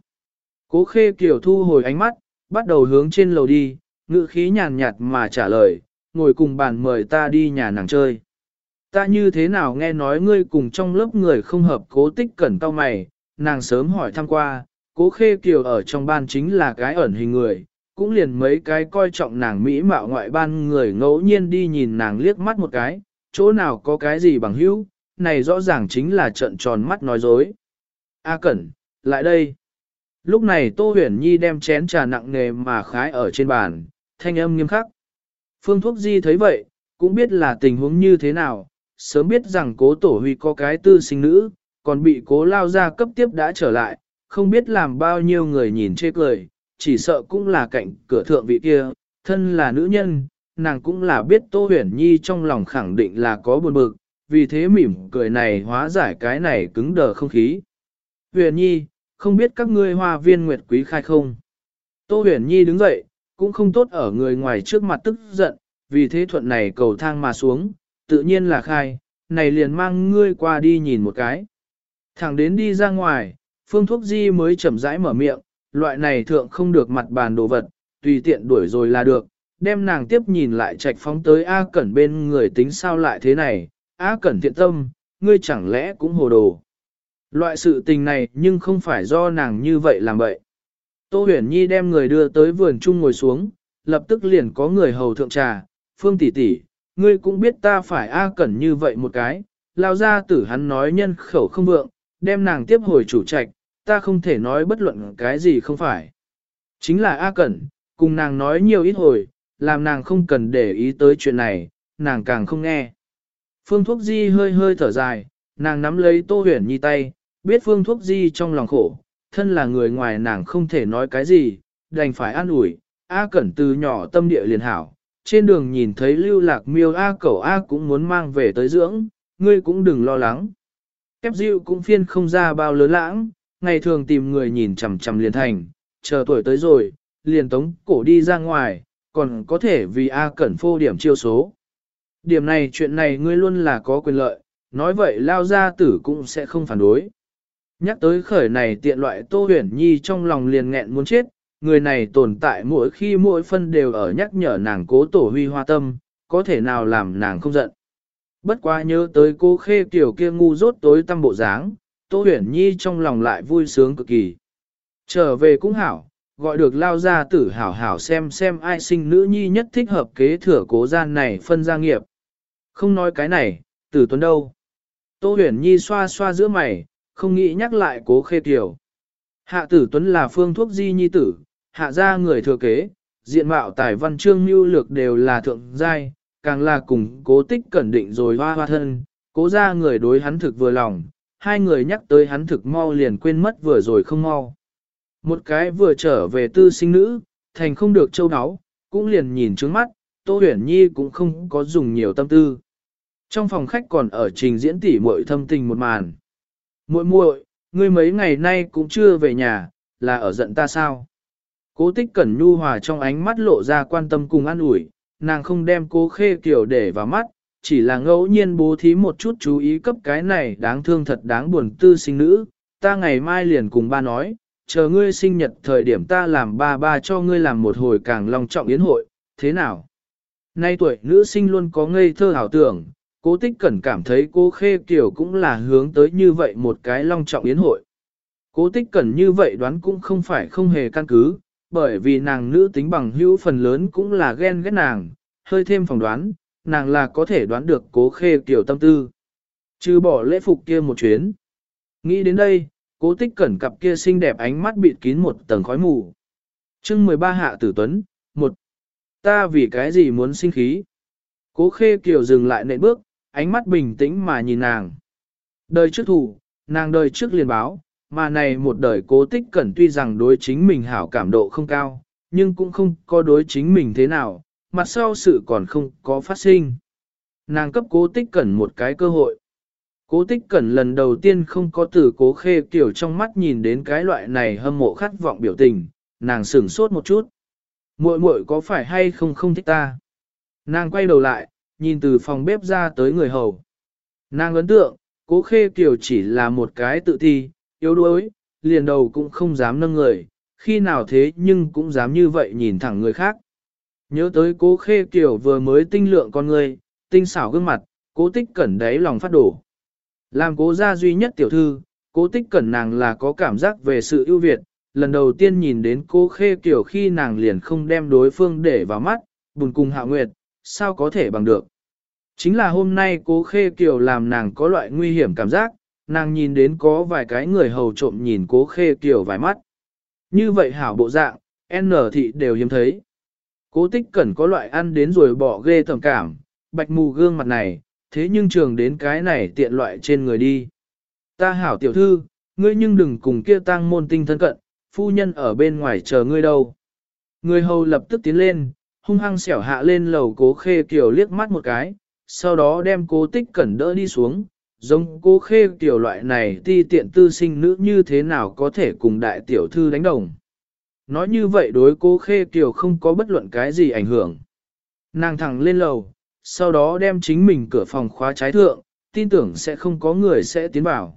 Cố khê kiểu thu hồi ánh mắt, bắt đầu hướng trên lầu đi, ngữ khí nhàn nhạt mà trả lời, ngồi cùng bàn mời ta đi nhà nàng chơi. Ta như thế nào nghe nói ngươi cùng trong lớp người không hợp cố tích cẩn tao mày, nàng sớm hỏi thăm qua, cố khê kiều ở trong ban chính là cái ẩn hình người, cũng liền mấy cái coi trọng nàng mỹ mạo ngoại ban người ngẫu nhiên đi nhìn nàng liếc mắt một cái, chỗ nào có cái gì bằng hữu, này rõ ràng chính là trận tròn mắt nói dối. A Cẩn, lại đây. Lúc này Tô Huyền Nhi đem chén trà nặng nề mà khái ở trên bàn, thanh âm nghiêm khắc. Phương Thuốc Di thấy vậy, cũng biết là tình huống như thế nào, sớm biết rằng cố tổ huy có cái tư sinh nữ, còn bị cố lao ra cấp tiếp đã trở lại, không biết làm bao nhiêu người nhìn chê cười, chỉ sợ cũng là cạnh cửa thượng vị kia, thân là nữ nhân, nàng cũng là biết Tô Huyền Nhi trong lòng khẳng định là có buồn bực, vì thế mỉm cười này hóa giải cái này cứng đờ không khí. Huyền Nhi, không biết các ngươi hoa viên nguyệt quý khai không? Tô Huyền Nhi đứng dậy, cũng không tốt ở người ngoài trước mặt tức giận, vì thế thuận này cầu thang mà xuống, tự nhiên là khai, này liền mang ngươi qua đi nhìn một cái. Thẳng đến đi ra ngoài, phương thuốc di mới chậm rãi mở miệng, loại này thượng không được mặt bàn đồ vật, tùy tiện đuổi rồi là được, đem nàng tiếp nhìn lại trạch phóng tới A Cẩn bên người tính sao lại thế này, A Cẩn thiện tâm, ngươi chẳng lẽ cũng hồ đồ. Loại sự tình này nhưng không phải do nàng như vậy làm vậy. Tô huyền nhi đem người đưa tới vườn chung ngồi xuống, lập tức liền có người hầu thượng trà, phương tỷ tỷ, ngươi cũng biết ta phải A Cẩn như vậy một cái, lao ra tử hắn nói nhân khẩu không vượng, đem nàng tiếp hồi chủ trạch, ta không thể nói bất luận cái gì không phải. Chính là A Cẩn, cùng nàng nói nhiều ít hồi, làm nàng không cần để ý tới chuyện này, nàng càng không nghe. Phương Thuốc Di hơi hơi thở dài, nàng nắm lấy Tô Huyền Nhi tay, biết Phương Thuốc Di trong lòng khổ, thân là người ngoài nàng không thể nói cái gì, đành phải an ủi, A Cẩn từ nhỏ tâm địa liền hảo, trên đường nhìn thấy lưu lạc miêu A cẩu A cũng muốn mang về tới dưỡng, ngươi cũng đừng lo lắng. Kép dịu cũng phiên không ra bao lớn lãng, ngày thường tìm người nhìn chằm chằm liền thành, chờ tuổi tới rồi, liền tống cổ đi ra ngoài, còn có thể vì A cẩn phô điểm chiêu số. Điểm này chuyện này ngươi luôn là có quyền lợi, nói vậy lao gia tử cũng sẽ không phản đối. Nhắc tới khởi này tiện loại Tô Huyền Nhi trong lòng liền nghẹn muốn chết, người này tồn tại mỗi khi mỗi phân đều ở nhắc nhở nàng cố tổ huy hoa tâm, có thể nào làm nàng không giận. Bất quá nhớ tới cô khê tiểu kia ngu rốt tối tâm bộ dáng, Tô Huyền Nhi trong lòng lại vui sướng cực kỳ. Trở về cũng hảo, gọi được lao ra tử hảo hảo xem xem ai sinh nữ nhi nhất thích hợp kế thừa cố gian này phân gia nghiệp. Không nói cái này, tử tuấn đâu. Tô huyền nhi xoa xoa giữa mày, không nghĩ nhắc lại cố khê tiểu. Hạ tử tuấn là phương thuốc di nhi tử, hạ gia người thừa kế, diện mạo tài văn chương mưu lược đều là thượng giai, càng là cùng cố tích cẩn định rồi hoa hoa thân, cố gia người đối hắn thực vừa lòng, hai người nhắc tới hắn thực mau liền quên mất vừa rồi không mau. Một cái vừa trở về tư sinh nữ, thành không được châu áo, cũng liền nhìn trước mắt, Tô Huyển Nhi cũng không có dùng nhiều tâm tư. Trong phòng khách còn ở trình diễn tỉ muội thâm tình một màn. Muội muội, ngươi mấy ngày nay cũng chưa về nhà, là ở giận ta sao? Cố tích cẩn nhu hòa trong ánh mắt lộ ra quan tâm cùng an ủi, nàng không đem cố khê kiểu để vào mắt, chỉ là ngẫu nhiên bố thí một chút chú ý cấp cái này đáng thương thật đáng buồn tư sinh nữ. Ta ngày mai liền cùng ba nói, chờ ngươi sinh nhật thời điểm ta làm ba ba cho ngươi làm một hồi càng long trọng yến hội, thế nào? Nay tuổi nữ sinh luôn có ngây thơ hảo tưởng, cố tích cẩn cảm thấy cô khê kiểu cũng là hướng tới như vậy một cái long trọng yến hội. Cố tích cẩn như vậy đoán cũng không phải không hề căn cứ, bởi vì nàng nữ tính bằng hữu phần lớn cũng là ghen ghét nàng, hơi thêm phỏng đoán, nàng là có thể đoán được cố khê kiểu tâm tư. Chứ bỏ lễ phục kia một chuyến. Nghĩ đến đây, cố tích cẩn cặp kia xinh đẹp ánh mắt bịt kín một tầng khói mù. chương 13 hạ tử tuấn, một Ta vì cái gì muốn sinh khí? Cố khê kiểu dừng lại nệ bước, ánh mắt bình tĩnh mà nhìn nàng. Đời trước thủ, nàng đời trước liền báo, mà này một đời cố tích cẩn tuy rằng đối chính mình hảo cảm độ không cao, nhưng cũng không có đối chính mình thế nào, mặt sau sự còn không có phát sinh. Nàng cấp cố tích cẩn một cái cơ hội. Cố tích cẩn lần đầu tiên không có từ cố khê kiểu trong mắt nhìn đến cái loại này hâm mộ khát vọng biểu tình, nàng sửng sốt một chút. muội muội có phải hay không không thích ta? Nàng quay đầu lại, nhìn từ phòng bếp ra tới người hầu. Nàng ấn tượng, cố khê kiểu chỉ là một cái tự thi, yếu đuối, liền đầu cũng không dám nâng người, khi nào thế nhưng cũng dám như vậy nhìn thẳng người khác. Nhớ tới cố khê kiểu vừa mới tinh lượng con người, tinh xảo gương mặt, cố tích cẩn đáy lòng phát đổ. Làm cố gia duy nhất tiểu thư, cố tích cẩn nàng là có cảm giác về sự ưu việt, lần đầu tiên nhìn đến cố khê kiểu khi nàng liền không đem đối phương để vào mắt, buồn cùng hạ nguyệt, sao có thể bằng được. Chính là hôm nay cố khê kiểu làm nàng có loại nguy hiểm cảm giác, nàng nhìn đến có vài cái người hầu trộm nhìn cố khê kiểu vài mắt. Như vậy hảo bộ dạng, N thị đều hiếm thấy. Cố tích cẩn có loại ăn đến rồi bỏ ghê thẩm cảm, bạch mù gương mặt này, thế nhưng trường đến cái này tiện loại trên người đi. Ta hảo tiểu thư, ngươi nhưng đừng cùng kia tăng môn tinh thân cận, phu nhân ở bên ngoài chờ ngươi đâu. Người hầu lập tức tiến lên, hung hăng xẻo hạ lên lầu cố khê kiểu liếc mắt một cái, sau đó đem cố tích cẩn đỡ đi xuống, giống cố khê tiểu loại này ti tiện tư sinh nữ như thế nào có thể cùng đại tiểu thư đánh đồng. Nói như vậy đối cố khê kiều không có bất luận cái gì ảnh hưởng. Nàng thẳng lên lầu, sau đó đem chính mình cửa phòng khóa trái thượng, tin tưởng sẽ không có người sẽ tiến vào.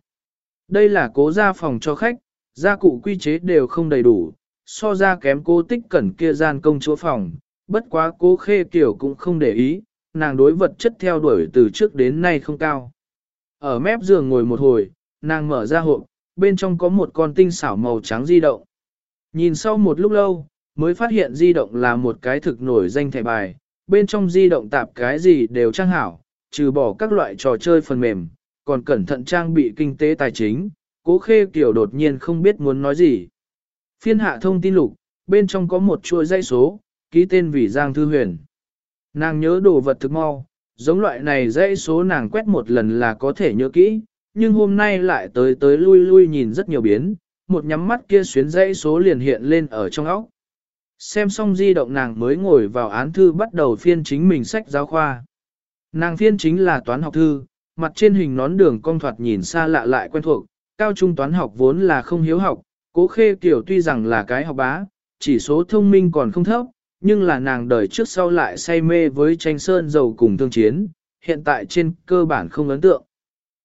Đây là cố gia phòng cho khách, gia cụ quy chế đều không đầy đủ, so ra kém cố tích cẩn kia gian công chúa phòng, bất quá cố khê kiểu cũng không để ý, nàng đối vật chất theo đuổi từ trước đến nay không cao. Ở mép giường ngồi một hồi, nàng mở ra hộp, bên trong có một con tinh xảo màu trắng di động. Nhìn sau một lúc lâu, mới phát hiện di động là một cái thực nổi danh thẻ bài, bên trong di động tạp cái gì đều trang hảo, trừ bỏ các loại trò chơi phần mềm, còn cẩn thận trang bị kinh tế tài chính, cố khê kiểu đột nhiên không biết muốn nói gì. Phiên hạ thông tin lục, bên trong có một chuỗi dây số, ký tên vì Giang Thư Huyền. Nàng nhớ đồ vật thực mau, giống loại này dãy số nàng quét một lần là có thể nhớ kỹ, nhưng hôm nay lại tới tới lui lui nhìn rất nhiều biến, một nhắm mắt kia xuyến dãy số liền hiện lên ở trong óc. Xem xong di động nàng mới ngồi vào án thư bắt đầu phiên chính mình sách giáo khoa. Nàng phiên chính là toán học thư, mặt trên hình nón đường cong thoạt nhìn xa lạ lại quen thuộc, cao trung toán học vốn là không hiếu học, cố khê kiểu tuy rằng là cái học bá, chỉ số thông minh còn không thấp, nhưng là nàng đời trước sau lại say mê với tranh sơn dầu cùng thương chiến, hiện tại trên cơ bản không ấn tượng.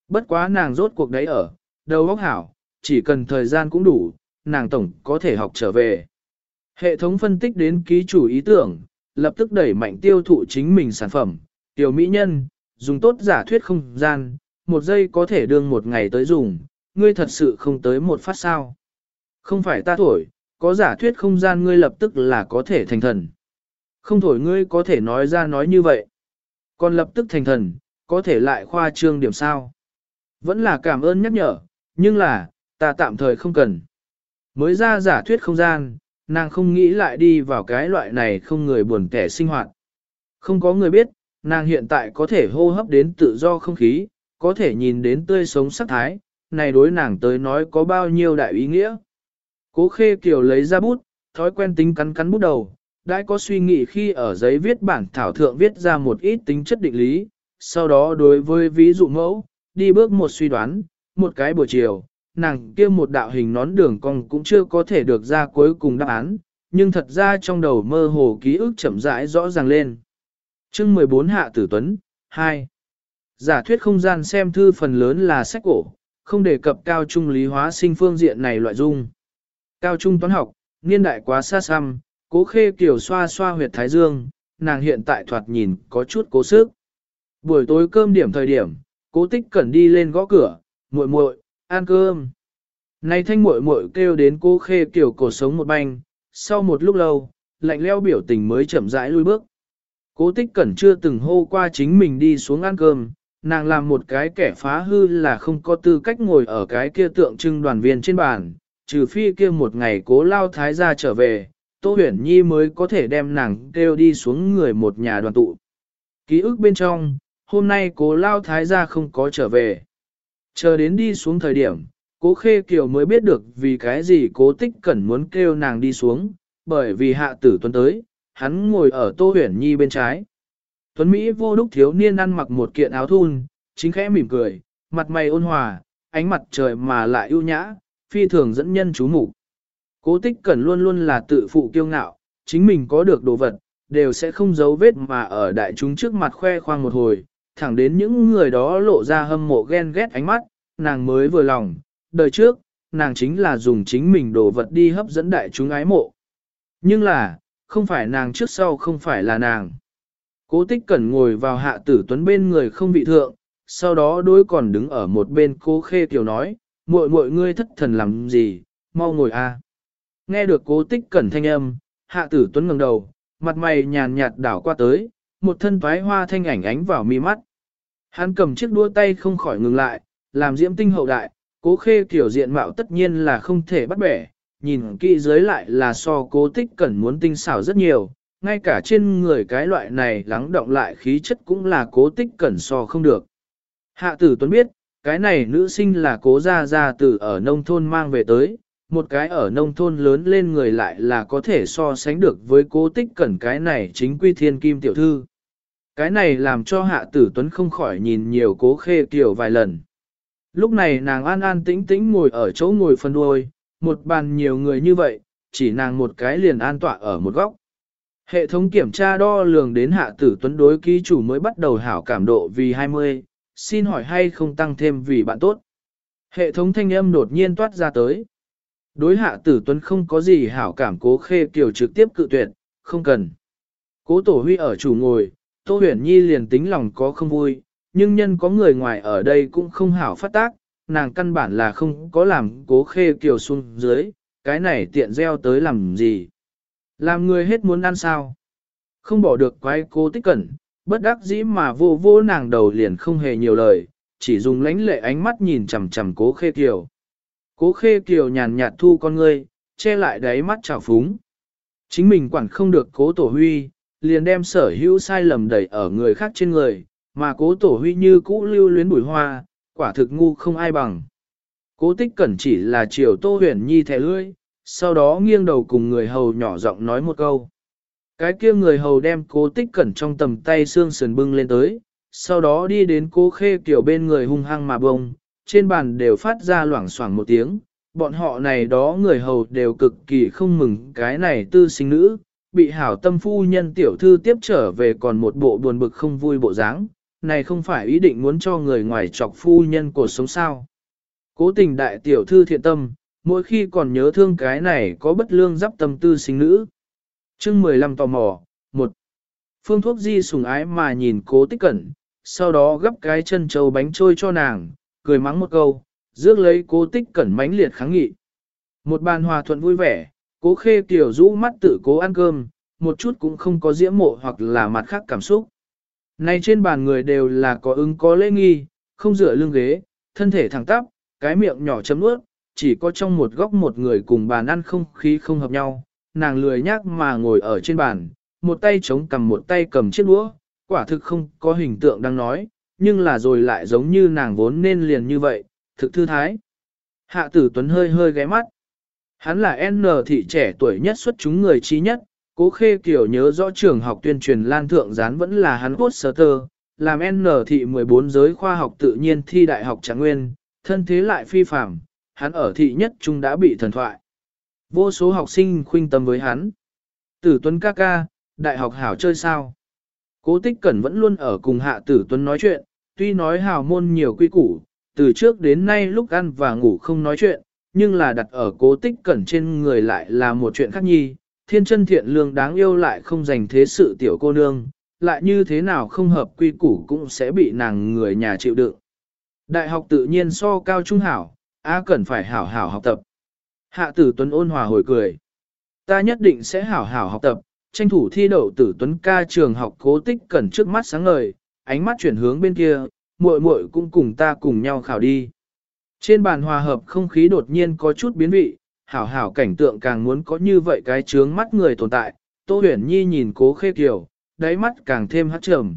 Bất quá nàng rốt cuộc đấy ở, đầu óc hảo, chỉ cần thời gian cũng đủ, nàng tổng có thể học trở về. Hệ thống phân tích đến ký chủ ý tưởng, lập tức đẩy mạnh tiêu thụ chính mình sản phẩm, tiểu mỹ nhân, dùng tốt giả thuyết không gian, một giây có thể đương một ngày tới dùng, ngươi thật sự không tới một phát sao. Không phải ta thổi, có giả thuyết không gian ngươi lập tức là có thể thành thần. Không thổi ngươi có thể nói ra nói như vậy. Còn lập tức thành thần, có thể lại khoa trương điểm sao. Vẫn là cảm ơn nhắc nhở, nhưng là, ta tạm thời không cần. Mới ra giả thuyết không gian, nàng không nghĩ lại đi vào cái loại này không người buồn kẻ sinh hoạt. Không có người biết, nàng hiện tại có thể hô hấp đến tự do không khí, có thể nhìn đến tươi sống sắc thái, này đối nàng tới nói có bao nhiêu đại ý nghĩa. Cố khê kiều lấy ra bút, thói quen tính cắn cắn bút đầu, đã có suy nghĩ khi ở giấy viết bản thảo thượng viết ra một ít tính chất định lý, sau đó đối với ví dụ mẫu, đi bước một suy đoán, một cái buổi chiều, nàng kia một đạo hình nón đường cong cũng chưa có thể được ra cuối cùng đáp án, nhưng thật ra trong đầu mơ hồ ký ức chậm rãi rõ ràng lên. chương 14 Hạ Tử Tuấn 2. Giả thuyết không gian xem thư phần lớn là sách cổ, không đề cập cao trung lý hóa sinh phương diện này loại dung. Cao trung toán học, niên đại quá xa xăm, cố khê kiểu xoa xoa huyệt thái dương, nàng hiện tại thoạt nhìn có chút cố sức. Buổi tối cơm điểm thời điểm, cố tích cẩn đi lên gõ cửa, muội muội, ăn cơm. Này thanh muội muội kêu đến cố khê kiểu cổ sống một banh, sau một lúc lâu, lạnh leo biểu tình mới chậm rãi lui bước. Cố tích cẩn chưa từng hô qua chính mình đi xuống ăn cơm, nàng làm một cái kẻ phá hư là không có tư cách ngồi ở cái kia tượng trưng đoàn viên trên bàn, trừ phi kia một ngày cố lao thái gia trở về, Tô Huyền Nhi mới có thể đem nàng kêu đi xuống người một nhà đoàn tụ. Ký ức bên trong, hôm nay cố lao thái gia không có trở về. Chờ đến đi xuống thời điểm, Cố khê kiều mới biết được vì cái gì cố tích cẩn muốn kêu nàng đi xuống, bởi vì hạ tử tuấn tới, hắn ngồi ở tô huyền nhi bên trái. Tuấn Mỹ vô đúc thiếu niên ăn mặc một kiện áo thun, chính khẽ mỉm cười, mặt mày ôn hòa, ánh mặt trời mà lại ưu nhã, phi thường dẫn nhân chú mục. Cố tích cẩn luôn luôn là tự phụ kiêu ngạo, chính mình có được đồ vật, đều sẽ không giấu vết mà ở đại chúng trước mặt khoe khoang một hồi, thẳng đến những người đó lộ ra hâm mộ ghen ghét ánh mắt, nàng mới vừa lòng, đời trước, nàng chính là dùng chính mình đồ vật đi hấp dẫn đại chúng ái mộ. Nhưng là, không phải nàng trước sau không phải là nàng. Cố tích cẩn ngồi vào hạ tử tuấn bên người không vị thượng, sau đó đối còn đứng ở một bên cố khê tiểu nói, muội muội ngươi thất thần làm gì, mau ngồi a. Nghe được cố tích cẩn thanh âm, hạ tử tuấn ngẩng đầu, mặt mày nhàn nhạt đảo qua tới, một thân toái hoa thanh ảnh ánh vào mi mắt. Hắn cầm chiếc đua tay không khỏi ngừng lại, làm diễm tinh hậu đại, cố khê kiểu diện mạo tất nhiên là không thể bắt bẻ, nhìn kỹ dưới lại là so cố tích cẩn muốn tinh xảo rất nhiều, ngay cả trên người cái loại này lắng động lại khí chất cũng là cố tích cẩn so không được. Hạ tử tuấn biết, cái này nữ sinh là cố gia gia tử ở nông thôn mang về tới, một cái ở nông thôn lớn lên người lại là có thể so sánh được với cố tích cẩn cái này chính quy thiên kim tiểu thư. Cái này làm cho hạ tử tuấn không khỏi nhìn nhiều cố khê kiểu vài lần. Lúc này nàng an an tĩnh tĩnh ngồi ở chỗ ngồi phân đuôi, một bàn nhiều người như vậy, chỉ nàng một cái liền an tọa ở một góc. Hệ thống kiểm tra đo lường đến hạ tử tuấn đối ký chủ mới bắt đầu hảo cảm độ vì 20, xin hỏi hay không tăng thêm vì bạn tốt. Hệ thống thanh âm đột nhiên toát ra tới. Đối hạ tử tuấn không có gì hảo cảm cố khê kiều trực tiếp cự tuyệt, không cần. Cố tổ huy ở chủ ngồi, tô huyền nhi liền tính lòng có không vui, nhưng nhân có người ngoài ở đây cũng không hảo phát tác, nàng căn bản là không có làm cố khê kiều xuống dưới, cái này tiện gieo tới làm gì. Làm người hết muốn ăn sao. Không bỏ được quái cô tích cẩn, bất đắc dĩ mà vô vô nàng đầu liền không hề nhiều lời, chỉ dùng lánh lệ ánh mắt nhìn chằm chằm cố khê kiều. Cố khê kiều nhàn nhạt thu con ngươi, che lại đáy mắt trào phúng. Chính mình quản không được cố tổ huy, liền đem sở hữu sai lầm đẩy ở người khác trên người, mà cố tổ huy như cũ lưu luyến bùi hoa, quả thực ngu không ai bằng. Cố tích cẩn chỉ là chiều tô huyền nhi thẻ lưỡi, sau đó nghiêng đầu cùng người hầu nhỏ giọng nói một câu. Cái kia người hầu đem cố tích cẩn trong tầm tay xương sườn bưng lên tới, sau đó đi đến cố khê kiểu bên người hung hăng mà bông, trên bàn đều phát ra loảng xoảng một tiếng, bọn họ này đó người hầu đều cực kỳ không mừng cái này tư sinh nữ, bị hảo tâm phu nhân tiểu thư tiếp trở về còn một bộ buồn bực không vui bộ dáng, này không phải ý định muốn cho người ngoài chọc phu nhân cuộc sống sao. Cố tình đại tiểu thư thiện tâm, mỗi khi còn nhớ thương cái này có bất lương giáp tâm tư sinh nữ. chương 15 tò mò, một Phương thuốc di sùng ái mà nhìn cố tích cẩn, sau đó gấp cái chân trâu bánh trôi cho nàng, cười mắng một câu, rước lấy cố tích cẩn mánh liệt kháng nghị. Một bàn hòa thuận vui vẻ, cố khê kiểu rũ mắt tự cố ăn cơm, một chút cũng không có diễm mộ hoặc là mặt khác cảm xúc. Này trên bàn người đều là có ứng có lễ nghi, không dựa lưng ghế, thân thể thẳng tắp, cái miệng nhỏ chấm nuốt, chỉ có trong một góc một người cùng bàn ăn không khí không hợp nhau, nàng lười nhác mà ngồi ở trên bàn, một tay chống cầm một tay cầm chiếc đũa, quả thực không có hình tượng đang nói, nhưng là rồi lại giống như nàng vốn nên liền như vậy, thực thư thái. Hạ tử Tuấn hơi hơi ghé mắt. Hắn là N thị trẻ tuổi nhất xuất chúng người trí nhất, cố khê kiểu nhớ rõ trường học tuyên truyền lan thượng gián vẫn là hắn cốt sở tơ, làm N thị 14 giới khoa học tự nhiên thi đại học trạng nguyên, thân thế lại phi phàm, hắn ở thị nhất trung đã bị thần thoại. Vô số học sinh khuynh tâm với hắn. Tử Tuấn ca ca, đại học hảo chơi sao? Cố tích cẩn vẫn luôn ở cùng hạ tử Tuấn nói chuyện, tuy nói hào môn nhiều quy củ, từ trước đến nay lúc ăn và ngủ không nói chuyện, nhưng là đặt ở cố tích cẩn trên người lại là một chuyện khác nhi, thiên chân thiện lương đáng yêu lại không dành thế sự tiểu cô nương, lại như thế nào không hợp quy củ cũng sẽ bị nàng người nhà chịu đựng. Đại học tự nhiên so cao trung hảo, A cần phải hảo hảo học tập. Hạ tử Tuấn ôn hòa hồi cười. Ta nhất định sẽ hảo hảo học tập, tranh thủ thi đậu tử Tuấn ca trường học cố tích cẩn trước mắt sáng ngời, ánh mắt chuyển hướng bên kia, muội muội cũng cùng ta cùng nhau khảo đi. Trên bàn hòa hợp không khí đột nhiên có chút biến vị, hảo hảo cảnh tượng càng muốn có như vậy cái chướng mắt người tồn tại, Tô Huyền Nhi nhìn cố khê kiều, đáy mắt càng thêm hát trầm.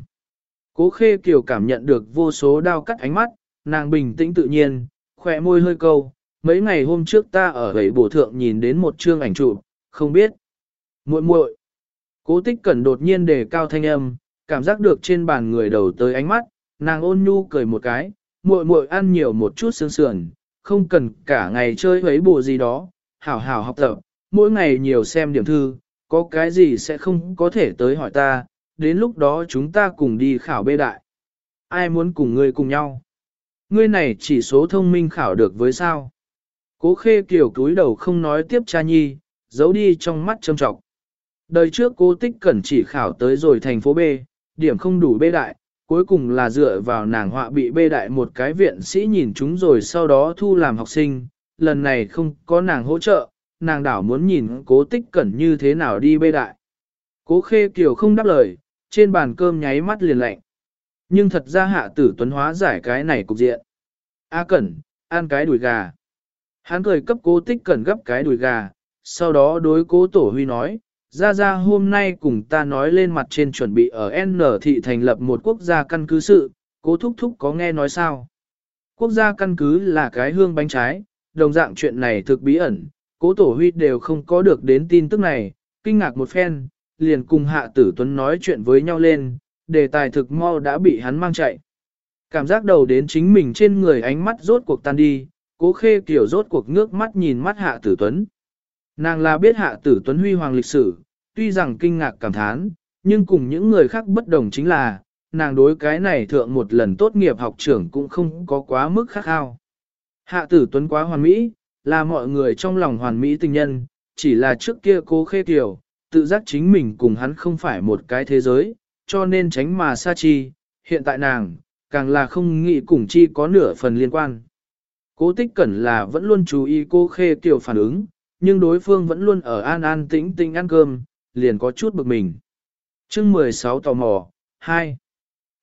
Cố khê kiều cảm nhận được vô số đao cắt ánh mắt, nàng bình tĩnh tự nhiên, khỏe môi hơi câu, mấy ngày hôm trước ta ở gầy bổ thượng nhìn đến một chương ảnh chụp, không biết. muội muội Cố tích cẩn đột nhiên đề cao thanh âm, cảm giác được trên bàn người đầu tới ánh mắt, nàng ôn nhu cười một cái, muội muội ăn nhiều một chút sương sườn, không cần cả ngày chơi với bù gì đó, hảo hảo học tập, mỗi ngày nhiều xem điểm thư, có cái gì sẽ không có thể tới hỏi ta, đến lúc đó chúng ta cùng đi khảo bê đại. Ai muốn cùng ngươi cùng nhau? Ngươi này chỉ số thông minh khảo được với sao? Cố khê kiểu cúi đầu không nói tiếp cha nhi, giấu đi trong mắt trâm trọng. Đời trước cố tích cẩn chỉ khảo tới rồi thành phố B, điểm không đủ bê đại, cuối cùng là dựa vào nàng họa bị bê đại một cái viện sĩ nhìn chúng rồi sau đó thu làm học sinh, lần này không có nàng hỗ trợ, nàng đảo muốn nhìn cố tích cẩn như thế nào đi bê đại. Cố khê kiều không đáp lời, trên bàn cơm nháy mắt liền lạnh. Nhưng thật ra hạ tử tuấn hóa giải cái này cục diện. A cẩn, ăn cái đùi gà. Hắn cười cấp cố tích cẩn gấp cái đùi gà, sau đó đối cố tổ huy nói, Gia gia hôm nay cùng ta nói lên mặt trên chuẩn bị ở N thị thành lập một quốc gia căn cứ sự, cố thúc thúc có nghe nói sao? Quốc gia căn cứ là cái hương bánh trái, đồng dạng chuyện này thực bí ẩn, cố tổ huy đều không có được đến tin tức này, kinh ngạc một phen, liền cùng hạ tử tuấn nói chuyện với nhau lên, đề tài thực mau đã bị hắn mang chạy. Cảm giác đầu đến chính mình trên người ánh mắt rốt cuộc tan đi, cố khê kiểu rốt cuộc ngước mắt nhìn mắt hạ tử tuấn. Nàng là biết hạ tử tuấn huy hoàng lịch sử, tuy rằng kinh ngạc cảm thán, nhưng cùng những người khác bất đồng chính là, nàng đối cái này thượng một lần tốt nghiệp học trưởng cũng không có quá mức khắc khao. Hạ tử tuấn quá hoàn mỹ, là mọi người trong lòng hoàn mỹ tình nhân, chỉ là trước kia cố khê tiểu tự giác chính mình cùng hắn không phải một cái thế giới, cho nên tránh mà xa chi, hiện tại nàng, càng là không nghĩ cùng chi có nửa phần liên quan. Cố tích cẩn là vẫn luôn chú ý cô khê tiểu phản ứng, nhưng đối phương vẫn luôn ở an an tĩnh tĩnh ăn cơm, liền có chút bực mình. chương 16 tò mò, 2.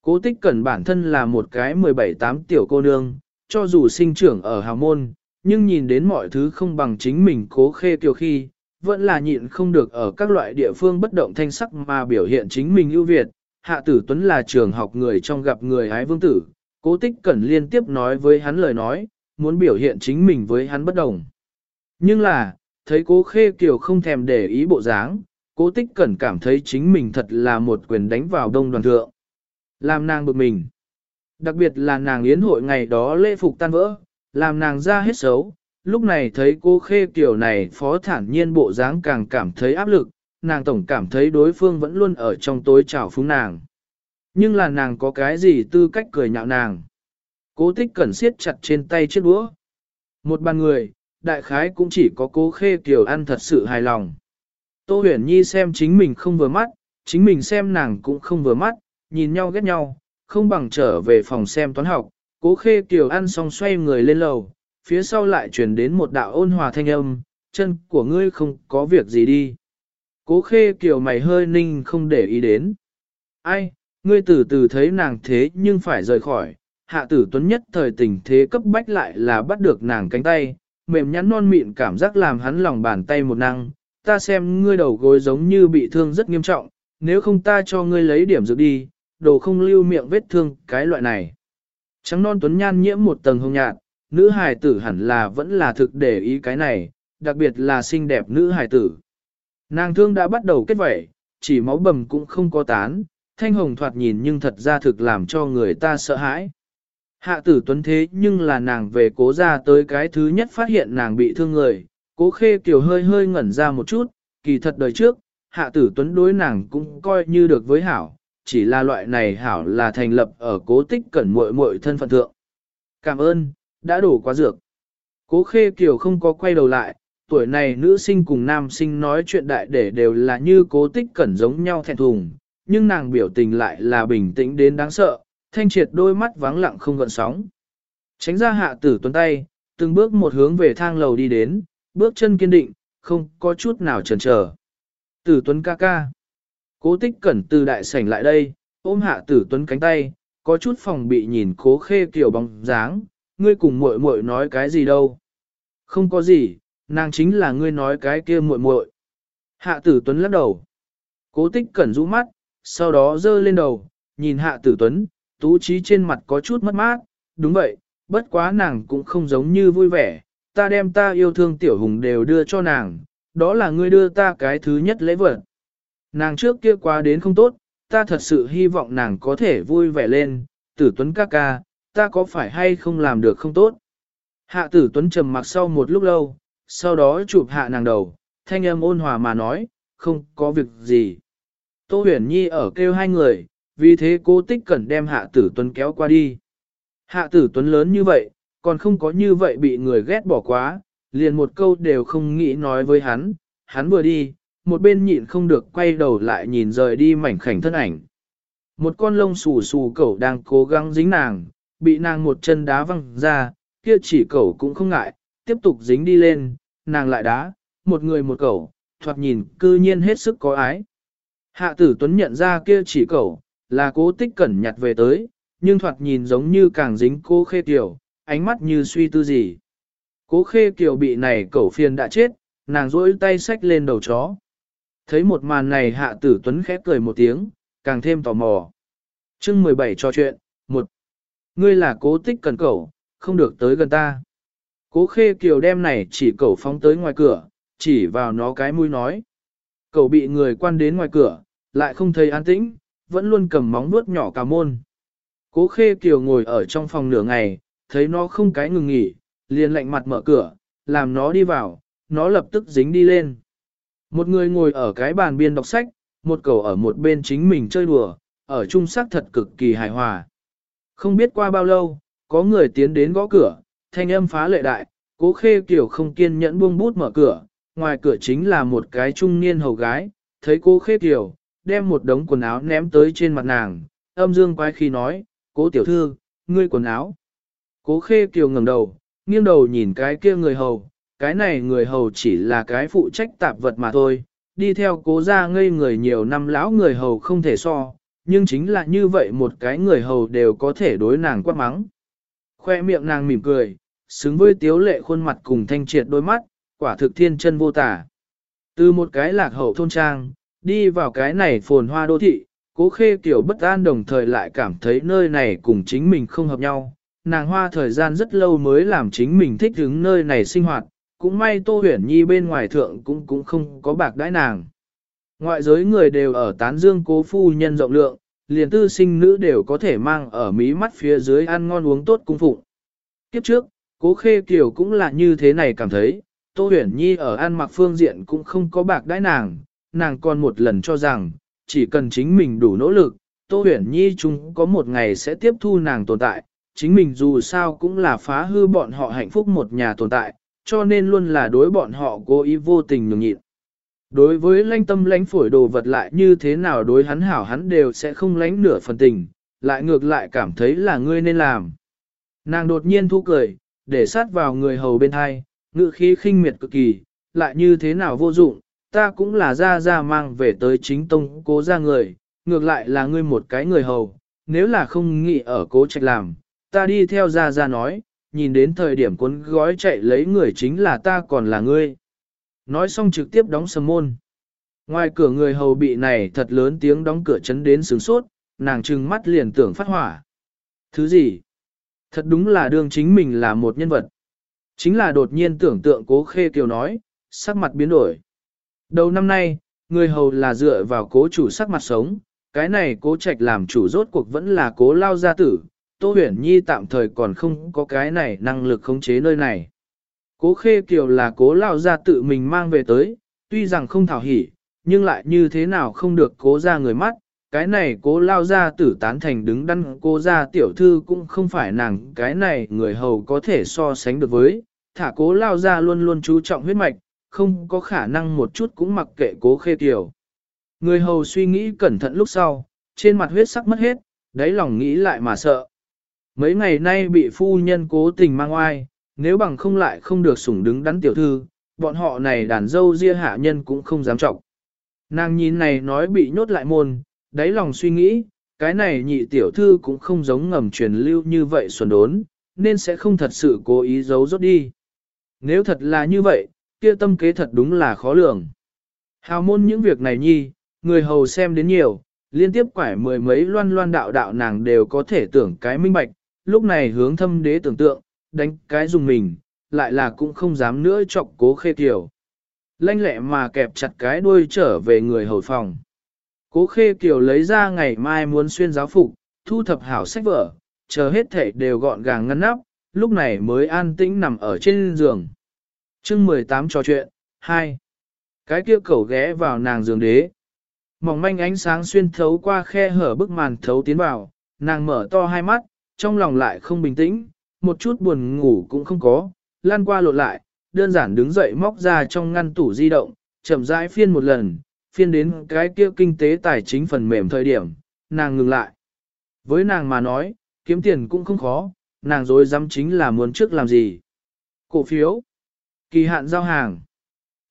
Cố tích cẩn bản thân là một cái 17-8 tiểu cô nương, cho dù sinh trưởng ở hào môn, nhưng nhìn đến mọi thứ không bằng chính mình cố khê kiều khi, vẫn là nhịn không được ở các loại địa phương bất động thanh sắc mà biểu hiện chính mình ưu việt. Hạ tử Tuấn là trường học người trong gặp người hái vương tử, cố tích cẩn liên tiếp nói với hắn lời nói, muốn biểu hiện chính mình với hắn bất đồng. Nhưng là, thấy cố khê kiều không thèm để ý bộ dáng, cố tích cẩn cảm thấy chính mình thật là một quyền đánh vào đông đoàn thượng. Làm nàng bực mình. Đặc biệt là nàng yến hội ngày đó lễ phục tan vỡ, làm nàng ra hết xấu. Lúc này thấy cô khê kiểu này phó thản nhiên bộ dáng càng cảm thấy áp lực, nàng tổng cảm thấy đối phương vẫn luôn ở trong tối trào phúng nàng. Nhưng là nàng có cái gì tư cách cười nhạo nàng. Cố tích cẩn siết chặt trên tay chiếc đũa. Một bàn người, đại khái cũng chỉ có cố khê kiều ăn thật sự hài lòng. Tô huyền nhi xem chính mình không vừa mắt, chính mình xem nàng cũng không vừa mắt, nhìn nhau ghét nhau, không bằng trở về phòng xem toán học, cố khê kiều ăn xong xoay người lên lầu, phía sau lại truyền đến một đạo ôn hòa thanh âm, chân của ngươi không có việc gì đi. Cố khê kiều mày hơi ninh không để ý đến. Ai, ngươi từ từ thấy nàng thế nhưng phải rời khỏi, hạ tử tuấn nhất thời tình thế cấp bách lại là bắt được nàng cánh tay, mềm nhắn non mịn cảm giác làm hắn lòng bàn tay một năng, ta xem ngươi đầu gối giống như bị thương rất nghiêm trọng, nếu không ta cho ngươi lấy điểm dược đi, đồ không lưu miệng vết thương cái loại này. Trắng non tuấn nhan nhiễm một tầng hồng nhạt, nữ hài tử hẳn là vẫn là thực để ý cái này, đặc biệt là xinh đẹp nữ hài tử. Nàng thương đã bắt đầu kết vẩy, chỉ máu bầm cũng không có tán, thanh hồng thoạt nhìn nhưng thật ra thực làm cho người ta sợ hãi. Hạ tử tuấn thế nhưng là nàng về cố ra tới cái thứ nhất phát hiện nàng bị thương người, cố khê kiều hơi hơi ngẩn ra một chút, kỳ thật đời trước, hạ tử tuấn đối nàng cũng coi như được với hảo, chỉ là loại này hảo là thành lập ở cố tích cẩn muội muội thân phận thượng. Cảm ơn, đã đổ quá dược. Cố khê kiều không có quay đầu lại, tuổi này nữ sinh cùng nam sinh nói chuyện đại để đều là như cố tích cẩn giống nhau thẹn thùng, nhưng nàng biểu tình lại là bình tĩnh đến đáng sợ, thanh triệt đôi mắt vắng lặng không gợn sóng. Tránh ra hạ tử tuấn tay, từng bước một hướng về thang lầu đi đến, bước chân kiên định, không có chút nào chần chờ. Tử tuấn ca ca. Cố tích cẩn từ đại sảnh lại đây, ôm hạ tử tuấn cánh tay, có chút phòng bị nhìn cố khê kiểu bóng dáng, ngươi cùng muội muội nói cái gì đâu. Không có gì, nàng chính là ngươi nói cái kia muội muội. Hạ tử tuấn lắc đầu. Cố tích cẩn rũ mắt, sau đó dơ lên đầu, nhìn hạ tử tuấn, tú trí trên mặt có chút mất mát, đúng vậy, bất quá nàng cũng không giống như vui vẻ, ta đem ta yêu thương tiểu hùng đều đưa cho nàng, đó là ngươi đưa ta cái thứ nhất lễ vật. Nàng trước kia quá đến không tốt, ta thật sự hy vọng nàng có thể vui vẻ lên, tử tuấn ca ca, ta có phải hay không làm được không tốt. Hạ tử tuấn trầm mặc sau một lúc lâu, sau đó chụp hạ nàng đầu, thanh âm ôn hòa mà nói, không có việc gì. Tô huyền nhi ở kêu hai người, vì thế cô tích cẩn đem hạ tử tuấn kéo qua đi. Hạ tử tuấn lớn như vậy, còn không có như vậy bị người ghét bỏ quá, liền một câu đều không nghĩ nói với hắn, hắn vừa đi, một bên nhịn không được quay đầu lại nhìn rời đi mảnh khảnh thân ảnh. Một con lông xù xù cẩu đang cố gắng dính nàng, bị nàng một chân đá văng ra, kia chỉ cẩu cũng không ngại, tiếp tục dính đi lên, nàng lại đá, một người một cẩu, thoạt nhìn cư nhiên hết sức có ái. Hạ tử tuấn nhận ra kia chỉ cẩu, là cố tích cẩn nhặt về tới, nhưng thoạt nhìn giống như càng dính cô khê kiểu, ánh mắt như suy tư gì. Cố khê kiều bị này cẩu phiền đã chết, nàng rỗi tay xách lên đầu chó. Thấy một màn này hạ tử tuấn khép cười một tiếng, càng thêm tò mò. chương 17 trò chuyện, một Ngươi là cố tích cần cẩu, không được tới gần ta. Cố khê kiều đem này chỉ cẩu phóng tới ngoài cửa, chỉ vào nó cái mũi nói. Cẩu bị người quan đến ngoài cửa, lại không thấy an tĩnh, vẫn luôn cầm móng vuốt nhỏ cà môn. Cố khê kiều ngồi ở trong phòng nửa ngày, thấy nó không cái ngừng nghỉ, liền lạnh mặt mở cửa, làm nó đi vào, nó lập tức dính đi lên. Một người ngồi ở cái bàn biên đọc sách, một cầu ở một bên chính mình chơi đùa, ở trung sắc thật cực kỳ hài hòa. Không biết qua bao lâu, có người tiến đến gõ cửa, thanh âm phá lệ đại, cố khê kiểu không kiên nhẫn buông bút mở cửa, ngoài cửa chính là một cái trung niên hầu gái, thấy cố khê kiểu, đem một đống quần áo ném tới trên mặt nàng, âm dương quái khi nói, cố tiểu thư, ngươi quần áo. Cố khê kiều ngẩng đầu, nghiêng đầu nhìn cái kia người hầu, cái này người hầu chỉ là cái phụ trách tạp vật mà thôi, đi theo cố gia ngây người nhiều năm lão người hầu không thể so, nhưng chính là như vậy một cái người hầu đều có thể đối nàng quát mắng. Khoe miệng nàng mỉm cười, xứng với tiếu lệ khuôn mặt cùng thanh triệt đôi mắt, quả thực thiên chân vô tả. Từ một cái lạc hậu thôn trang, đi vào cái này phồn hoa đô thị, cố khê kiểu bất an đồng thời lại cảm thấy nơi này cùng chính mình không hợp nhau. Nàng hoa thời gian rất lâu mới làm chính mình thích ứng nơi này sinh hoạt, cũng may Tô Huyền Nhi bên ngoài thượng cũng cũng không có bạc đãi nàng. Ngoại giới người đều ở tán dương cố phu nhân rộng lượng, liền tư sinh nữ đều có thể mang ở mí mắt phía dưới ăn ngon uống tốt cung phụng. Kiếp trước, cố khê kiều cũng là như thế này cảm thấy, Tô Huyền Nhi ở ăn mặc phương diện cũng không có bạc đãi nàng, nàng còn một lần cho rằng, chỉ cần chính mình đủ nỗ lực, Tô Huyển Nhi chúng có một ngày sẽ tiếp thu nàng tồn tại, chính mình dù sao cũng là phá hư bọn họ hạnh phúc một nhà tồn tại, cho nên luôn là đối bọn họ cố ý vô tình nhường nhịn. Đối với lãnh tâm lãnh phổi đồ vật lại như thế nào đối hắn hảo hắn đều sẽ không lãnh nửa phần tình, lại ngược lại cảm thấy là ngươi nên làm. Nàng đột nhiên thu cười, để sát vào người hầu bên hai, ngự khí khinh miệt cực kỳ, lại như thế nào vô dụng, ta cũng là ra ra mang về tới chính tông cố ra người, ngược lại là ngươi một cái người hầu, nếu là không nghĩ ở cố trạch làm, ta đi theo ra ra nói, nhìn đến thời điểm cuốn gói chạy lấy người chính là ta còn là ngươi. Nói xong trực tiếp đóng sầm môn. Ngoài cửa người hầu bị này thật lớn tiếng đóng cửa chấn đến sướng sốt, nàng trừng mắt liền tưởng phát hỏa. Thứ gì? Thật đúng là đương chính mình là một nhân vật. Chính là đột nhiên tưởng tượng cố khê kiều nói, sắc mặt biến đổi. Đầu năm nay, người hầu là dựa vào cố chủ sắc mặt sống, cái này cố trạch làm chủ rốt cuộc vẫn là cố lao gia tử, Tô Huyền Nhi tạm thời còn không có cái này năng lực khống chế nơi này. Cố Khê Kiều là cố lao gia tự mình mang về tới, tuy rằng không thảo hỉ, nhưng lại như thế nào không được cố ra người mắt, cái này cố lao gia tử tán thành đứng đắn cố gia tiểu thư cũng không phải nàng cái này người hầu có thể so sánh được với, thả cố lao gia luôn luôn chú trọng huyết mạch, không có khả năng một chút cũng mặc kệ cố khê tiểu Người hầu suy nghĩ cẩn thận lúc sau, trên mặt huyết sắc mất hết, đáy lòng nghĩ lại mà sợ. Mấy ngày nay bị phu nhân cố tình mang oai, nếu bằng không lại không được sủng đứng đắn tiểu thư, bọn họ này đàn dâu ria hạ nhân cũng không dám trọng. Nàng nhìn này nói bị nhốt lại môn, đáy lòng suy nghĩ, cái này nhị tiểu thư cũng không giống ngầm truyền lưu như vậy xuẩn đốn, nên sẽ không thật sự cố ý giấu rốt đi. Nếu thật là như vậy, kia tâm kế thật đúng là khó lường. Hào môn những việc này nhi, người hầu xem đến nhiều, liên tiếp quải mười mấy loan loan đạo đạo nàng đều có thể tưởng cái minh bạch, lúc này hướng thâm đế tưởng tượng, đánh cái dùng mình, lại là cũng không dám nữa chọc cố khê kiều. Lanh lẹ mà kẹp chặt cái đuôi trở về người hầu phòng. Cố khê kiều lấy ra ngày mai muốn xuyên giáo phục, thu thập hảo sách vở, chờ hết thể đều gọn gàng ngăn nắp, lúc này mới an tĩnh nằm ở trên giường chương 18 trò chuyện, 2. Cái kia cẩu ghé vào nàng giường đế. Mỏng manh ánh sáng xuyên thấu qua khe hở bức màn thấu tiến vào, nàng mở to hai mắt, trong lòng lại không bình tĩnh, một chút buồn ngủ cũng không có, lan qua lột lại, đơn giản đứng dậy móc ra trong ngăn tủ di động, chậm rãi phiên một lần, phiên đến cái kia kinh tế tài chính phần mềm thời điểm, nàng ngừng lại. Với nàng mà nói, kiếm tiền cũng không khó, nàng dối dám chính là muốn trước làm gì. Cổ phiếu, kỳ hạn giao hàng,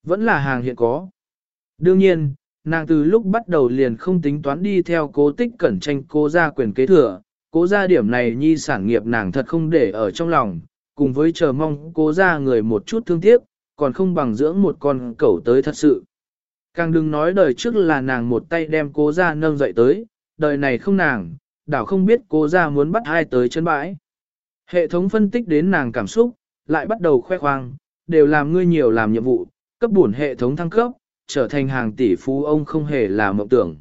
vẫn là hàng hiện có. Đương nhiên, nàng từ lúc bắt đầu liền không tính toán đi theo cố tích cẩn tranh cố gia quyền kế thừa, cố gia điểm này nhi sản nghiệp nàng thật không để ở trong lòng, cùng với chờ mong cố gia người một chút thương tiếc, còn không bằng dưỡng một con cẩu tới thật sự. Càng đừng nói đời trước là nàng một tay đem cố gia nâng dậy tới, đời này không nàng, đảo không biết cố gia muốn bắt ai tới chân bãi. Hệ thống phân tích đến nàng cảm xúc, lại bắt đầu khoe khoang, đều làm ngươi nhiều làm nhiệm vụ, cấp bổn hệ thống thăng cấp, trở thành hàng tỷ phú ông không hề là mộng tưởng.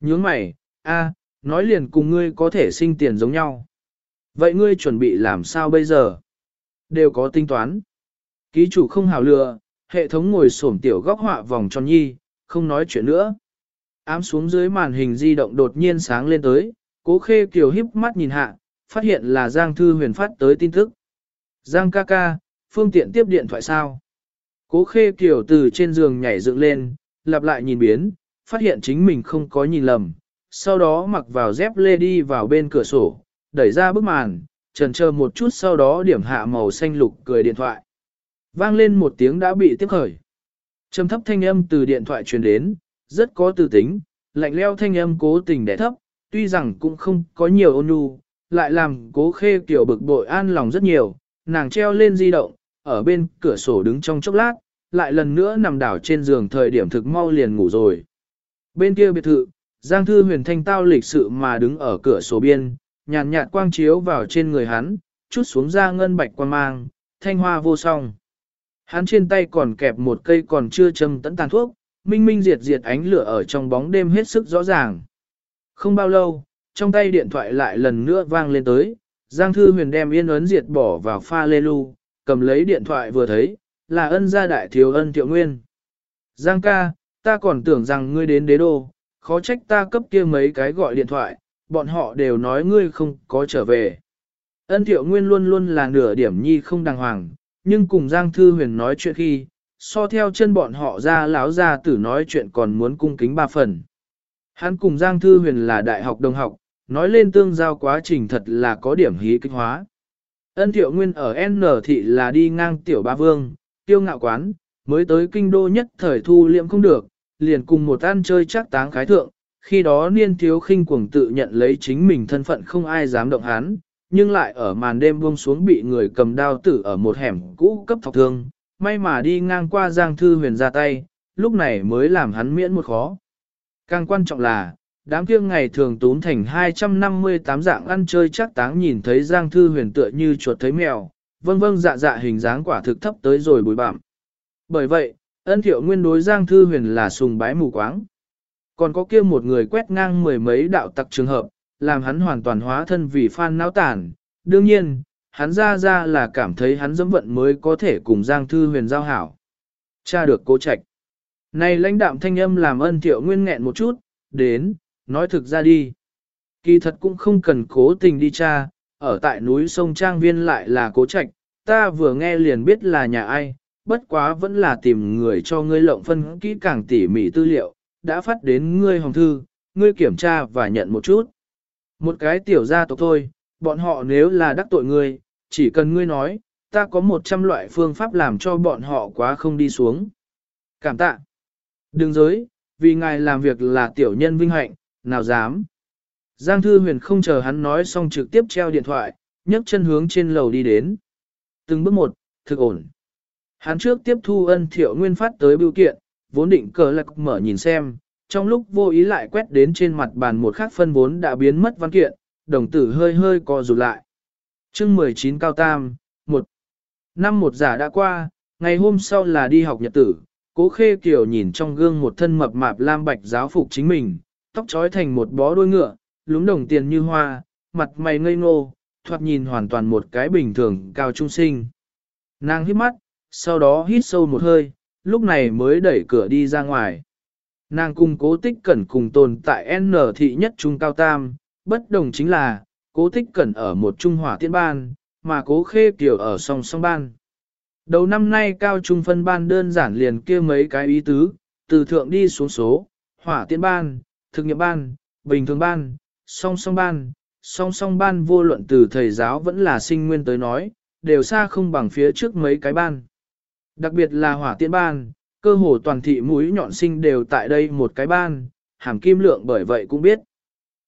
Nhướng mày, a, nói liền cùng ngươi có thể sinh tiền giống nhau. Vậy ngươi chuẩn bị làm sao bây giờ? Đều có tính toán. Ký chủ không hào lừa, hệ thống ngồi xổm tiểu góc họa vòng tròn nhi, không nói chuyện nữa. Ám xuống dưới màn hình di động đột nhiên sáng lên tới, cố khê kiều híp mắt nhìn hạ, phát hiện là Giang Thư Huyền phát tới tin tức. Giang ca ca, phương tiện tiếp điện thoại sao? Cố khê kiểu từ trên giường nhảy dựng lên, lặp lại nhìn biến, phát hiện chính mình không có nhìn lầm. Sau đó mặc vào dép lê đi vào bên cửa sổ, đẩy ra bức màn, trần chờ một chút sau đó điểm hạ màu xanh lục cười điện thoại. Vang lên một tiếng đã bị tiếp khởi. Trầm thấp thanh âm từ điện thoại truyền đến, rất có tư tính, lạnh leo thanh âm cố tình đẻ thấp, tuy rằng cũng không có nhiều ôn nhu, lại làm cố khê kiểu bực bội an lòng rất nhiều, nàng treo lên di động, ở bên cửa sổ đứng trong chốc lát, lại lần nữa nằm đảo trên giường thời điểm thực mau liền ngủ rồi. Bên kia biệt thự, Giang Thư huyền thanh tao lịch sự mà đứng ở cửa sổ biên, nhàn nhạt quang chiếu vào trên người hắn, chút xuống ra ngân bạch quang mang, thanh hoa vô song. Hắn trên tay còn kẹp một cây còn chưa châm tẫn tàn thuốc, minh minh diệt diệt ánh lửa ở trong bóng đêm hết sức rõ ràng. Không bao lâu, trong tay điện thoại lại lần nữa vang lên tới, Giang Thư Huyền đem yên ấn diệt bỏ vào pha lê lu, cầm lấy điện thoại vừa thấy, là ân gia đại thiếu ân thiệu nguyên. Giang ca, ta còn tưởng rằng ngươi đến đế đô, khó trách ta cấp kia mấy cái gọi điện thoại, bọn họ đều nói ngươi không có trở về. Ân thiệu nguyên luôn luôn là nửa điểm nhi không đàng hoàng, nhưng cùng Giang Thư Huyền nói chuyện khi, so theo chân bọn họ ra láo ra tử nói chuyện còn muốn cung kính ba phần. Hắn cùng Giang Thư Huyền là đại học đồng học, nói lên tương giao quá trình thật là có điểm hí kích hóa. Ân thiệu nguyên ở N thị là đi ngang tiểu ba vương, tiêu ngạo quán, mới tới kinh đô nhất thời thu liệm không được, liền cùng một ăn chơi chắc táng khái thượng, khi đó niên thiếu khinh cuồng tự nhận lấy chính mình thân phận không ai dám động hắn, nhưng lại ở màn đêm buông xuống bị người cầm đao tử ở một hẻm cũ cấp thọc thương, may mà đi ngang qua Giang Thư Huyền ra tay, lúc này mới làm hắn miễn một khó. Càng quan trọng là, đám kia ngày thường tốn thành 258 dạng ăn chơi chắc táng nhìn thấy Giang Thư Huyền tựa như chuột thấy mèo, vâng vâng dạ dạ hình dáng quả thực thấp tới rồi bụi bạm. Bởi vậy, ân thiệu nguyên đối Giang Thư Huyền là sùng bái mù quáng. Còn có kia một người quét ngang mười mấy đạo tặc trường hợp, làm hắn hoàn toàn hóa thân vì phan náo tản. Đương nhiên, hắn ra ra là cảm thấy hắn dẫm vận mới có thể cùng Giang Thư Huyền giao hảo. Cha được cố trạch. Này lãnh đạm thanh âm làm ân thiệu nguyên nghẹn một chút, đến, nói thực ra đi. Kỳ thật cũng không cần cố tình đi cha, ở tại núi sông Trang Viên lại là cố trạch, ta vừa nghe liền biết là nhà ai, bất quá vẫn là tìm người cho ngươi lộng phân kỹ càng tỉ mỉ tư liệu, đã phát đến ngươi hồng thư, ngươi kiểm tra và nhận một chút. Một cái tiểu gia tộc thôi, bọn họ nếu là đắc tội ngươi, chỉ cần ngươi nói, ta có một trăm loại phương pháp làm cho bọn họ quá không đi xuống. Cảm tạ. Đừng giới, vì ngài làm việc là tiểu nhân vinh hạnh, nào dám. Giang Thư Huyền không chờ hắn nói xong trực tiếp treo điện thoại, nhấc chân hướng trên lầu đi đến. Từng bước một, thực ổn. Hắn trước tiếp thu ân thiệu nguyên phát tới biểu kiện, vốn định cờ lạc mở nhìn xem, trong lúc vô ý lại quét đến trên mặt bàn một khắc phân vốn đã biến mất văn kiện, đồng tử hơi hơi co rụt lại. chương 19 cao tam, 1. Năm một giả đã qua, ngày hôm sau là đi học nhật tử, cố khê kiểu nhìn trong gương một thân mập mạp lam bạch giáo phục chính mình, tóc trói thành một bó đuôi ngựa, lúng đồng tiền như hoa, mặt mày ngây ngô, thoạt nhìn hoàn toàn một cái bình thường cao trung sinh. Nàng hít mắt, sau đó hít sâu một hơi, lúc này mới đẩy cửa đi ra ngoài. Nàng cùng cố tích cẩn cùng tồn tại N thị nhất trung cao tam, bất đồng chính là, cố tích cẩn ở một trung hỏa tiên ban, mà cố khê kiểu ở song song ban. Đầu năm nay cao trung phân ban đơn giản liền kia mấy cái ý tứ, từ thượng đi xuống số, hỏa tiên ban, thực nghiệm ban, bình thường ban, song song ban, song song ban vô luận từ thầy giáo vẫn là sinh nguyên tới nói, đều xa không bằng phía trước mấy cái ban. Đặc biệt là hỏa tiễn ban, cơ hồ toàn thị mũi nhọn sinh đều tại đây một cái ban, hàm kim lượng bởi vậy cũng biết.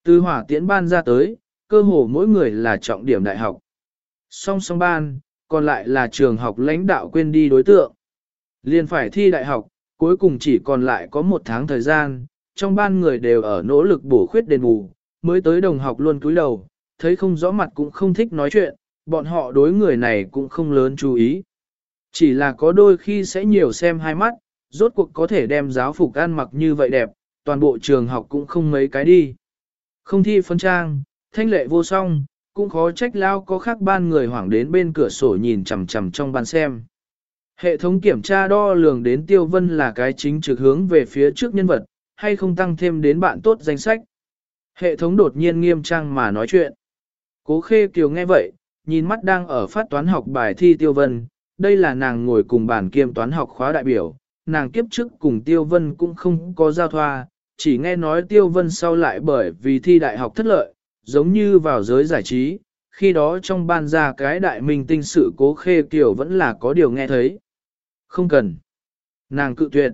Từ hỏa tiễn ban ra tới, cơ hồ mỗi người là trọng điểm đại học. Song song ban, còn lại là trường học lãnh đạo quên đi đối tượng. Liên phải thi đại học, cuối cùng chỉ còn lại có một tháng thời gian, trong ban người đều ở nỗ lực bổ khuyết đền bù, mới tới đồng học luôn cúi đầu, thấy không rõ mặt cũng không thích nói chuyện, bọn họ đối người này cũng không lớn chú ý. Chỉ là có đôi khi sẽ nhiều xem hai mắt, rốt cuộc có thể đem giáo phục ăn mặc như vậy đẹp, toàn bộ trường học cũng không mấy cái đi. Không thi phân trang, thanh lệ vô song, cũng khó trách lao có khác ban người hoảng đến bên cửa sổ nhìn chằm chằm trong ban xem. Hệ thống kiểm tra đo lường đến tiêu vân là cái chính trực hướng về phía trước nhân vật, hay không tăng thêm đến bạn tốt danh sách. Hệ thống đột nhiên nghiêm trang mà nói chuyện. Cố khê kiều nghe vậy, nhìn mắt đang ở phát toán học bài thi tiêu vân, đây là nàng ngồi cùng bàn kiêm toán học khóa đại biểu, nàng kiếp trước cùng tiêu vân cũng không có giao thoa, chỉ nghe nói tiêu vân sau lại bởi vì thi đại học thất lợi, giống như vào giới giải trí, khi đó trong ban ra cái đại minh tinh sự cố khê kiều vẫn là có điều nghe thấy. Không cần. Nàng cự tuyệt.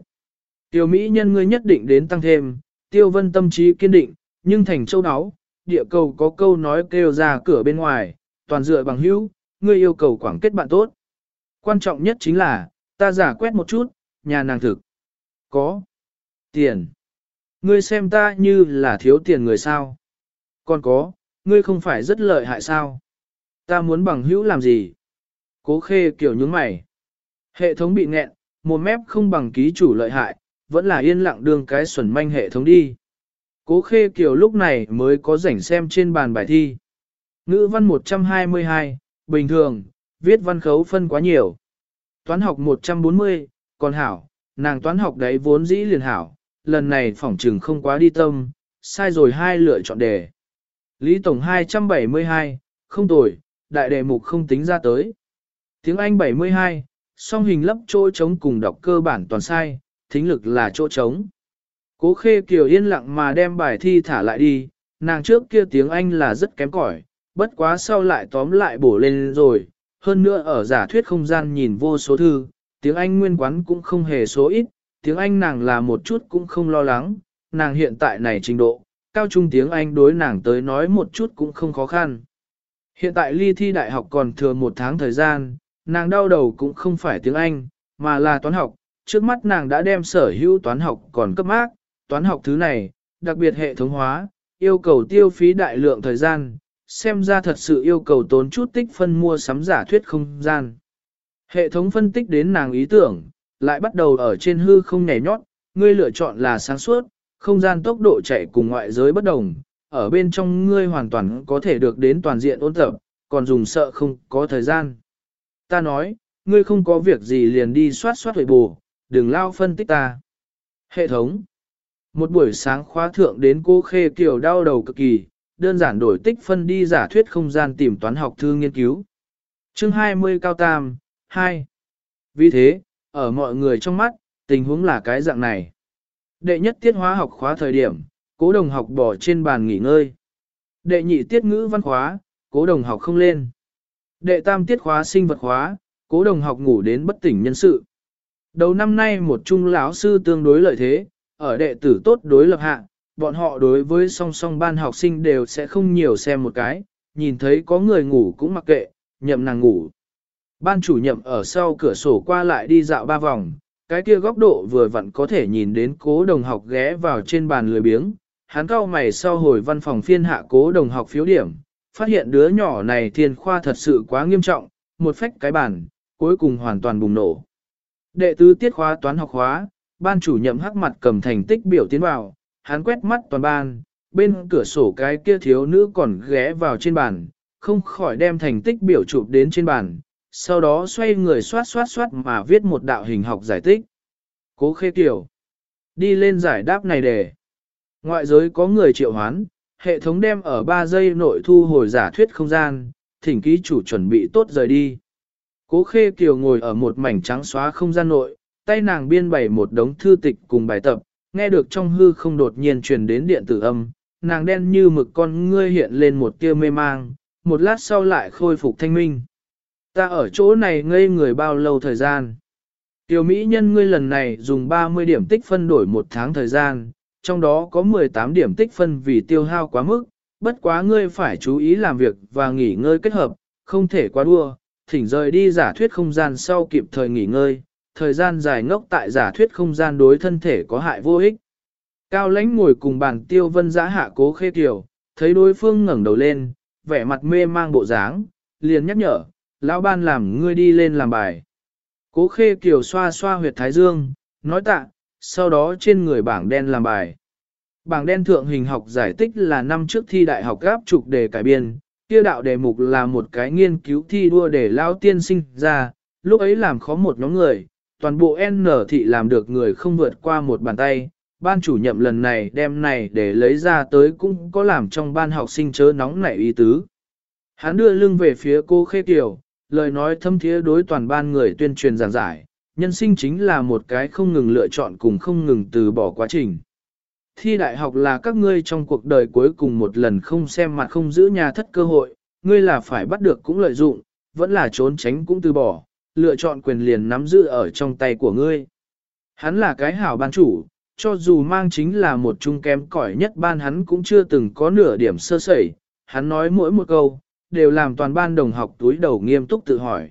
Tiêu Mỹ nhân ngươi nhất định đến tăng thêm, tiêu vân tâm trí kiên định, nhưng thành châu đáo. địa cầu có câu nói kêu ra cửa bên ngoài, toàn dựa bằng hữu, ngươi yêu cầu quảng kết bạn tốt. Quan trọng nhất chính là, ta giả quét một chút, nhà nàng thực. Có. Tiền. Ngươi xem ta như là thiếu tiền người sao. Còn có, ngươi không phải rất lợi hại sao. Ta muốn bằng hữu làm gì? Cố khê kiểu nhướng mày. Hệ thống bị nghẹn, một mép không bằng ký chủ lợi hại, vẫn là yên lặng đương cái xuẩn manh hệ thống đi. Cố khê kiểu lúc này mới có rảnh xem trên bàn bài thi. Ngữ văn 122, bình thường, viết văn khấu phân quá nhiều. Toán học 140, còn hảo, nàng toán học đấy vốn dĩ liền hảo, lần này phỏng trừng không quá đi tâm, sai rồi hai lựa chọn đề. Lý Tổng 272, không tồi, đại đề mục không tính ra tới. Tiếng Anh 72, song hình lấp chỗ trống cùng đọc cơ bản toàn sai, thính lực là chỗ trống. Cố khê kiều yên lặng mà đem bài thi thả lại đi, nàng trước kia tiếng Anh là rất kém cỏi, bất quá sau lại tóm lại bổ lên rồi, hơn nữa ở giả thuyết không gian nhìn vô số thư, tiếng Anh nguyên quán cũng không hề số ít, tiếng Anh nàng là một chút cũng không lo lắng, nàng hiện tại này trình độ, cao trung tiếng Anh đối nàng tới nói một chút cũng không khó khăn. Hiện tại ly thi đại học còn thừa một tháng thời gian, nàng đau đầu cũng không phải tiếng Anh, mà là toán học, trước mắt nàng đã đem sở hữu toán học còn cấp mác, toán học thứ này, đặc biệt hệ thống hóa, yêu cầu tiêu phí đại lượng thời gian, xem ra thật sự yêu cầu tốn chút tích phân mua sắm giả thuyết không gian. Hệ thống phân tích đến nàng ý tưởng, lại bắt đầu ở trên hư không nhảy nhót, ngươi lựa chọn là sáng suốt, không gian tốc độ chạy cùng ngoại giới bất đồng, ở bên trong ngươi hoàn toàn có thể được đến toàn diện ôn tập, còn dùng sợ không có thời gian. Ta nói, ngươi không có việc gì liền đi soát soát hội bù, đừng lao phân tích ta. Hệ thống Một buổi sáng khóa thượng đến cô khê kiều đau đầu cực kỳ, đơn giản đổi tích phân đi giả thuyết không gian tìm toán học thư nghiên cứu. Chương 20 Cao Tam 2. Vì thế, ở mọi người trong mắt, tình huống là cái dạng này. Đệ nhất tiết hóa học khóa thời điểm, cố đồng học bỏ trên bàn nghỉ ngơi. Đệ nhị tiết ngữ văn khóa, cố đồng học không lên. Đệ tam tiết khóa sinh vật khóa, cố đồng học ngủ đến bất tỉnh nhân sự. Đầu năm nay một trung lão sư tương đối lợi thế, ở đệ tử tốt đối lập hạ, bọn họ đối với song song ban học sinh đều sẽ không nhiều xem một cái, nhìn thấy có người ngủ cũng mặc kệ, nhậm nàng ngủ. Ban chủ nhậm ở sau cửa sổ qua lại đi dạo ba vòng, cái kia góc độ vừa vặn có thể nhìn đến cố đồng học ghé vào trên bàn lười biếng. Hắn cao mày sau hồi văn phòng phiên hạ cố đồng học phiếu điểm, phát hiện đứa nhỏ này thiên khoa thật sự quá nghiêm trọng, một phách cái bàn, cuối cùng hoàn toàn bùng nổ. Đệ tứ tiết khóa toán học khóa, ban chủ nhậm hắc mặt cầm thành tích biểu tiến vào, hắn quét mắt toàn ban, bên cửa sổ cái kia thiếu nữ còn ghé vào trên bàn, không khỏi đem thành tích biểu chụp đến trên bàn, sau đó xoay người xoát xoát xoát mà viết một đạo hình học giải tích. Cố khê tiểu, đi lên giải đáp này để. Ngoại giới có người triệu hoán, hệ thống đem ở 3 giây nội thu hồi giả thuyết không gian, thỉnh ký chủ chuẩn bị tốt rời đi. Cố khê kiều ngồi ở một mảnh trắng xóa không gian nội, tay nàng biên bày một đống thư tịch cùng bài tập, nghe được trong hư không đột nhiên truyền đến điện tử âm, nàng đen như mực con ngươi hiện lên một tia mê mang, một lát sau lại khôi phục thanh minh. Ta ở chỗ này ngây người bao lâu thời gian? Tiểu Mỹ nhân ngươi lần này dùng 30 điểm tích phân đổi một tháng thời gian, trong đó có 18 điểm tích phân vì tiêu hao quá mức, bất quá ngươi phải chú ý làm việc và nghỉ ngơi kết hợp, không thể quá đua, thỉnh rời đi giả thuyết không gian sau kịp thời nghỉ ngơi, thời gian dài ngốc tại giả thuyết không gian đối thân thể có hại vô ích. Cao lãnh ngồi cùng bàn tiêu vân giã hạ cố khê tiểu, thấy đối phương ngẩng đầu lên, vẻ mặt mê mang bộ dáng, liền nhắc nhở, lão ban làm ngươi đi lên làm bài. Cố khê kiều xoa xoa huyệt thái dương, nói tạ, sau đó trên người bảng đen làm bài. Bảng đen thượng hình học giải tích là năm trước thi đại học gáp trục đề cải biên, kia đạo đề mục là một cái nghiên cứu thi đua để lao tiên sinh ra, lúc ấy làm khó một nhóm người, toàn bộ N thị làm được người không vượt qua một bàn tay. Ban chủ nhậm lần này đem này để lấy ra tới cũng có làm trong ban học sinh chớ nóng nảy ý tứ. Hắn đưa lưng về phía cô Khê Kiều, lời nói thâm thiế đối toàn ban người tuyên truyền giảng giải, nhân sinh chính là một cái không ngừng lựa chọn cùng không ngừng từ bỏ quá trình. Thi đại học là các ngươi trong cuộc đời cuối cùng một lần không xem mặt không giữ nhà thất cơ hội, ngươi là phải bắt được cũng lợi dụng, vẫn là trốn tránh cũng từ bỏ, lựa chọn quyền liền nắm giữ ở trong tay của ngươi. Hắn là cái hảo ban chủ, cho dù mang chính là một trung kém cỏi nhất ban hắn cũng chưa từng có nửa điểm sơ sẩy, hắn nói mỗi một câu, đều làm toàn ban đồng học túi đầu nghiêm túc tự hỏi.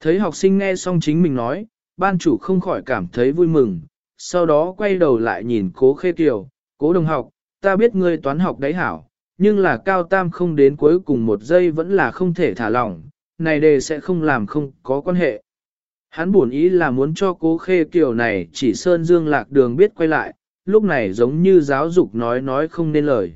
Thấy học sinh nghe xong chính mình nói, ban chủ không khỏi cảm thấy vui mừng, sau đó quay đầu lại nhìn cố khê kiều, cố đồng học, ta biết ngươi toán học đấy hảo, nhưng là cao tam không đến cuối cùng một giây vẫn là không thể thả lỏng, này đề sẽ không làm không có quan hệ. Hắn buồn ý là muốn cho cố khê kiều này chỉ sơn dương lạc đường biết quay lại, lúc này giống như giáo dục nói nói không nên lời.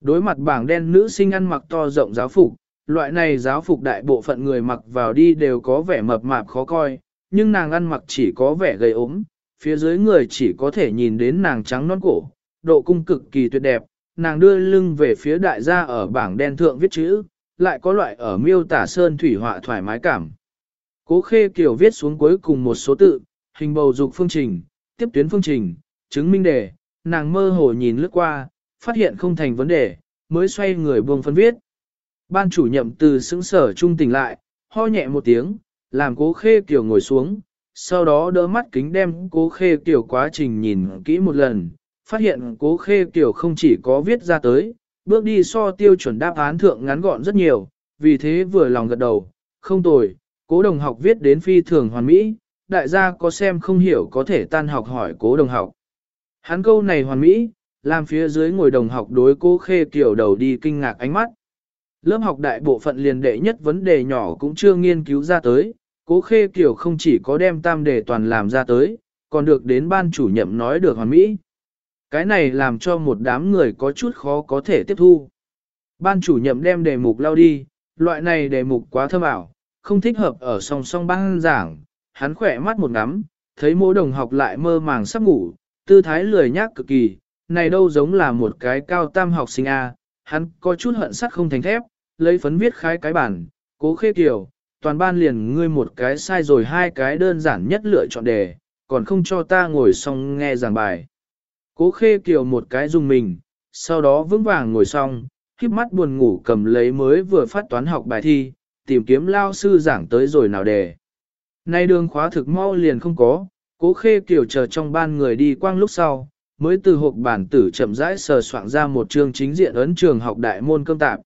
Đối mặt bảng đen nữ sinh ăn mặc to rộng giáo phục, loại này giáo phục đại bộ phận người mặc vào đi đều có vẻ mập mạp khó coi, nhưng nàng ăn mặc chỉ có vẻ gầy ốm, phía dưới người chỉ có thể nhìn đến nàng trắng non cổ, độ cung cực kỳ tuyệt đẹp, nàng đưa lưng về phía đại gia ở bảng đen thượng viết chữ, lại có loại ở miêu tả sơn thủy họa thoải mái cảm. Cố khê kiểu viết xuống cuối cùng một số tự, hình bầu dục phương trình, tiếp tuyến phương trình, chứng minh đề, nàng mơ hồ nhìn lướt qua, phát hiện không thành vấn đề, mới xoay người buông phân viết. Ban chủ nhậm từ xứng sở trung tỉnh lại, ho nhẹ một tiếng, làm cố khê kiểu ngồi xuống, sau đó đỡ mắt kính đem cố khê kiểu quá trình nhìn kỹ một lần, phát hiện cố khê kiểu không chỉ có viết ra tới, bước đi so tiêu chuẩn đáp án thượng ngắn gọn rất nhiều, vì thế vừa lòng gật đầu, không tồi, cố đồng học viết đến phi thường hoàn mỹ, đại gia có xem không hiểu có thể tan học hỏi cố đồng học. Hắn câu này hoàn mỹ, làm phía dưới ngồi đồng học đối cố khê kiểu đầu đi kinh ngạc ánh mắt. Lớp học đại bộ phận liền đệ nhất vấn đề nhỏ cũng chưa nghiên cứu ra tới, cố khê kiểu không chỉ có đem tam đề toàn làm ra tới, còn được đến ban chủ nhiệm nói được hoàn mỹ. Cái này làm cho một đám người có chút khó có thể tiếp thu. Ban chủ nhiệm đem đề mục lao đi, loại này đề mục quá thâm ảo, không thích hợp ở song song ban giảng, hắn khỏe mắt một ngắm, thấy mỗi đồng học lại mơ màng sắp ngủ, tư thái lười nhác cực kỳ, này đâu giống là một cái cao tam học sinh A, hắn có chút hận sắt không thành thép, lấy phấn viết khái cái bản, cố khê kiều, toàn ban liền ngươi một cái sai rồi hai cái đơn giản nhất lựa chọn đề, còn không cho ta ngồi xong nghe giảng bài. Cố khê kiều một cái dùng mình, sau đó vững vàng ngồi xong, khiếp mắt buồn ngủ cầm lấy mới vừa phát toán học bài thi, tìm kiếm lao sư giảng tới rồi nào đề. Nay đường khóa thực mau liền không có, cố khê kiều chờ trong ban người đi quang lúc sau, mới từ hộp bản tử chậm rãi sờ soạn ra một chương chính diện ấn trường học đại môn cơm tạp.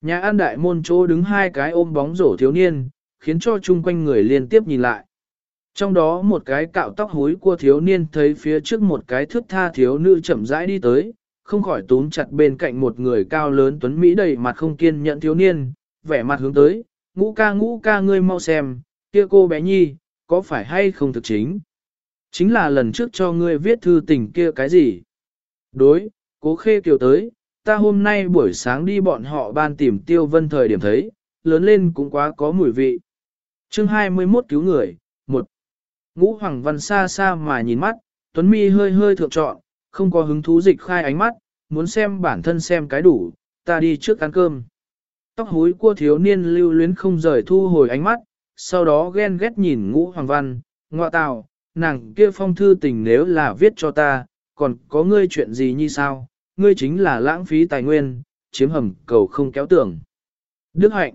Nhà ăn đại môn chỗ đứng hai cái ôm bóng rổ thiếu niên, khiến cho chung quanh người liên tiếp nhìn lại. Trong đó một cái cạo tóc hối của thiếu niên thấy phía trước một cái thước tha thiếu nữ chậm rãi đi tới, không khỏi túm chặt bên cạnh một người cao lớn tuấn Mỹ đầy mặt không kiên nhẫn thiếu niên, vẻ mặt hướng tới, ngũ ca ngũ ca ngươi mau xem, Kia cô bé nhi, có phải hay không thực chính? Chính là lần trước cho ngươi viết thư tình kia cái gì? Đối, cố khê kiều tới, ta hôm nay buổi sáng đi bọn họ ban tìm tiêu vân thời điểm thấy, lớn lên cũng quá có mùi vị. chương 21 cứu người, một Ngũ Hoàng Văn xa xa mà nhìn mắt, Tuấn Mi hơi hơi thượng trọn, không có hứng thú dịch khai ánh mắt, muốn xem bản thân xem cái đủ, ta đi trước ăn cơm. Tóc húi cua thiếu niên lưu luyến không rời thu hồi ánh mắt, sau đó ghen ghét nhìn Ngũ Hoàng Văn, ngọa tào, nàng kia phong thư tình nếu là viết cho ta, còn có ngươi chuyện gì như sao, ngươi chính là lãng phí tài nguyên, chiếm hầm cầu không kéo tưởng. Đức hạnh.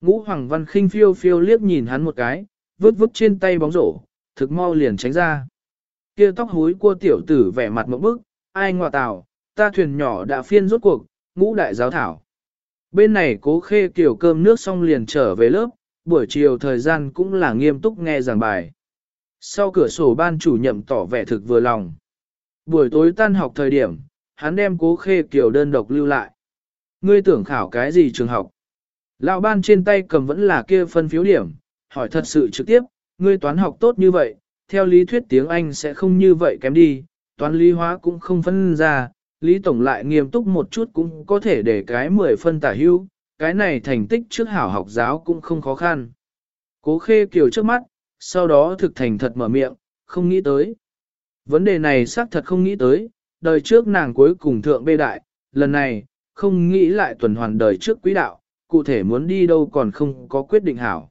Ngũ Hoàng Văn khinh phiêu phiêu liếc nhìn hắn một cái, vứt vứt trên tay bóng rổ, thực mau liền tránh ra. Kia tóc húi cua tiểu tử vẻ mặt một bức, ai ngọa tào, ta thuyền nhỏ đã phiên rốt cuộc, ngũ đại giáo thảo. Bên này cố khê kiểu cơm nước xong liền trở về lớp, buổi chiều thời gian cũng là nghiêm túc nghe giảng bài. Sau cửa sổ ban chủ nhậm tỏ vẻ thực vừa lòng. Buổi tối tan học thời điểm, hắn đem cố khê kiều đơn độc lưu lại. Ngươi tưởng khảo cái gì trường học? Lão ban trên tay cầm vẫn là kia phân phiếu điểm, hỏi thật sự trực tiếp, ngươi toán học tốt như vậy, theo lý thuyết tiếng Anh sẽ không như vậy kém đi, toán lý hóa cũng không phân ra, lý tổng lại nghiêm túc một chút cũng có thể để cái 10 phân tả hưu, cái này thành tích trước hảo học giáo cũng không khó khăn. Cố khê kiều trước mắt, sau đó thực thành thật mở miệng, không nghĩ tới. Vấn đề này xác thật không nghĩ tới, đời trước nàng cuối cùng thượng bê đại, lần này, không nghĩ lại tuần hoàn đời trước quý đạo, cụ thể muốn đi đâu còn không có quyết định hảo.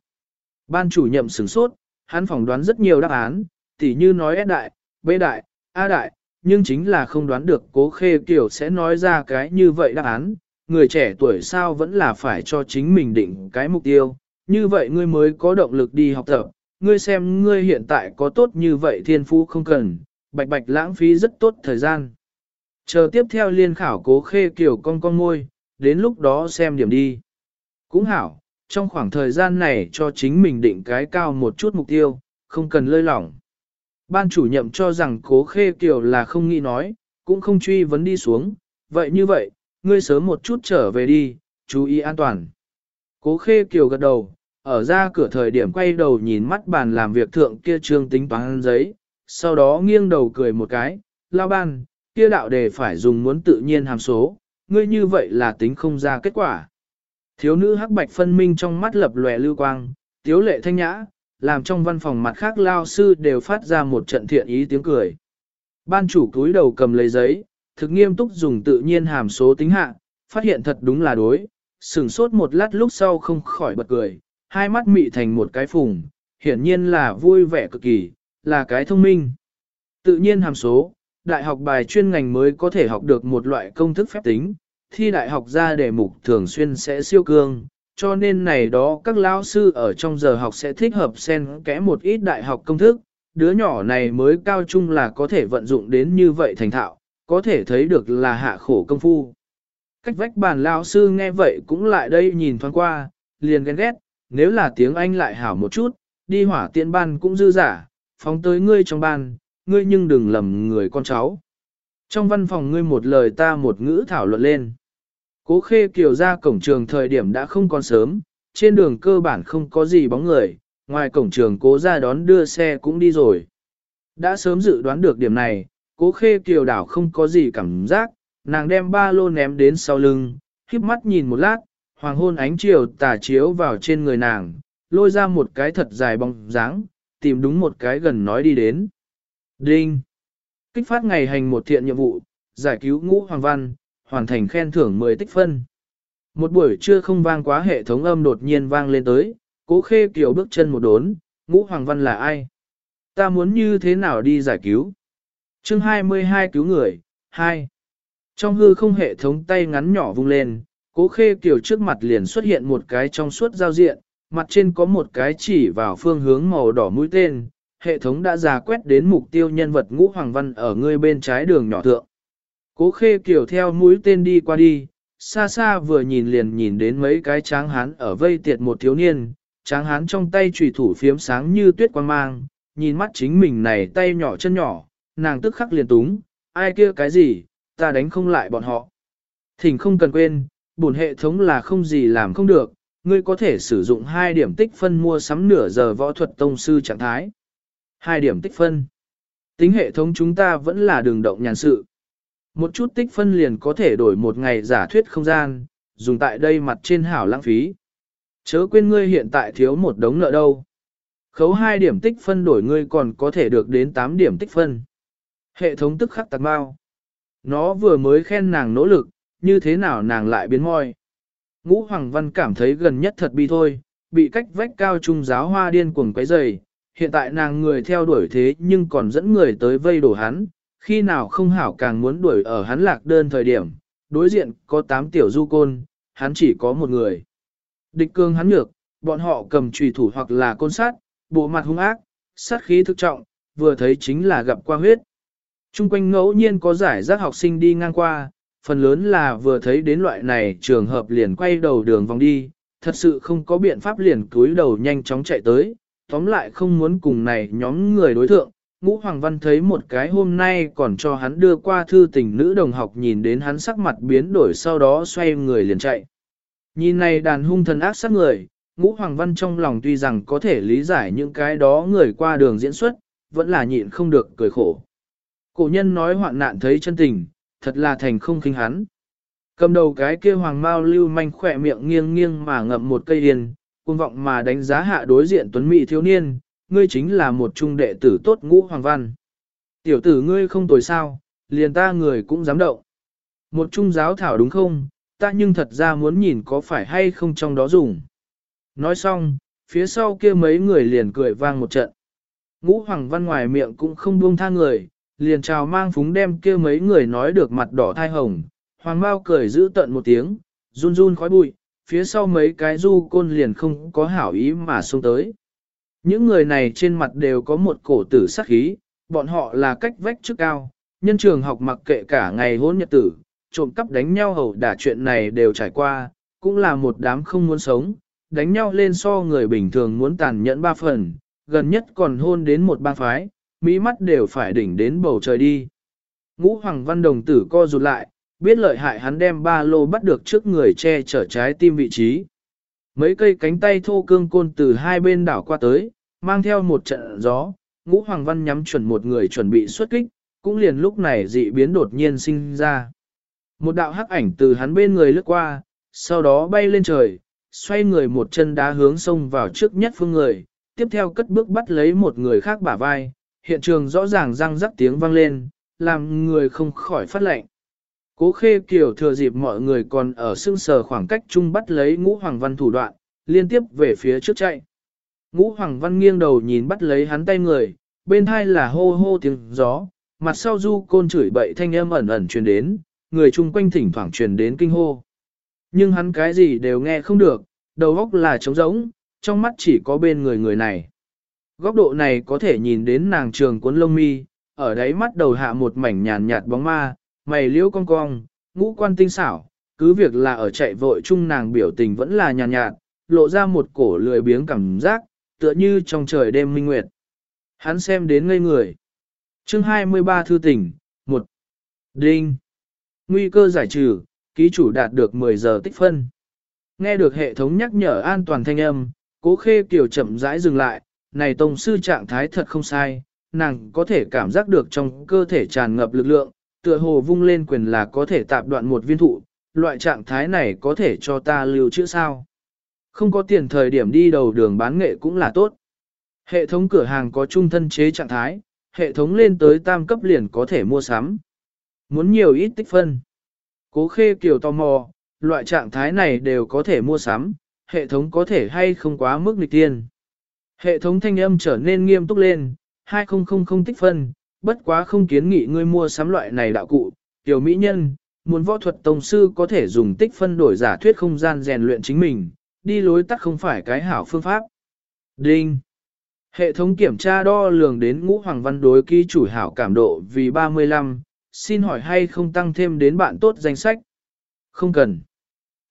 Ban chủ nhậm sửng sốt, hắn phỏng đoán rất nhiều đáp án, tỉ như nói S đại, B đại, A đại, nhưng chính là không đoán được cố khê kiểu sẽ nói ra cái như vậy đáp án. Người trẻ tuổi sao vẫn là phải cho chính mình định cái mục tiêu, như vậy ngươi mới có động lực đi học tập, ngươi xem ngươi hiện tại có tốt như vậy thiên phú không cần, bạch bạch lãng phí rất tốt thời gian. Chờ tiếp theo liên khảo cố khê kiểu con con môi, đến lúc đó xem điểm đi. Cũng hảo, trong khoảng thời gian này cho chính mình định cái cao một chút mục tiêu, không cần lơi lỏng. Ban chủ nhậm cho rằng cố khê kiều là không nghĩ nói, cũng không truy vấn đi xuống, vậy như vậy, ngươi sớm một chút trở về đi, chú ý an toàn. Cố khê kiều gật đầu, ở ra cửa thời điểm quay đầu nhìn mắt bàn làm việc thượng kia trương tính toán giấy, sau đó nghiêng đầu cười một cái, lao ban, kia đạo đề phải dùng muốn tự nhiên hàm số, ngươi như vậy là tính không ra kết quả. Thiếu nữ hắc bạch phân minh trong mắt lập lòe lưu quang, tiếu lệ thanh nhã, làm trong văn phòng mặt khác lao sư đều phát ra một trận thiện ý tiếng cười. Ban chủ cúi đầu cầm lấy giấy, thực nghiêm túc dùng tự nhiên hàm số tính hạ, phát hiện thật đúng là đối, sửng sốt một lát lúc sau không khỏi bật cười, hai mắt mị thành một cái phùng, hiển nhiên là vui vẻ cực kỳ, là cái thông minh. Tự nhiên hàm số, đại học bài chuyên ngành mới có thể học được một loại công thức phép tính, thi đại học ra đề mục thường xuyên sẽ siêu cương, cho nên này đó các lão sư ở trong giờ học sẽ thích hợp xen kẽ một ít đại học công thức, đứa nhỏ này mới cao trung là có thể vận dụng đến như vậy thành thạo, có thể thấy được là hạ khổ công phu. Cách vách bàn lão sư nghe vậy cũng lại đây nhìn thoáng qua, liền ghen ghét, nếu là tiếng Anh lại hảo một chút, đi hỏa tiện ban cũng dư giả, phóng tới ngươi trong ban, ngươi nhưng đừng lầm người con cháu. Trong văn phòng ngươi một lời ta một ngữ thảo luận lên. Cố khê kiều ra cổng trường thời điểm đã không còn sớm, trên đường cơ bản không có gì bóng người, ngoài cổng trường cố ra đón đưa xe cũng đi rồi. Đã sớm dự đoán được điểm này, cố khê kiều đảo không có gì cảm giác, nàng đem ba lô ném đến sau lưng, khiếp mắt nhìn một lát, hoàng hôn ánh chiều tà chiếu vào trên người nàng, lôi ra một cái thật dài bóng dáng, tìm đúng một cái gần nói đi đến. Đinh! Kích phát ngày hành một thiện nhiệm vụ, giải cứu ngũ hoàng văn, hoàn thành khen thưởng 10 tích phân. Một buổi trưa không vang quá hệ thống âm đột nhiên vang lên tới, cố khê kiểu bước chân một đốn, ngũ hoàng văn là ai? Ta muốn như thế nào đi giải cứu? chương 22 cứu người, 2. Trong hư không hệ thống tay ngắn nhỏ vung lên, cố khê kiểu trước mặt liền xuất hiện một cái trong suốt giao diện, mặt trên có một cái chỉ vào phương hướng màu đỏ mũi tên, hệ thống đã giả quét đến mục tiêu nhân vật ngũ hoàng văn ở ngươi bên trái đường nhỏ thượng. Cố khê kiểu theo mũi tên đi qua đi, xa xa vừa nhìn liền nhìn đến mấy cái tráng hán ở vây tiệt một thiếu niên, tráng hán trong tay trùy thủ phiếm sáng như tuyết quang mang, nhìn mắt chính mình này tay nhỏ chân nhỏ, nàng tức khắc liền túng, ai kia cái gì, ta đánh không lại bọn họ. Thỉnh không cần quên, bổn hệ thống là không gì làm không được, ngươi có thể sử dụng 2 điểm tích phân mua sắm nửa giờ võ thuật tông sư trạng thái. 2 điểm tích phân. Tính hệ thống chúng ta vẫn là đường động nhàn sự. Một chút tích phân liền có thể đổi một ngày giả thuyết không gian, dùng tại đây mặt trên hảo lãng phí. Chớ quên ngươi hiện tại thiếu một đống nợ đâu. Khấu 2 điểm tích phân đổi ngươi còn có thể được đến 8 điểm tích phân. Hệ thống tức khắc tạc bao. Nó vừa mới khen nàng nỗ lực, như thế nào nàng lại biến môi. Ngũ Hoàng Văn cảm thấy gần nhất thật bi thôi, bị cách vách cao trung giáo hoa điên cuồng quấy rầy. Hiện tại nàng người theo đuổi thế nhưng còn dẫn người tới vây đổ hắn, khi nào không hảo càng muốn đuổi ở hắn lạc đơn thời điểm, đối diện có 8 tiểu du côn, hắn chỉ có một người. Địch cương hắn nhược, bọn họ cầm trùy thủ hoặc là côn sát, bộ mặt hung ác, sát khí thực trọng, vừa thấy chính là gặp qua huyết. Trung quanh ngẫu nhiên có giải rác học sinh đi ngang qua, phần lớn là vừa thấy đến loại này trường hợp liền quay đầu đường vòng đi, thật sự không có biện pháp liền cúi đầu nhanh chóng chạy tới, tóm lại không muốn cùng này nhóm người đối thượng. Ngũ Hoàng Văn thấy một cái hôm nay còn cho hắn đưa qua thư tình nữ đồng học nhìn đến hắn sắc mặt biến đổi sau đó xoay người liền chạy. Nhìn này đàn hung thần ác sát người, Ngũ Hoàng Văn trong lòng tuy rằng có thể lý giải những cái đó người qua đường diễn xuất, vẫn là nhịn không được cười khổ. Cổ nhân nói hoạn nạn thấy chân tình, thật là thành không khinh hắn. Cầm đầu cái kia hoàng mao lưu manh khỏe miệng nghiêng nghiêng mà ngậm một cây yên, cuồng vọng mà đánh giá hạ đối diện tuấn mỹ thiếu niên, ngươi chính là một trung đệ tử tốt ngũ hoàng văn. Tiểu tử ngươi không tồi sao, liền ta người cũng dám động. Một trung giáo thảo đúng không, ta nhưng thật ra muốn nhìn có phải hay không trong đó dùng. Nói xong, phía sau kia mấy người liền cười vang một trận. Ngũ hoàng văn ngoài miệng cũng không buông tha người, liền chào mang phúng đem kia mấy người nói được mặt đỏ thai hồng, hoàng bao cười giữ tận một tiếng, run run khói bụi, phía sau mấy cái du côn liền không có hảo ý mà xông tới. Những người này trên mặt đều có một cổ tử sắc khí, bọn họ là cách vách trước cao, nhân trường học mặc kệ cả ngày hôn nhật tử, trộm cắp đánh nhau hầu đả chuyện này đều trải qua, cũng là một đám không muốn sống, đánh nhau lên so người bình thường muốn tàn nhẫn ba phần, gần nhất còn hôn đến một bang phái, mỹ mắt đều phải đỉnh đến bầu trời đi. Ngũ Hoàng Văn Đồng tử co rụt lại, biết lợi hại hắn đem ba lô bắt được trước người che chở trái tim vị trí. Mấy cây cánh tay thô cương côn từ hai bên đảo qua tới, mang theo một trận gió, Ngũ Hoàng Văn nhắm chuẩn một người chuẩn bị xuất kích, cũng liền lúc này dị biến đột nhiên sinh ra. Một đạo hắc ảnh từ hắn bên người lướt qua, sau đó bay lên trời, xoay người một chân đá hướng sông vào trước nhất phương người, tiếp theo cất bước bắt lấy một người khác bả vai, hiện trường rõ ràng răng rắc tiếng vang lên, làm người không khỏi phát lệnh. Cố khê kiểu thừa dịp mọi người còn ở sưng sờ khoảng cách chung bắt lấy ngũ hoàng văn thủ đoạn, liên tiếp về phía trước chạy. Ngũ hoàng văn nghiêng đầu nhìn bắt lấy hắn tay người, bên hai là hô hô tiếng gió, mặt sau du côn chửi bậy thanh âm ẩn ẩn truyền đến, người chung quanh thỉnh thoảng truyền đến kinh hô. Nhưng hắn cái gì đều nghe không được, đầu óc là trống rỗng, trong mắt chỉ có bên người người này. Góc độ này có thể nhìn đến nàng trường cuốn lông mi, ở đáy mắt đầu hạ một mảnh nhàn nhạt bóng ma, mày liễu cong cong, ngũ quan tinh xảo, cứ việc là ở chạy vội chung nàng biểu tình vẫn là nhàn nhạt, lộ ra một cổ lười biếng cảm giác, tựa như trong trời đêm minh nguyệt. Hắn xem đến ngây người. chương 23 thư tỉnh, 1. Đinh. Nguy cơ giải trừ, ký chủ đạt được 10 giờ tích phân. Nghe được hệ thống nhắc nhở an toàn thanh âm, cố khê kiều chậm rãi dừng lại, này tông sư trạng thái thật không sai, nàng có thể cảm giác được trong cơ thể tràn ngập lực lượng, tựa hồ vung lên quyền là có thể tạp đoạn một viên thụ, loại trạng thái này có thể cho ta lưu trữ sao. Không có tiền thời điểm đi đầu đường bán nghệ cũng là tốt. Hệ thống cửa hàng có trung thân chế trạng thái, hệ thống lên tới tam cấp liền có thể mua sắm. Muốn nhiều ít tích phân. Cố khê kiều tò mò, loại trạng thái này đều có thể mua sắm, hệ thống có thể hay không quá mức nghịch tiên. Hệ thống thanh âm trở nên nghiêm túc lên, 2000 tích phân, bất quá không kiến nghị ngươi mua sắm loại này đạo cụ, tiểu mỹ nhân, muốn võ thuật tông sư có thể dùng tích phân đổi giả thuyết không gian rèn luyện chính mình, đi lối tắt không phải cái hảo phương pháp. Đinh. Hệ thống kiểm tra đo lường đến ngũ hoàng văn đối ký chủ hảo cảm độ vì 35, xin hỏi hay không tăng thêm đến bạn tốt danh sách? Không cần.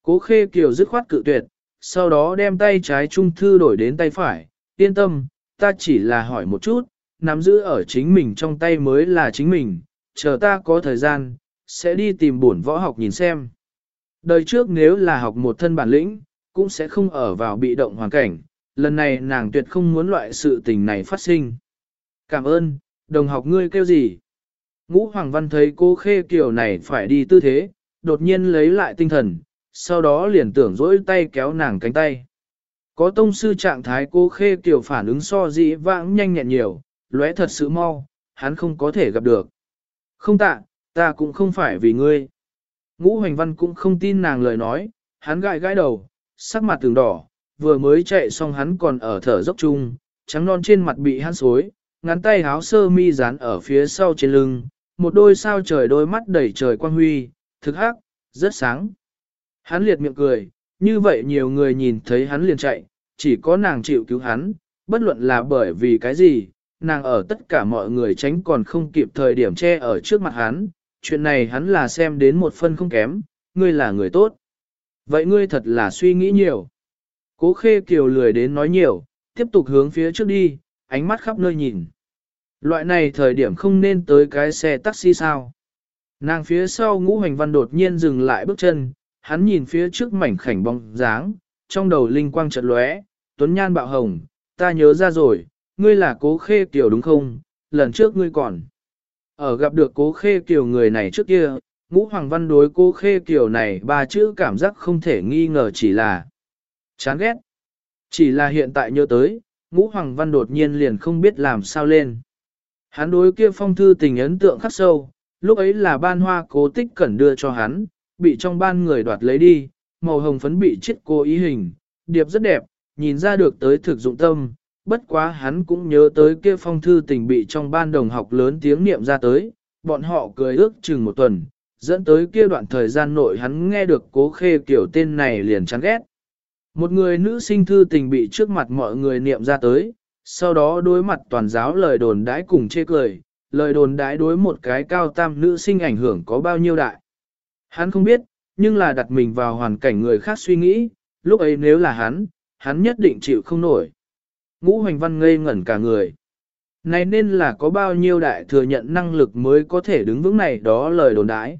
Cố khê kiều dứt khoát cự tuyệt, sau đó đem tay trái trung thư đổi đến tay phải, yên tâm, ta chỉ là hỏi một chút, nắm giữ ở chính mình trong tay mới là chính mình, chờ ta có thời gian, sẽ đi tìm bổn võ học nhìn xem. Đời trước nếu là học một thân bản lĩnh, cũng sẽ không ở vào bị động hoàn cảnh, lần này nàng tuyệt không muốn loại sự tình này phát sinh. Cảm ơn, đồng học ngươi kêu gì? Ngũ Hoàng Văn thấy cô Khê kiểu này phải đi tư thế, đột nhiên lấy lại tinh thần, sau đó liền tưởng dỗi tay kéo nàng cánh tay. Có tông sư trạng thái cô Khê tiểu phản ứng so dĩ vãng nhanh nhẹn nhiều, lóe thật sự mau, hắn không có thể gặp được. Không tạ, ta cũng không phải vì ngươi. Ngũ Hoành Văn cũng không tin nàng lời nói, hắn gãi gãi đầu, sắc mặt tường đỏ, vừa mới chạy xong hắn còn ở thở dốc chung, trắng non trên mặt bị hắn xối, ngắn tay áo sơ mi dán ở phía sau trên lưng, một đôi sao trời đôi mắt đầy trời quang huy, thực hắc, rất sáng. Hắn liệt miệng cười, như vậy nhiều người nhìn thấy hắn liền chạy, chỉ có nàng chịu cứu hắn, bất luận là bởi vì cái gì, nàng ở tất cả mọi người tránh còn không kịp thời điểm che ở trước mặt hắn, chuyện này hắn là xem đến một phân không kém, ngươi là người tốt. Vậy ngươi thật là suy nghĩ nhiều. Cố khê kiều lười đến nói nhiều, tiếp tục hướng phía trước đi, ánh mắt khắp nơi nhìn. Loại này thời điểm không nên tới cái xe taxi sao. Nàng phía sau ngũ hành văn đột nhiên dừng lại bước chân, hắn nhìn phía trước mảnh khảnh bóng dáng, trong đầu linh quang chợt lóe, tuấn nhan bạo hồng, ta nhớ ra rồi, ngươi là cố khê kiều đúng không, lần trước ngươi còn. Ở gặp được cố khê kiều người này trước kia, ngũ hoàng văn đối cố khê kiều này ba chữ cảm giác không thể nghi ngờ chỉ là chán ghét. Chỉ là hiện tại nhớ tới, ngũ hoàng văn đột nhiên liền không biết làm sao lên. Hắn đối kia phong thư tình ấn tượng khắc sâu, lúc ấy là ban hoa cố tích cẩn đưa cho hắn, bị trong ban người đoạt lấy đi, màu hồng phấn bị chết cô ý hình, điệp rất đẹp, nhìn ra được tới thực dụng tâm, bất quá hắn cũng nhớ tới kia phong thư tình bị trong ban đồng học lớn tiếng niệm ra tới, bọn họ cười ước chừng một tuần, dẫn tới kia đoạn thời gian nội hắn nghe được cố khê kiểu tên này liền chán ghét. Một người nữ sinh thư tình bị trước mặt mọi người niệm ra tới, sau đó đối mặt toàn giáo lời đồn đãi cùng chê cười, lời đồn đãi đối một cái cao tam nữ sinh ảnh hưởng có bao nhiêu đại. Hắn không biết, nhưng là đặt mình vào hoàn cảnh người khác suy nghĩ, lúc ấy nếu là hắn, hắn nhất định chịu không nổi. Ngũ hoành văn ngây ngẩn cả người. Này nên là có bao nhiêu đại thừa nhận năng lực mới có thể đứng vững này đó lời đồn đãi.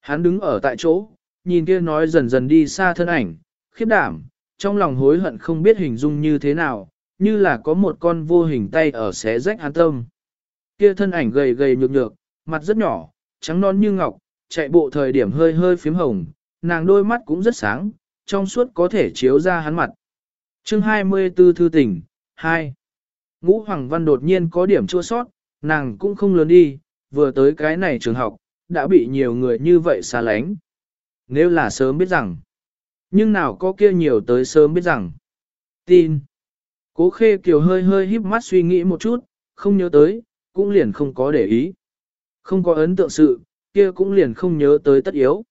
Hắn đứng ở tại chỗ, nhìn kia nói dần dần đi xa thân ảnh, khiếp đảm, trong lòng hối hận không biết hình dung như thế nào, như là có một con vô hình tay ở xé rách hắn tâm. Kia thân ảnh gầy gầy nhược nhược, mặt rất nhỏ, trắng non như ngọc, chạy bộ thời điểm hơi hơi phím hồng, nàng đôi mắt cũng rất sáng, trong suốt có thể chiếu ra hắn mặt. chương 24 thư tỉnh, 2. Ngũ Hoàng Văn đột nhiên có điểm chua sót, nàng cũng không lớn đi, vừa tới cái này trường học, đã bị nhiều người như vậy xa lánh. Nếu là sớm biết rằng, nhưng nào có kia nhiều tới sớm biết rằng. Tin. Cố khê kiều hơi hơi híp mắt suy nghĩ một chút, không nhớ tới, cũng liền không có để ý. Không có ấn tượng sự, kia cũng liền không nhớ tới tất yếu.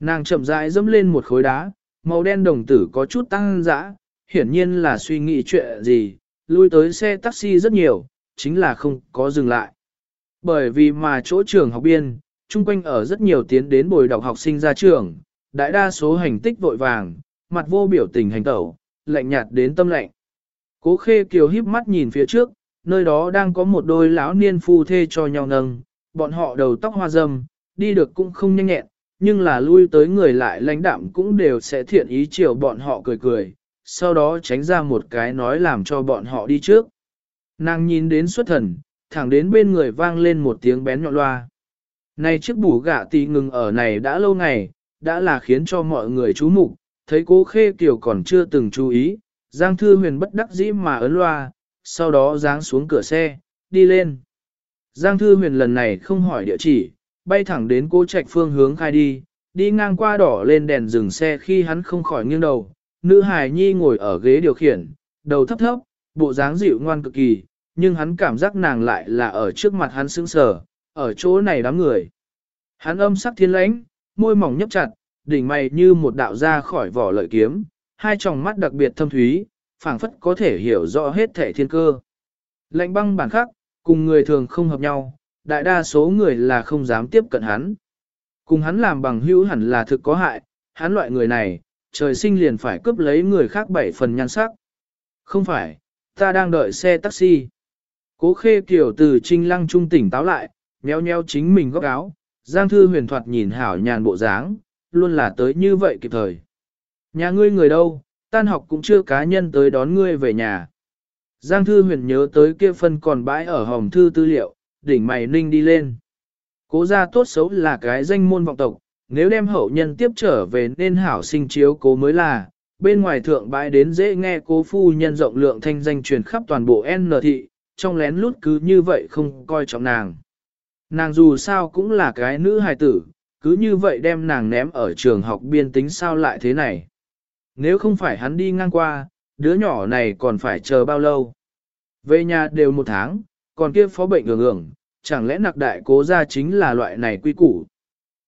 Nàng chậm rãi dẫm lên một khối đá, màu đen đồng tử có chút tăng dã, hiển nhiên là suy nghĩ chuyện gì, lui tới xe taxi rất nhiều, chính là không có dừng lại. Bởi vì mà chỗ trường học biên, chung quanh ở rất nhiều tiến đến bồi đọc học sinh ra trường, đại đa số hành tích vội vàng, mặt vô biểu tình hành tẩu, lạnh nhạt đến tâm lạnh. Cố khê kiều híp mắt nhìn phía trước, nơi đó đang có một đôi lão niên phu thê cho nhau nâng, bọn họ đầu tóc hoa râm, đi được cũng không nhanh nhẹn, nhưng là lui tới người lại lãnh đạm cũng đều sẽ thiện ý chiều bọn họ cười cười, sau đó tránh ra một cái nói làm cho bọn họ đi trước. Nàng nhìn đến xuất thần, thẳng đến bên người vang lên một tiếng bén nhọn loa. Này chiếc bủ gạ tì ngừng ở này đã lâu ngày, đã là khiến cho mọi người chú mục, thấy cố khê kiểu còn chưa từng chú ý, Giang Thư Huyền bất đắc dĩ mà ấn loa, sau đó giáng xuống cửa xe, đi lên. Giang Thư Huyền lần này không hỏi địa chỉ, bay thẳng đến cố trạch phương hướng khai đi, đi ngang qua đỏ lên đèn dừng xe khi hắn không khỏi nghiêng đầu. Nữ hài nhi ngồi ở ghế điều khiển, đầu thấp thấp, bộ dáng dịu ngoan cực kỳ, nhưng hắn cảm giác nàng lại là ở trước mặt hắn sững sờ, ở chỗ này đám người. Hắn âm sắc thiên lãnh, môi mỏng nhấp chặt, đỉnh mày như một đạo ra khỏi vỏ lợi kiếm, hai tròng mắt đặc biệt thâm thúy, phảng phất có thể hiểu rõ hết thể thiên cơ. Lạnh băng bản khắc, cùng người thường không hợp nhau, đại đa số người là không dám tiếp cận hắn. Cùng hắn làm bằng hữu hẳn là thực có hại, hắn loại người này, trời sinh liền phải cướp lấy người khác bảy phần nhan sắc. Không phải, ta đang đợi xe taxi. Cố khê kiểu từ trinh lăng trung tỉnh táo lại, nheo nheo chính mình góc áo, Giang Thư huyền thoạt nhìn hảo nhàn bộ dáng, luôn là tới như vậy kịp thời. Nhà ngươi người đâu, Tan học cũng chưa cá nhân tới đón ngươi về nhà. Giang Thư Huyền nhớ tới kia phân còn bãi ở hòm thư tư liệu, đỉnh mày ninh đi lên. Cố gia tốt xấu là cái danh môn vọng tộc, nếu đem hậu nhân tiếp trở về nên hảo sinh chiếu cố mới là, bên ngoài thượng bãi đến dễ nghe cố phu nhân rộng lượng thanh danh truyền khắp toàn bộ N thị, trong lén lút cứ như vậy không coi trọng nàng. Nàng dù sao cũng là cái nữ hài tử, cứ như vậy đem nàng ném ở trường học biên tính sao lại thế này. Nếu không phải hắn đi ngang qua, đứa nhỏ này còn phải chờ bao lâu. Về nhà đều một tháng, còn kia phó bệnh ưởng ưởng, chẳng lẽ nặc đại cố gia chính là loại này quy củ.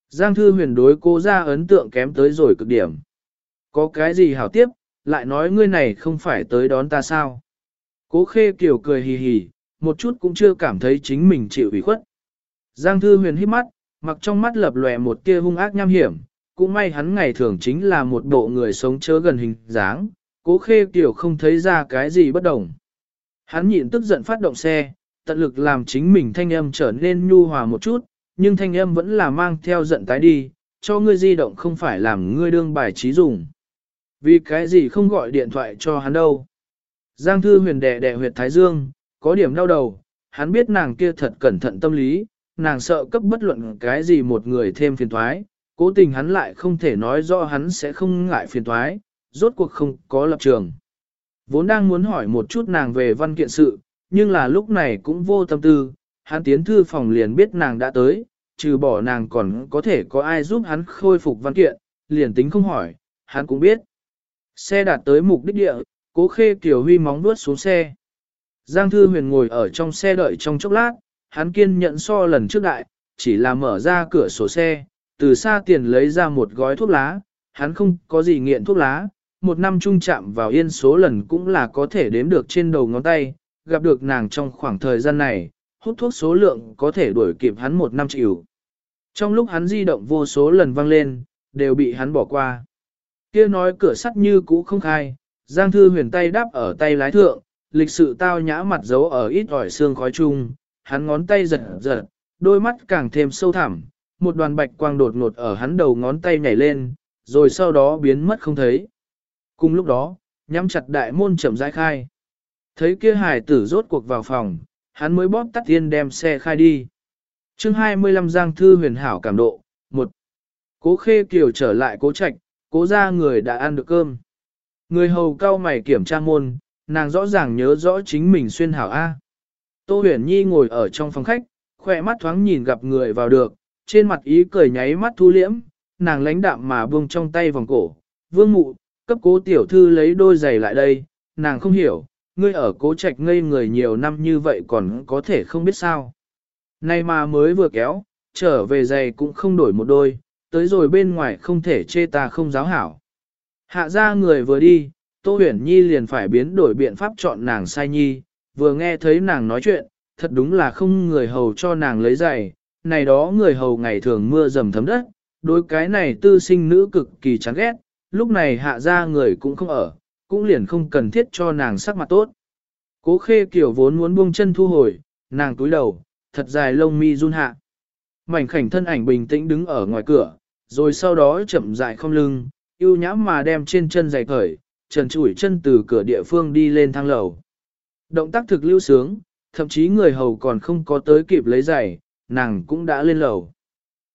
Giang thư huyền đối cố gia ấn tượng kém tới rồi cực điểm. Có cái gì hảo tiếp, lại nói ngươi này không phải tới đón ta sao. Cố khê kiểu cười hì hì, một chút cũng chưa cảm thấy chính mình chịu ủy khuất. Giang thư huyền hít mắt, mặc trong mắt lập lòe một tia hung ác nham hiểm, cũng may hắn ngày thường chính là một bộ người sống chớ gần hình dáng, cố khê kiểu không thấy ra cái gì bất đồng. Hắn nhịn tức giận phát động xe, tận lực làm chính mình thanh âm trở nên nhu hòa một chút, nhưng thanh âm vẫn là mang theo giận tái đi, cho ngươi di động không phải làm ngươi đương bài trí dùng. Vì cái gì không gọi điện thoại cho hắn đâu. Giang thư huyền đẻ đẻ huyệt thái dương, có điểm đau đầu, hắn biết nàng kia thật cẩn thận tâm lý, nàng sợ cấp bất luận cái gì một người thêm phiền thoái, cố tình hắn lại không thể nói rõ hắn sẽ không ngại phiền thoái, rốt cuộc không có lập trường. Vốn đang muốn hỏi một chút nàng về văn kiện sự, nhưng là lúc này cũng vô tâm tư, hắn tiến thư phòng liền biết nàng đã tới, trừ bỏ nàng còn có thể có ai giúp hắn khôi phục văn kiện, liền tính không hỏi, hắn cũng biết. Xe đạt tới mục đích địa, cố khê Kiều Huy móng vuốt xuống xe. Giang Thư Huyền ngồi ở trong xe đợi trong chốc lát, hắn kiên nhận so lần trước đại, chỉ là mở ra cửa sổ xe, từ xa tiền lấy ra một gói thuốc lá, hắn không có gì nghiện thuốc lá, một năm trung chạm vào yên số lần cũng là có thể đếm được trên đầu ngón tay, gặp được nàng trong khoảng thời gian này, hút thuốc số lượng có thể đuổi kịp hắn một năm chịu. Trong lúc hắn di động vô số lần vang lên, đều bị hắn bỏ qua. kia nói cửa sắt như cũ không khai, Giang Thư huyền tay đáp ở tay lái thượng, lịch sự tao nhã mặt giấu ở ít ỏi xương khói chung, hắn ngón tay giật giật, đôi mắt càng thêm sâu thẳm, một đoàn bạch quang đột ngột ở hắn đầu ngón tay nhảy lên, rồi sau đó biến mất không thấy. Cùng lúc đó, nhắm chặt đại môn chậm rãi khai. Thấy kia hài tử rốt cuộc vào phòng, hắn mới bóp tắt tiên đem xe khai đi. chương 25 Giang Thư huyền hảo cảm độ, một Cố khê kiều trở lại cố trạch, cố ra người đã ăn được cơm. Người hầu cao mày kiểm tra môn, nàng rõ ràng nhớ rõ chính mình xuyên hảo A. Tô huyền nhi ngồi ở trong phòng khách, khỏe mắt thoáng nhìn gặp người vào được, trên mặt ý cười nháy mắt thu liễm, nàng lãnh đạm mà buông trong tay vòng cổ. Vương mụ, cấp cố tiểu thư lấy đôi giày lại đây, nàng không hiểu, ngươi ở cố trạch ngây người nhiều năm như vậy còn có thể không biết sao. Nay mà mới vừa kéo, trở về giày cũng không đổi một đôi, tới rồi bên ngoài không thể chê ta không giáo hảo. Hạ ra người vừa đi, Tô Huyền Nhi liền phải biến đổi biện pháp chọn nàng sai nhi, vừa nghe thấy nàng nói chuyện, thật đúng là không người hầu cho nàng lấy giày, này đó người hầu ngày thường mưa dầm thấm đất, đối cái này tư sinh nữ cực kỳ chán ghét, lúc này hạ ra người cũng không ở, cũng liền không cần thiết cho nàng sắc mặt tốt. Cố khê kiểu vốn muốn buông chân thu hồi, nàng túi đầu, thật dài lông mi run hạ. Mảnh khảnh thân ảnh bình tĩnh đứng ở ngoài cửa, rồi sau đó chậm rãi không lưng, yêu nhãm mà đem trên chân giày cởi, trần trụi chân từ cửa địa phương đi lên thang lầu. Động tác thực lưu sướng, thậm chí người hầu còn không có tới kịp lấy giày, nàng cũng đã lên lầu.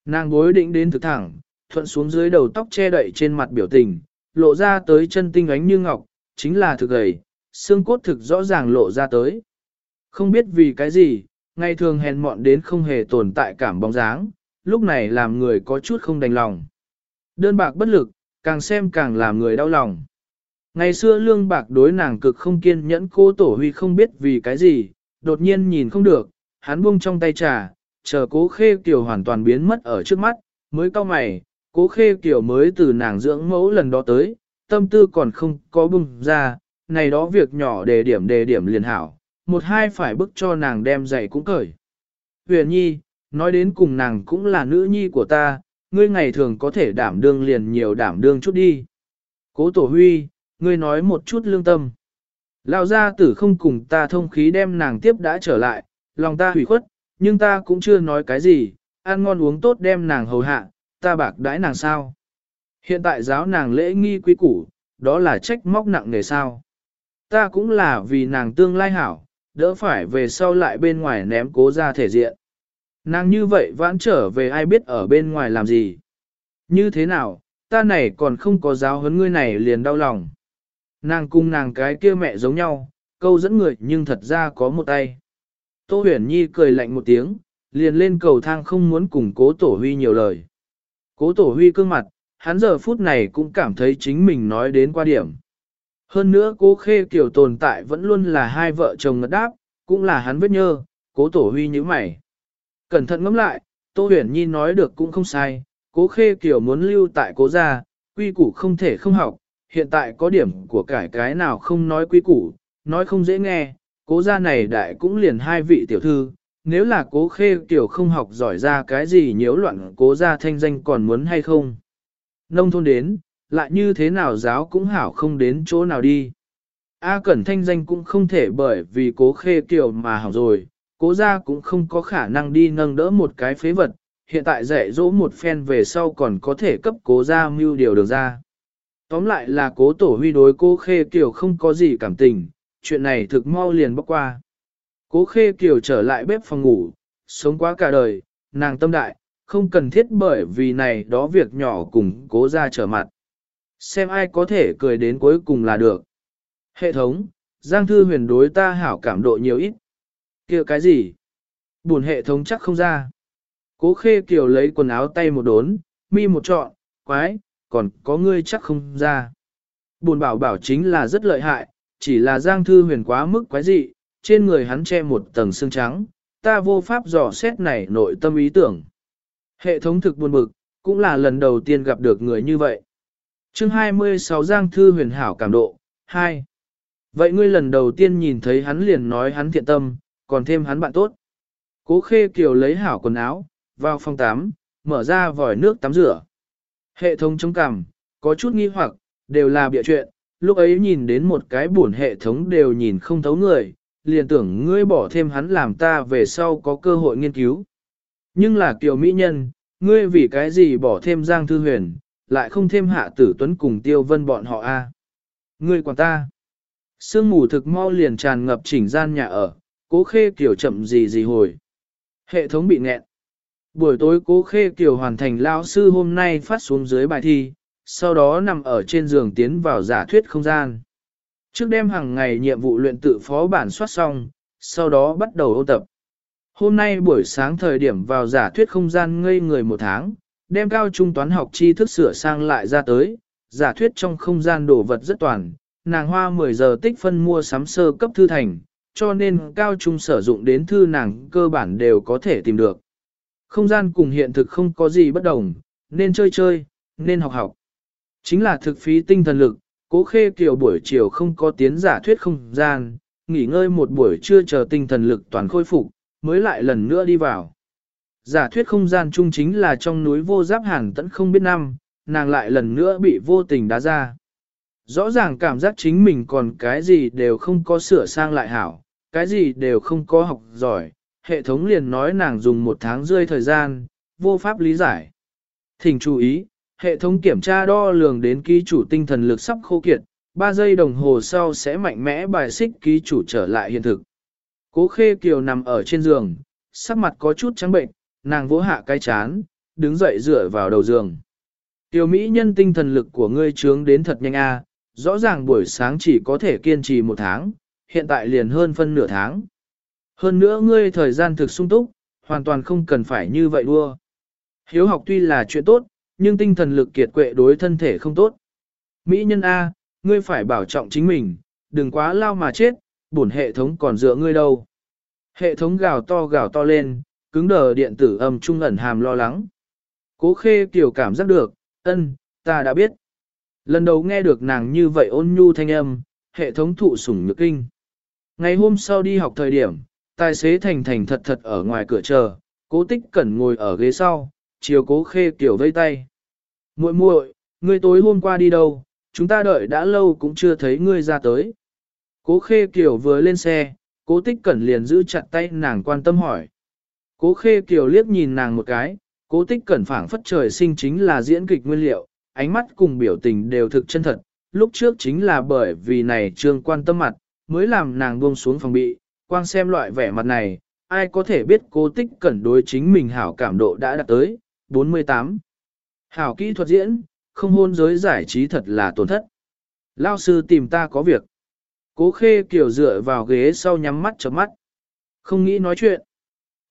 Nàng bối định đến thực thẳng, thuận xuống dưới đầu tóc che đậy trên mặt biểu tình, lộ ra tới chân tinh ánh như ngọc, chính là thực gầy, xương cốt thực rõ ràng lộ ra tới. Không biết vì cái gì, ngày thường hèn mọn đến không hề tồn tại cảm bóng dáng, lúc này làm người có chút không đành lòng. Đơn bạc bất lực, càng xem càng làm người đau lòng. Ngày xưa lương bạc đối nàng cực không kiên nhẫn cô tổ huy không biết vì cái gì, đột nhiên nhìn không được, hắn buông trong tay trà, chờ cố khê kiều hoàn toàn biến mất ở trước mắt, mới cau mày, cố khê kiểu mới từ nàng dưỡng mẫu lần đó tới, tâm tư còn không có bung ra, này đó việc nhỏ đề điểm đề điểm liền hảo, một hai phải bức cho nàng đem giày cũng cởi. Huyền nhi, nói đến cùng nàng cũng là nữ nhi của ta, ngươi ngày thường có thể đảm đương liền nhiều đảm đương chút đi. Cố tổ huy, ngươi nói một chút lương tâm. Lão gia tử không cùng ta thông khí đem nàng tiếp đã trở lại, lòng ta hủy khuất, nhưng ta cũng chưa nói cái gì, ăn ngon uống tốt đem nàng hầu hạ, ta bạc đãi nàng sao. Hiện tại giáo nàng lễ nghi quý củ, đó là trách móc nặng nề sao. Ta cũng là vì nàng tương lai hảo, đỡ phải về sau lại bên ngoài ném cố ra thể diện. Nàng như vậy vãn trở về ai biết ở bên ngoài làm gì. Như thế nào, ta này còn không có giáo huấn ngươi này liền đau lòng. Nàng cùng nàng cái kia mẹ giống nhau, câu dẫn người nhưng thật ra có một tay. Tô huyền nhi cười lạnh một tiếng, liền lên cầu thang không muốn cùng cố tổ huy nhiều lời. Cố tổ huy cương mặt, hắn giờ phút này cũng cảm thấy chính mình nói đến qua điểm. Hơn nữa cố khê kiểu tồn tại vẫn luôn là hai vợ chồng ngất đáp, cũng là hắn vết nhơ, cố tổ huy như mày. Cẩn thận ngẫm lại, Tô Huyền Nhi nói được cũng không sai, cố khê kiểu muốn lưu tại cố gia, quy củ không thể không học, hiện tại có điểm của cải cái nào không nói quy củ, nói không dễ nghe, cố gia này đại cũng liền hai vị tiểu thư, nếu là cố khê kiểu không học giỏi ra cái gì nhiễu loạn cố gia thanh danh còn muốn hay không. Nông thôn đến, lại như thế nào giáo cũng hảo không đến chỗ nào đi. A Cẩn thanh danh cũng không thể bởi vì cố khê kiểu mà hỏng rồi, cố gia cũng không có khả năng đi nâng đỡ một cái phế vật, hiện tại dạy dỗ một phen về sau còn có thể cấp cố gia mưu điều được ra. Tóm lại là cố tổ huy đối cố khê kiểu không có gì cảm tình, chuyện này thực mau liền bóc qua. Cố khê kiều trở lại bếp phòng ngủ, sống quá cả đời, nàng tâm đại, không cần thiết bởi vì này đó việc nhỏ cùng cố ra trở mặt. Xem ai có thể cười đến cuối cùng là được. Hệ thống, Giang Thư huyền đối ta hảo cảm độ nhiều ít. kia cái gì? Buồn hệ thống chắc không ra. Cố khê kiều lấy quần áo tay một đốn, mi một trọn, quái, còn có ngươi chắc không ra. Buồn bảo bảo chính là rất lợi hại, chỉ là Giang Thư huyền quá mức quái dị, trên người hắn che một tầng xương trắng, ta vô pháp dò xét này nội tâm ý tưởng. Hệ thống thực buồn bực, cũng là lần đầu tiên gặp được người như vậy. chương 26 Giang Thư huyền hảo cảm độ, 2. Vậy ngươi lần đầu tiên nhìn thấy hắn liền nói hắn thiện tâm, còn thêm hắn bạn tốt. Cố khê kiều lấy hảo quần áo, vào phòng tắm, mở ra vòi nước tắm rửa. Hệ thống chống cằm, có chút nghi hoặc, đều là bịa chuyện, lúc ấy nhìn đến một cái buồn hệ thống đều nhìn không thấu người, liền tưởng ngươi bỏ thêm hắn làm ta về sau có cơ hội nghiên cứu. Nhưng là kiều mỹ nhân, ngươi vì cái gì bỏ thêm Giang Thư Huyền, lại không thêm hạ tử tuấn cùng tiêu vân bọn họ a Ngươi quản ta. Sương mù thực mau liền tràn ngập chỉnh gian nhà ở, cố khê kiểu chậm gì gì hồi. Hệ thống bị nghẹn. Buổi tối cố khê kiểu hoàn thành lão sư hôm nay phát xuống dưới bài thi, sau đó nằm ở trên giường tiến vào giả thuyết không gian. Trước đêm hàng ngày nhiệm vụ luyện tự phó bản soát xong, sau đó bắt đầu ôn tập. Hôm nay buổi sáng thời điểm vào giả thuyết không gian ngây người một tháng, đem cao trung toán học tri thức sửa sang lại ra tới, giả thuyết trong không gian đồ vật rất toàn, nàng hoa 10 giờ tích phân mua sắm sơ cấp thư thành, cho nên cao trung sử dụng đến thư nàng cơ bản đều có thể tìm được. Không gian cùng hiện thực không có gì bất đồng, nên chơi chơi, nên học học. Chính là thực phí tinh thần lực, cố khê kiều buổi chiều không có tiến giả thuyết không gian, nghỉ ngơi một buổi trưa chờ tinh thần lực toàn khôi phục, mới lại lần nữa đi vào. Giả thuyết không gian chung chính là trong núi vô giáp hàng tẫn không biết năm, nàng lại lần nữa bị vô tình đá ra. Rõ ràng cảm giác chính mình còn cái gì đều không có sửa sang lại hảo, cái gì đều không có học giỏi, hệ thống liền nói nàng dùng một tháng rơi thời gian, vô pháp lý giải. Thỉnh chú ý, hệ thống kiểm tra đo lường đến ký chủ tinh thần lực sắp khô kiệt, 3 giây đồng hồ sau sẽ mạnh mẽ bài xích ký chủ trở lại hiện thực. Cố khê kiều nằm ở trên giường, sắc mặt có chút trắng bệnh, nàng vỗ hạ cái chán, đứng dậy dựa vào đầu giường. Tiểu Mỹ nhân tinh thần lực của ngươi trướng đến thật nhanh a, rõ ràng buổi sáng chỉ có thể kiên trì một tháng, hiện tại liền hơn phân nửa tháng. Hơn nữa ngươi thời gian thực sung túc, hoàn toàn không cần phải như vậy đua. Hiếu học tuy là chuyện tốt, nhưng tinh thần lực kiệt quệ đối thân thể không tốt. Mỹ nhân A, ngươi phải bảo trọng chính mình, đừng quá lao mà chết, bổn hệ thống còn dựa ngươi đâu. Hệ thống gào to gào to lên, cứng đờ điện tử âm trung ẩn hàm lo lắng. Cố khê kiểu cảm giác được, ân, ta đã biết. Lần đầu nghe được nàng như vậy ôn nhu thanh âm, hệ thống thụ sủng nhược kinh. Ngày hôm sau đi học thời điểm, tài xế thành thành thật thật ở ngoài cửa chờ, cố tích cẩn ngồi ở ghế sau, chiều cố khê kiểu vây tay. muội muội, ngươi tối hôm qua đi đâu, chúng ta đợi đã lâu cũng chưa thấy ngươi ra tới. Cố khê kiểu vừa lên xe, cố tích cẩn liền giữ chặt tay nàng quan tâm hỏi. Cố khê kiểu liếc nhìn nàng một cái, cố tích cẩn phảng phất trời sinh chính là diễn kịch nguyên liệu, ánh mắt cùng biểu tình đều thực chân thật, lúc trước chính là bởi vì này trương quan tâm mặt, mới làm nàng buông xuống phòng bị, quang xem loại vẻ mặt này, ai có thể biết cố tích cẩn đối chính mình hảo cảm độ đã đạt tới, 48. Hảo kỹ thuật diễn, không hôn giới giải trí thật là tổn thất. Lao sư tìm ta có việc. Cố khê kiểu dựa vào ghế sau nhắm mắt chớp mắt. Không nghĩ nói chuyện.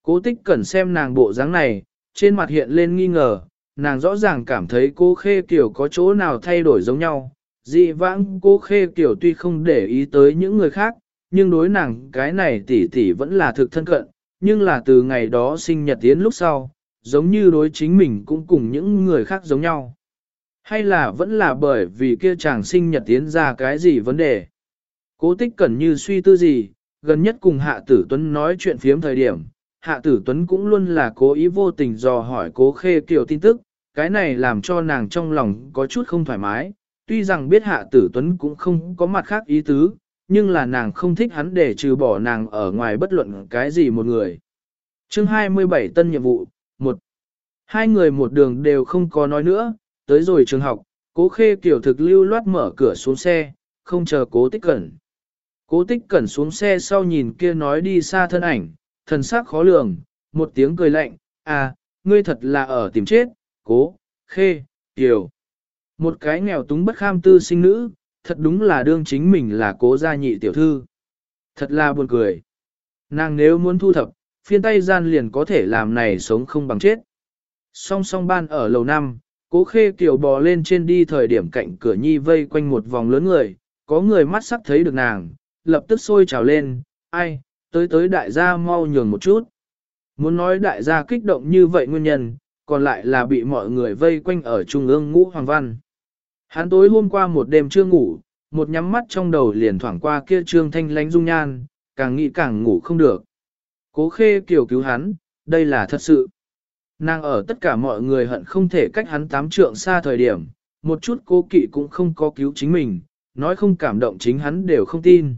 Cố tích cẩn xem nàng bộ dáng này, trên mặt hiện lên nghi ngờ, nàng rõ ràng cảm thấy cố khê kiểu có chỗ nào thay đổi giống nhau. Dị vãng cố khê kiểu tuy không để ý tới những người khác, nhưng đối nàng cái này tỷ tỷ vẫn là thực thân cận, nhưng là từ ngày đó sinh nhật tiến lúc sau, giống như đối chính mình cũng cùng những người khác giống nhau. Hay là vẫn là bởi vì kia chàng sinh nhật tiến ra cái gì vấn đề. Cố tích cẩn như suy tư gì, gần nhất cùng Hạ Tử Tuấn nói chuyện phiếm thời điểm, Hạ Tử Tuấn cũng luôn là cố ý vô tình dò hỏi cố khê kiểu tin tức, cái này làm cho nàng trong lòng có chút không thoải mái, tuy rằng biết Hạ Tử Tuấn cũng không có mặt khác ý tứ, nhưng là nàng không thích hắn để trừ bỏ nàng ở ngoài bất luận cái gì một người. chương 27 tân nhiệm vụ, một Hai người một đường đều không có nói nữa, tới rồi trường học, cố khê kiểu thực lưu loát mở cửa xuống xe, không chờ cố tích cẩn. Cố tích cẩn xuống xe sau nhìn kia nói đi xa thân ảnh, thần sắc khó lường, một tiếng cười lạnh, à, ngươi thật là ở tìm chết, cố, khê, tiểu. Một cái nghèo túng bất kham tư sinh nữ, thật đúng là đương chính mình là cố gia nhị tiểu thư. Thật là buồn cười. Nàng nếu muốn thu thập, phiên tay gian liền có thể làm này sống không bằng chết. Song song ban ở lầu năm, cố khê kiều bò lên trên đi thời điểm cạnh cửa nhi vây quanh một vòng lớn người, có người mắt sắc thấy được nàng, lập tức sôi trào lên, ai, tới tới đại gia mau nhường một chút. Muốn nói đại gia kích động như vậy nguyên nhân, còn lại là bị mọi người vây quanh ở trung ương ngũ hoàng văn. Hắn tối hôm qua một đêm chưa ngủ, một nhắm mắt trong đầu liền thoảng qua kia trương thanh lánh dung nhan, càng nghĩ càng ngủ không được. Cố khê kiều cứu hắn, đây là thật sự. Nàng ở tất cả mọi người hận không thể cách hắn tám trượng xa thời điểm, một chút cố kỵ cũng không có cứu chính mình, nói không cảm động chính hắn đều không tin.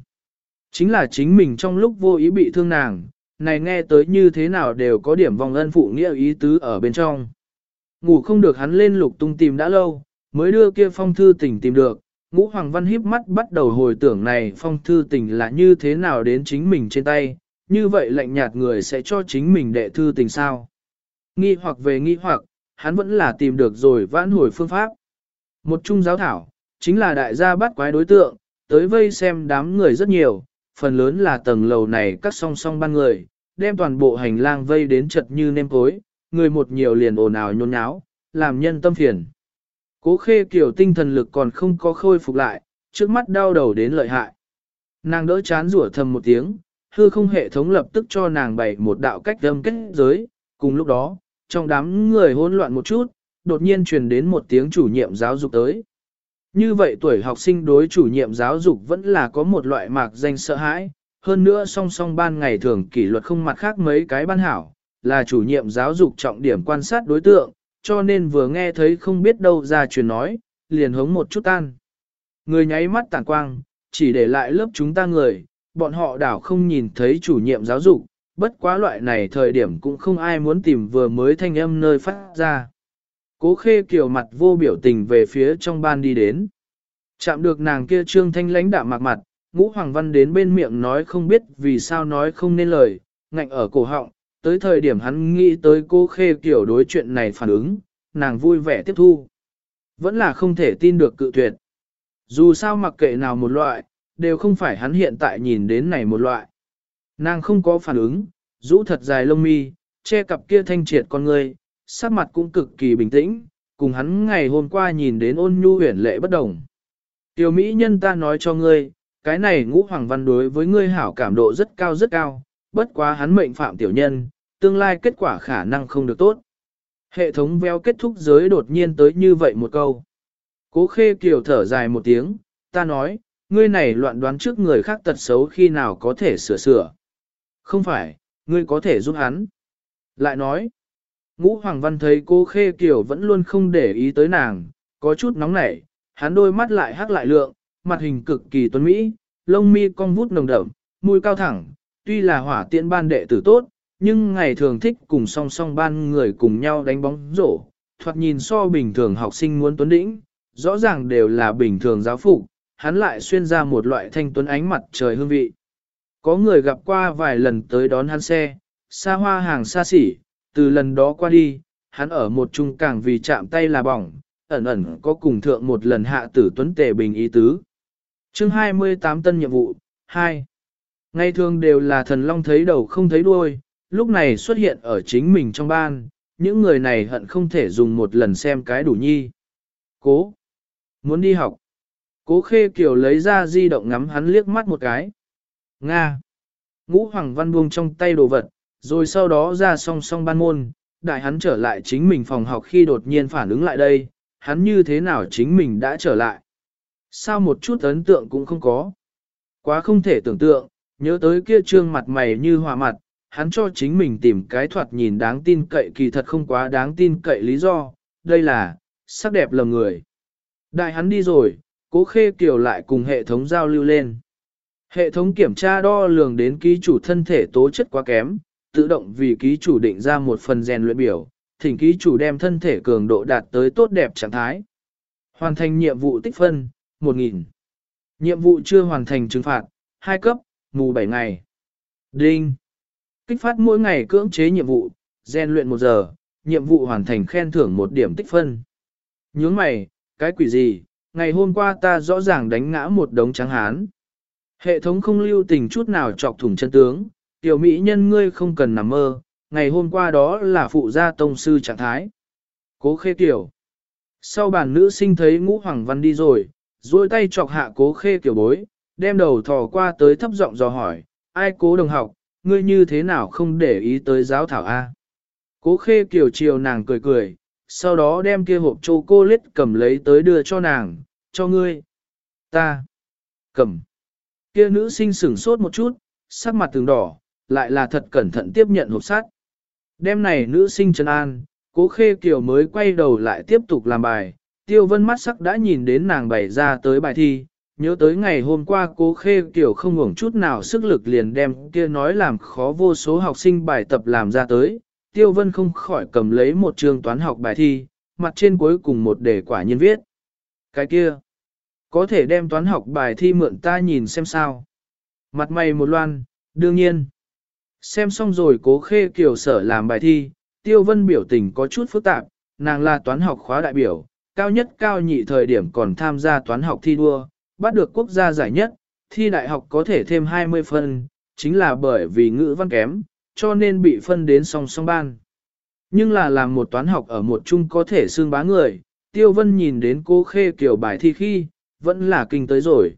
Chính là chính mình trong lúc vô ý bị thương nàng, này nghe tới như thế nào đều có điểm vòng ân phụ nghĩa ý tứ ở bên trong. Ngủ không được hắn lên lục tung tìm đã lâu, mới đưa kia phong thư tình tìm được, ngũ hoàng văn híp mắt bắt đầu hồi tưởng này phong thư tình là như thế nào đến chính mình trên tay, như vậy lạnh nhạt người sẽ cho chính mình đệ thư tình sao. Nghi hoặc về nghi hoặc, hắn vẫn là tìm được rồi vãn hồi phương pháp. Một trung giáo thảo, chính là đại gia bắt quái đối tượng, tới vây xem đám người rất nhiều, phần lớn là tầng lầu này cắt song song ban người, đem toàn bộ hành lang vây đến chật như nêm cối, người một nhiều liền ồn ào nhôn nháo, làm nhân tâm phiền. Cố khê kiểu tinh thần lực còn không có khôi phục lại, trước mắt đau đầu đến lợi hại. Nàng đỡ chán rủa thầm một tiếng, hư không hệ thống lập tức cho nàng bày một đạo cách âm kết giới, cùng lúc đó, trong đám người hỗn loạn một chút, đột nhiên truyền đến một tiếng chủ nhiệm giáo dục tới. Như vậy tuổi học sinh đối chủ nhiệm giáo dục vẫn là có một loại mạc danh sợ hãi, hơn nữa song song ban ngày thường kỷ luật không mặt khác mấy cái ban hảo, là chủ nhiệm giáo dục trọng điểm quan sát đối tượng, cho nên vừa nghe thấy không biết đâu ra truyền nói, liền hống một chút tan. Người nháy mắt tản quang, chỉ để lại lớp chúng ta người, bọn họ đảo không nhìn thấy chủ nhiệm giáo dục, bất quá loại này thời điểm cũng không ai muốn tìm vừa mới thanh âm nơi phát ra. Cố khê kiều mặt vô biểu tình về phía trong ban đi đến. Chạm được nàng kia trương thanh lãnh đạm mặt mặt, ngũ hoàng văn đến bên miệng nói không biết vì sao nói không nên lời, ngạnh ở cổ họng, tới thời điểm hắn nghĩ tới cô khê kiều đối chuyện này phản ứng, nàng vui vẻ tiếp thu. Vẫn là không thể tin được cự tuyệt. Dù sao mặc kệ nào một loại, đều không phải hắn hiện tại nhìn đến này một loại. Nàng không có phản ứng, rũ thật dài lông mi, che cặp kia thanh triệt con người, sắc mặt cũng cực kỳ bình tĩnh, cùng hắn ngày hôm qua nhìn đến ôn nhu huyền lệ bất đồng. Tiểu Mỹ nhân ta nói cho ngươi, cái này ngũ hoàng văn đối với ngươi hảo cảm độ rất cao rất cao, bất quá hắn mệnh phạm tiểu nhân, tương lai kết quả khả năng không được tốt. Hệ thống veo kết thúc giới đột nhiên tới như vậy một câu. Cố khê kiều thở dài một tiếng, ta nói, ngươi này loạn đoán trước người khác tật xấu khi nào có thể sửa sửa. Không phải, ngươi có thể giúp hắn. Lại nói, ngũ hoàng văn thấy cô khê kiều vẫn luôn không để ý tới nàng, có chút nóng nảy, hắn đôi mắt lại hắc lại lượng, mặt hình cực kỳ tuấn mỹ, lông mi cong vút nồng đậm, mũi cao thẳng, tuy là hỏa tiện ban đệ tử tốt, nhưng ngày thường thích cùng song song ban người cùng nhau đánh bóng rổ, thoạt nhìn so bình thường học sinh muốn tuấn đĩnh, rõ ràng đều là bình thường giáo phục, hắn lại xuyên ra một loại thanh tuấn ánh mặt trời hương vị. Có người gặp qua vài lần tới đón hắn xe, xa hoa hàng xa xỉ, từ lần đó qua đi, hắn ở một trung càng vì chạm tay là bỏng, ẩn ẩn có cùng thượng một lần hạ tử tuấn tề bình ý tứ. chương 28 tân nhiệm vụ, 2. Ngày thường đều là thần long thấy đầu không thấy đuôi, lúc này xuất hiện ở chính mình trong ban, những người này hận không thể dùng một lần xem cái đủ nhi. Cố! Muốn đi học. Cố khê kiểu lấy ra di động ngắm hắn liếc mắt một cái. Nga! Ngũ Hoàng Văn buông trong tay đồ vật, rồi sau đó ra song song ban môn, đại hắn trở lại chính mình phòng học khi đột nhiên phản ứng lại đây, hắn như thế nào chính mình đã trở lại. Sao một chút ấn tượng cũng không có. Quá không thể tưởng tượng, nhớ tới kia trương mặt mày như hòa mặt, hắn cho chính mình tìm cái thoạt nhìn đáng tin cậy kỳ thật không quá đáng tin cậy lý do, đây là, sắc đẹp lầm người. Đại hắn đi rồi, cố khê kiều lại cùng hệ thống giao lưu lên. Hệ thống kiểm tra đo lường đến ký chủ thân thể tố chất quá kém, tự động vì ký chủ định ra một phần rèn luyện biểu, thỉnh ký chủ đem thân thể cường độ đạt tới tốt đẹp trạng thái. Hoàn thành nhiệm vụ tích phân, 1.000. Nhiệm vụ chưa hoàn thành trừng phạt, 2 cấp, mù 7 ngày. Đinh. Kích phát mỗi ngày cưỡng chế nhiệm vụ, rèn luyện 1 giờ, nhiệm vụ hoàn thành khen thưởng 1 điểm tích phân. Nhướng mày, cái quỷ gì, ngày hôm qua ta rõ ràng đánh ngã một đống trắng hán. Hệ thống không lưu tình chút nào chọc thủng chân tướng, tiểu mỹ nhân ngươi không cần nằm mơ, ngày hôm qua đó là phụ gia tông sư trạng thái. Cố khê tiểu. Sau bàn nữ sinh thấy ngũ hoàng văn đi rồi, duỗi tay chọc hạ cố khê kiểu bối, đem đầu thò qua tới thấp giọng dò hỏi, ai cố đồng học, ngươi như thế nào không để ý tới giáo thảo A. Cố khê kiểu chiều nàng cười cười, sau đó đem kia hộp chô cô lết cầm lấy tới đưa cho nàng, cho ngươi. Ta. Cầm. Kia nữ sinh sửng sốt một chút, sắc mặt từng đỏ, lại là thật cẩn thận tiếp nhận hộp sắt. Đêm này nữ sinh trấn an, cố khê kiều mới quay đầu lại tiếp tục làm bài, tiêu vân mắt sắc đã nhìn đến nàng bày ra tới bài thi, nhớ tới ngày hôm qua cố khê kiều không ngủng chút nào sức lực liền đem kia nói làm khó vô số học sinh bài tập làm ra tới, tiêu vân không khỏi cầm lấy một trường toán học bài thi, mặt trên cuối cùng một đề quả nhiên viết. Cái kia, có thể đem toán học bài thi mượn ta nhìn xem sao. Mặt mày một loan, đương nhiên. Xem xong rồi cố khê kiểu sở làm bài thi, tiêu vân biểu tình có chút phức tạp, nàng là toán học khóa đại biểu, cao nhất cao nhị thời điểm còn tham gia toán học thi đua, bắt được quốc gia giải nhất, thi đại học có thể thêm 20 phân, chính là bởi vì ngữ văn kém, cho nên bị phân đến song song ban. Nhưng là làm một toán học ở một chung có thể xương bá người, tiêu vân nhìn đến cố khê kiều bài thi khi, vẫn là kinh tới rồi.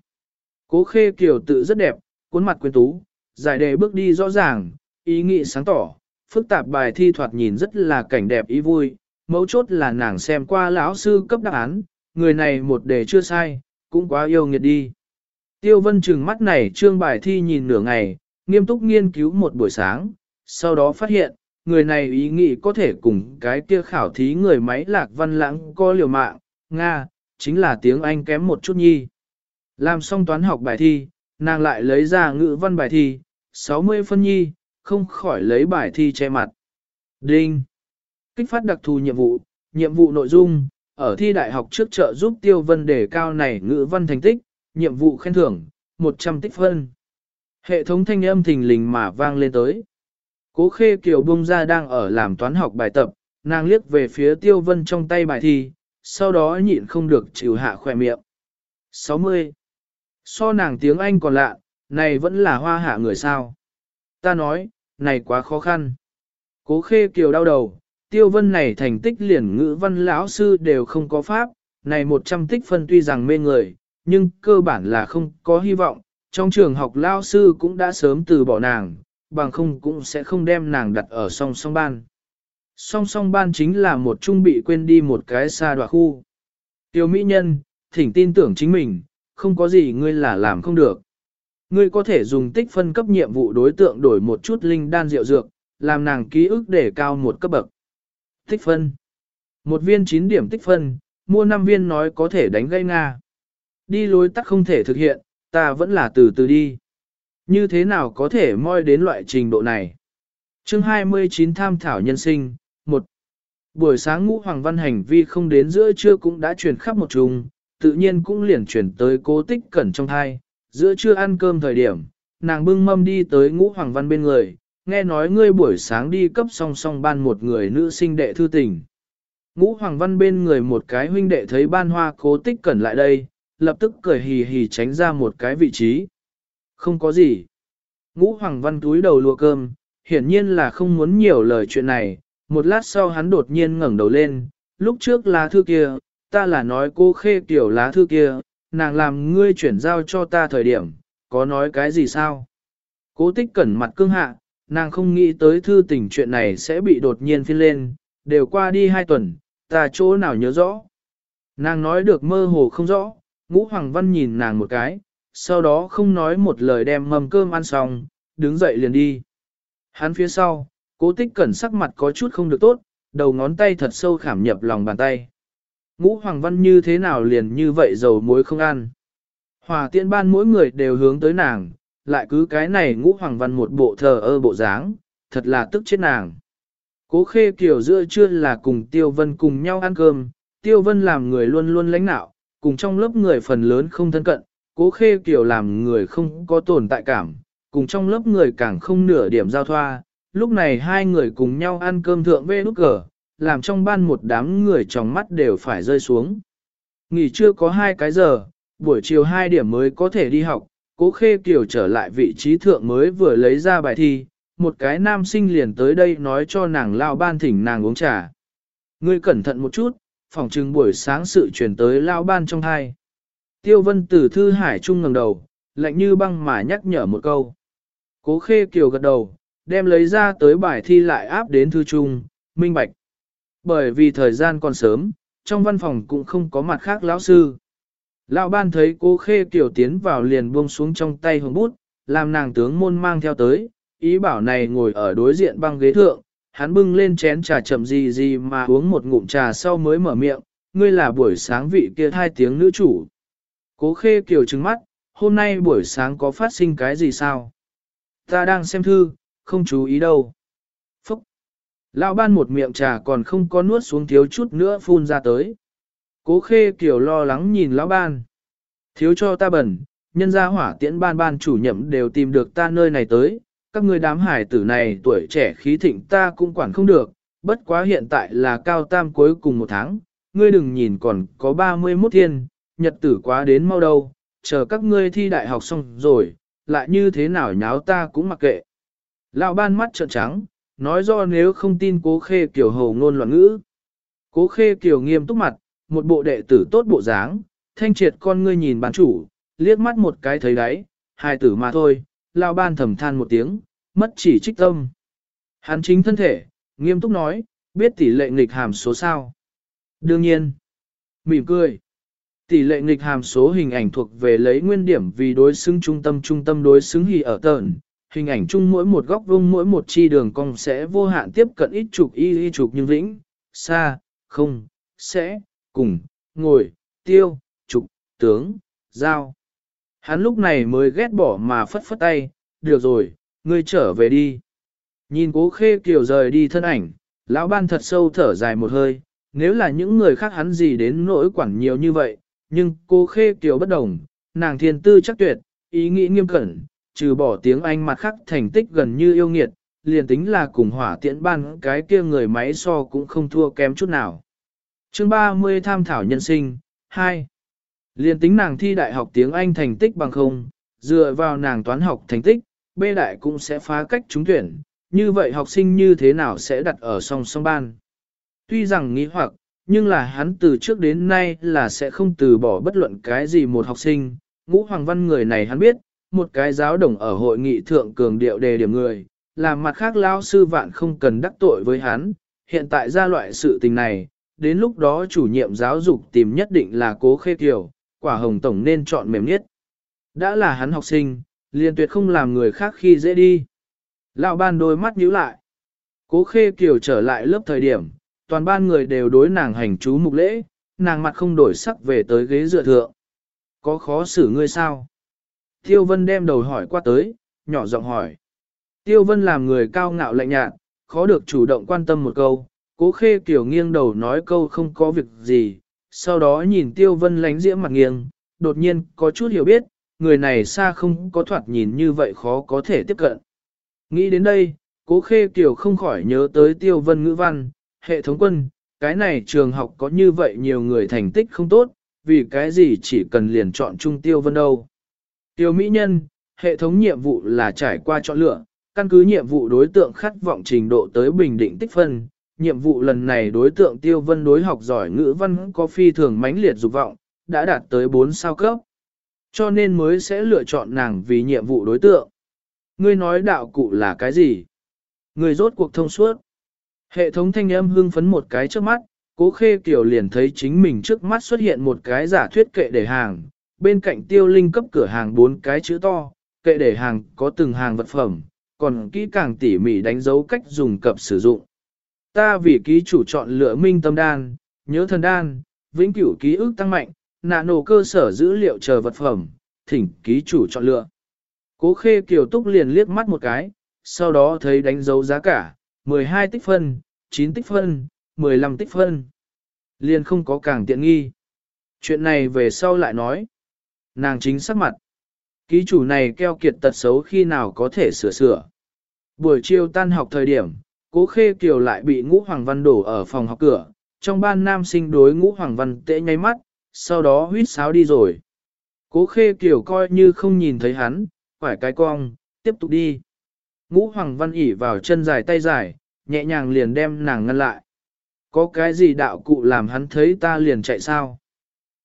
Cố khê kiều tự rất đẹp, cuốn mặt quyến tú, giải đề bước đi rõ ràng, ý nghĩ sáng tỏ, phức tạp bài thi thoạt nhìn rất là cảnh đẹp ý vui, mấu chốt là nàng xem qua lão sư cấp đáp án, người này một đề chưa sai, cũng quá yêu nghiệt đi. Tiêu vân trừng mắt này trương bài thi nhìn nửa ngày, nghiêm túc nghiên cứu một buổi sáng, sau đó phát hiện, người này ý nghĩ có thể cùng cái kia khảo thí người máy lạc văn lãng có liều mạng, Nga, chính là tiếng Anh kém một chút nhi. Làm xong toán học bài thi, nàng lại lấy ra ngữ văn bài thi, 60 phân nhi, không khỏi lấy bài thi che mặt. Đinh! Kích phát đặc thù nhiệm vụ, nhiệm vụ nội dung, ở thi đại học trước trợ giúp tiêu vân đề cao này ngữ văn thành tích, nhiệm vụ khen thưởng, 100 tích phân. Hệ thống thanh âm thình lình mà vang lên tới. Cố khê kiều bung ra đang ở làm toán học bài tập, nàng liếc về phía tiêu vân trong tay bài thi, sau đó nhịn không được chịu hạ khỏe miệng. 60. So nàng tiếng Anh còn lạ, này vẫn là hoa hạ người sao. Ta nói, này quá khó khăn. Cố khê kiều đau đầu, tiêu vân này thành tích liền ngữ văn lão sư đều không có pháp, này 100 tích phân tuy rằng mê người, nhưng cơ bản là không có hy vọng, trong trường học lão sư cũng đã sớm từ bỏ nàng, bằng không cũng sẽ không đem nàng đặt ở song song ban. Song song ban chính là một trung bị quên đi một cái xa đoạ khu. Tiêu mỹ nhân, thỉnh tin tưởng chính mình, không có gì ngươi là làm không được. Ngươi có thể dùng tích phân cấp nhiệm vụ đối tượng đổi một chút linh đan rượu dược, làm nàng ký ức để cao một cấp bậc. Tích phân. Một viên 9 điểm tích phân, mua 5 viên nói có thể đánh gây Nga. Đi lối tắt không thể thực hiện, ta vẫn là từ từ đi. Như thế nào có thể moi đến loại trình độ này? chương 29 tham thảo nhân sinh, 1. Buổi sáng ngũ hoàng văn hành vi không đến giữa trưa cũng đã truyền khắp một trùng, tự nhiên cũng liền chuyển tới cố tích cẩn trong thai. Giữa trưa ăn cơm thời điểm, nàng bưng mâm đi tới ngũ hoàng văn bên người, nghe nói ngươi buổi sáng đi cấp song song ban một người nữ sinh đệ thư tình. Ngũ hoàng văn bên người một cái huynh đệ thấy ban hoa cố tích cẩn lại đây, lập tức cười hì hì tránh ra một cái vị trí. Không có gì. Ngũ hoàng văn túi đầu lùa cơm, hiển nhiên là không muốn nhiều lời chuyện này, một lát sau hắn đột nhiên ngẩng đầu lên, lúc trước lá thư kia, ta là nói cô khê tiểu lá thư kia, nàng làm ngươi chuyển giao cho ta thời điểm, có nói cái gì sao? Cố tích cẩn mặt cương hạ, nàng không nghĩ tới thư tình chuyện này sẽ bị đột nhiên phiên lên, đều qua đi hai tuần, ta chỗ nào nhớ rõ. Nàng nói được mơ hồ không rõ, ngũ hoàng văn nhìn nàng một cái, sau đó không nói một lời đem mầm cơm ăn xong, đứng dậy liền đi. Hắn phía sau, cố tích cẩn sắc mặt có chút không được tốt, đầu ngón tay thật sâu khảm nhập lòng bàn tay. Ngũ hoàng văn như thế nào liền như vậy dầu muối không ăn. Hòa tiện ban mỗi người đều hướng tới nàng, lại cứ cái này ngũ hoàng văn một bộ thờ ơ bộ dáng, thật là tức chết nàng. Cố khê kiểu giữa trưa là cùng Tiêu Vân cùng nhau ăn cơm, Tiêu Vân làm người luôn luôn lãnh nạo, cùng trong lớp người phần lớn không thân cận, cố khê kiểu làm người không có tồn tại cảm, cùng trong lớp người càng không nửa điểm giao thoa. Lúc này hai người cùng nhau ăn cơm thượng vê nút cờ, làm trong ban một đám người trong mắt đều phải rơi xuống. Nghỉ trưa có hai cái giờ, buổi chiều hai điểm mới có thể đi học, cố khê kiểu trở lại vị trí thượng mới vừa lấy ra bài thi, một cái nam sinh liền tới đây nói cho nàng lao ban thỉnh nàng uống trà. Ngươi cẩn thận một chút, phòng trừng buổi sáng sự truyền tới lao ban trong hai. Tiêu vân từ thư hải trung ngẩng đầu, lạnh như băng mà nhắc nhở một câu. Cố khê kiều gật đầu, đem lấy ra tới bài thi lại áp đến thư trung, minh bạch. Bởi vì thời gian còn sớm, trong văn phòng cũng không có mặt khác lão sư. Lão ban thấy cố khê kiều tiến vào liền buông xuống trong tay hồng bút, làm nàng tướng môn mang theo tới, ý bảo này ngồi ở đối diện băng ghế thượng, hắn bưng lên chén trà chậm gì gì mà uống một ngụm trà sau mới mở miệng, ngươi là buổi sáng vị kia hai tiếng nữ chủ. Cố khê kiều trừng mắt, hôm nay buổi sáng có phát sinh cái gì sao? Ta đang xem thư, không chú ý đâu. Phúc! Lão ban một miệng trà còn không có nuốt xuống thiếu chút nữa phun ra tới. Cố khê kiều lo lắng nhìn lão ban. Thiếu cho ta bẩn, nhân gia hỏa tiễn ban ban chủ nhậm đều tìm được ta nơi này tới, các ngươi đám hải tử này tuổi trẻ khí thịnh ta cũng quản không được, bất quá hiện tại là cao tam cuối cùng một tháng, ngươi đừng nhìn còn có 31 thiên, nhật tử quá đến mau đâu, chờ các ngươi thi đại học xong rồi, lại như thế nào nháo ta cũng mặc kệ. Lão ban mắt trợn trắng, nói do nếu không tin cố khê kiểu hầu ngôn loạn ngữ. Cố khê kiểu nghiêm túc mặt, một bộ đệ tử tốt bộ dáng, thanh triệt con ngươi nhìn bán chủ, liếc mắt một cái thấy đấy, hai tử mà thôi, lão ban thầm than một tiếng, mất chỉ trích tâm. Hắn chính thân thể, nghiêm túc nói, biết tỷ lệ nghịch hàm số sao. Đương nhiên, mỉm cười. Tỷ lệ nghịch hàm số hình ảnh thuộc về lấy nguyên điểm vì đối xứng trung tâm trung tâm đối xứng hì ở tờn. Hình ảnh chung mỗi một góc vuông mỗi một chi đường cong sẽ vô hạn tiếp cận ít chục y y chục nhưng vĩnh, xa, không, sẽ, cùng, ngồi, tiêu, trục, tướng, giao. Hắn lúc này mới ghét bỏ mà phất phất tay, được rồi, ngươi trở về đi. Nhìn cố khê kiều rời đi thân ảnh, lão ban thật sâu thở dài một hơi, nếu là những người khác hắn gì đến nỗi quản nhiều như vậy, nhưng cô khê kiều bất đồng, nàng thiên tư chắc tuyệt, ý nghĩ nghiêm cẩn, trừ bỏ tiếng Anh mặt khác thành tích gần như yêu nghiệt, liền tính là cùng hỏa tiễn ban cái kia người máy so cũng không thua kém chút nào. chương 30 tham thảo nhân sinh, 2. Liền tính nàng thi đại học tiếng Anh thành tích bằng không, dựa vào nàng toán học thành tích, B đại cũng sẽ phá cách trúng tuyển, như vậy học sinh như thế nào sẽ đặt ở song song ban. Tuy rằng nghĩ hoặc, nhưng là hắn từ trước đến nay là sẽ không từ bỏ bất luận cái gì một học sinh. Ngũ Hoàng Văn người này hắn biết, một cái giáo đồng ở hội nghị thượng cường điệu đề điểm người, làm mặt khác lao sư vạn không cần đắc tội với hắn. Hiện tại ra loại sự tình này, đến lúc đó chủ nhiệm giáo dục tìm nhất định là cố khê kiểu, quả hồng tổng nên chọn mềm nhất. Đã là hắn học sinh, liền tuyệt không làm người khác khi dễ đi. Lão ban đôi mắt nhíu lại. Cố khê kiểu trở lại lớp thời điểm, toàn ban người đều đối nàng hành chú mục lễ, nàng mặt không đổi sắc về tới ghế dựa thượng. Có khó xử ngươi sao? Tiêu Vân đem đầu hỏi qua tới, nhỏ giọng hỏi. Tiêu Vân làm người cao ngạo lạnh nhạt, khó được chủ động quan tâm một câu, cố khê kiểu nghiêng đầu nói câu không có việc gì, sau đó nhìn tiêu vân lánh diễm mặt nghiêng, đột nhiên có chút hiểu biết, người này xa không có thoạt nhìn như vậy khó có thể tiếp cận. Nghĩ đến đây, cố khê kiểu không khỏi nhớ tới tiêu vân ngữ văn, hệ thống quân, cái này trường học có như vậy nhiều người thành tích không tốt, vì cái gì chỉ cần liền chọn trung tiêu vân đâu. Tiêu mỹ nhân, hệ thống nhiệm vụ là trải qua chọn lựa, căn cứ nhiệm vụ đối tượng khát vọng trình độ tới bình định tích phân. Nhiệm vụ lần này đối tượng tiêu vân đối học giỏi ngữ văn có phi thường mãnh liệt dục vọng, đã đạt tới 4 sao cấp. Cho nên mới sẽ lựa chọn nàng vì nhiệm vụ đối tượng. Ngươi nói đạo cụ là cái gì? Ngươi rốt cuộc thông suốt. Hệ thống thanh âm hưng phấn một cái trước mắt, cố khê kiểu liền thấy chính mình trước mắt xuất hiện một cái giả thuyết kệ để hàng, bên cạnh tiêu linh cấp cửa hàng bốn cái chữ to, kệ để hàng có từng hàng vật phẩm, còn kỹ càng tỉ mỉ đánh dấu cách dùng cập sử dụng. Ta vì ký chủ chọn lựa minh tâm đan, nhớ thần đan, vĩnh cửu ký ức tăng mạnh, nạ nổ cơ sở dữ liệu chờ vật phẩm, thỉnh ký chủ chọn lựa. Cố khê kiều túc liền liếc mắt một cái, sau đó thấy đánh dấu giá cả, 12 tích phân, 9 tích phân, 15 tích phân. Liền không có càng tiện nghi. Chuyện này về sau lại nói. Nàng chính sắc mặt. Ký chủ này keo kiệt tật xấu khi nào có thể sửa sửa. Buổi chiều tan học thời điểm, cố khê kiều lại bị ngũ hoàng văn đổ ở phòng học cửa. Trong ban nam sinh đối ngũ hoàng văn tệ nháy mắt, sau đó huyết sáo đi rồi. Cố khê kiều coi như không nhìn thấy hắn, quải cái cong, tiếp tục đi. Ngũ hoàng văn ỉ vào chân dài tay dài, nhẹ nhàng liền đem nàng ngăn lại. Có cái gì đạo cụ làm hắn thấy ta liền chạy sao?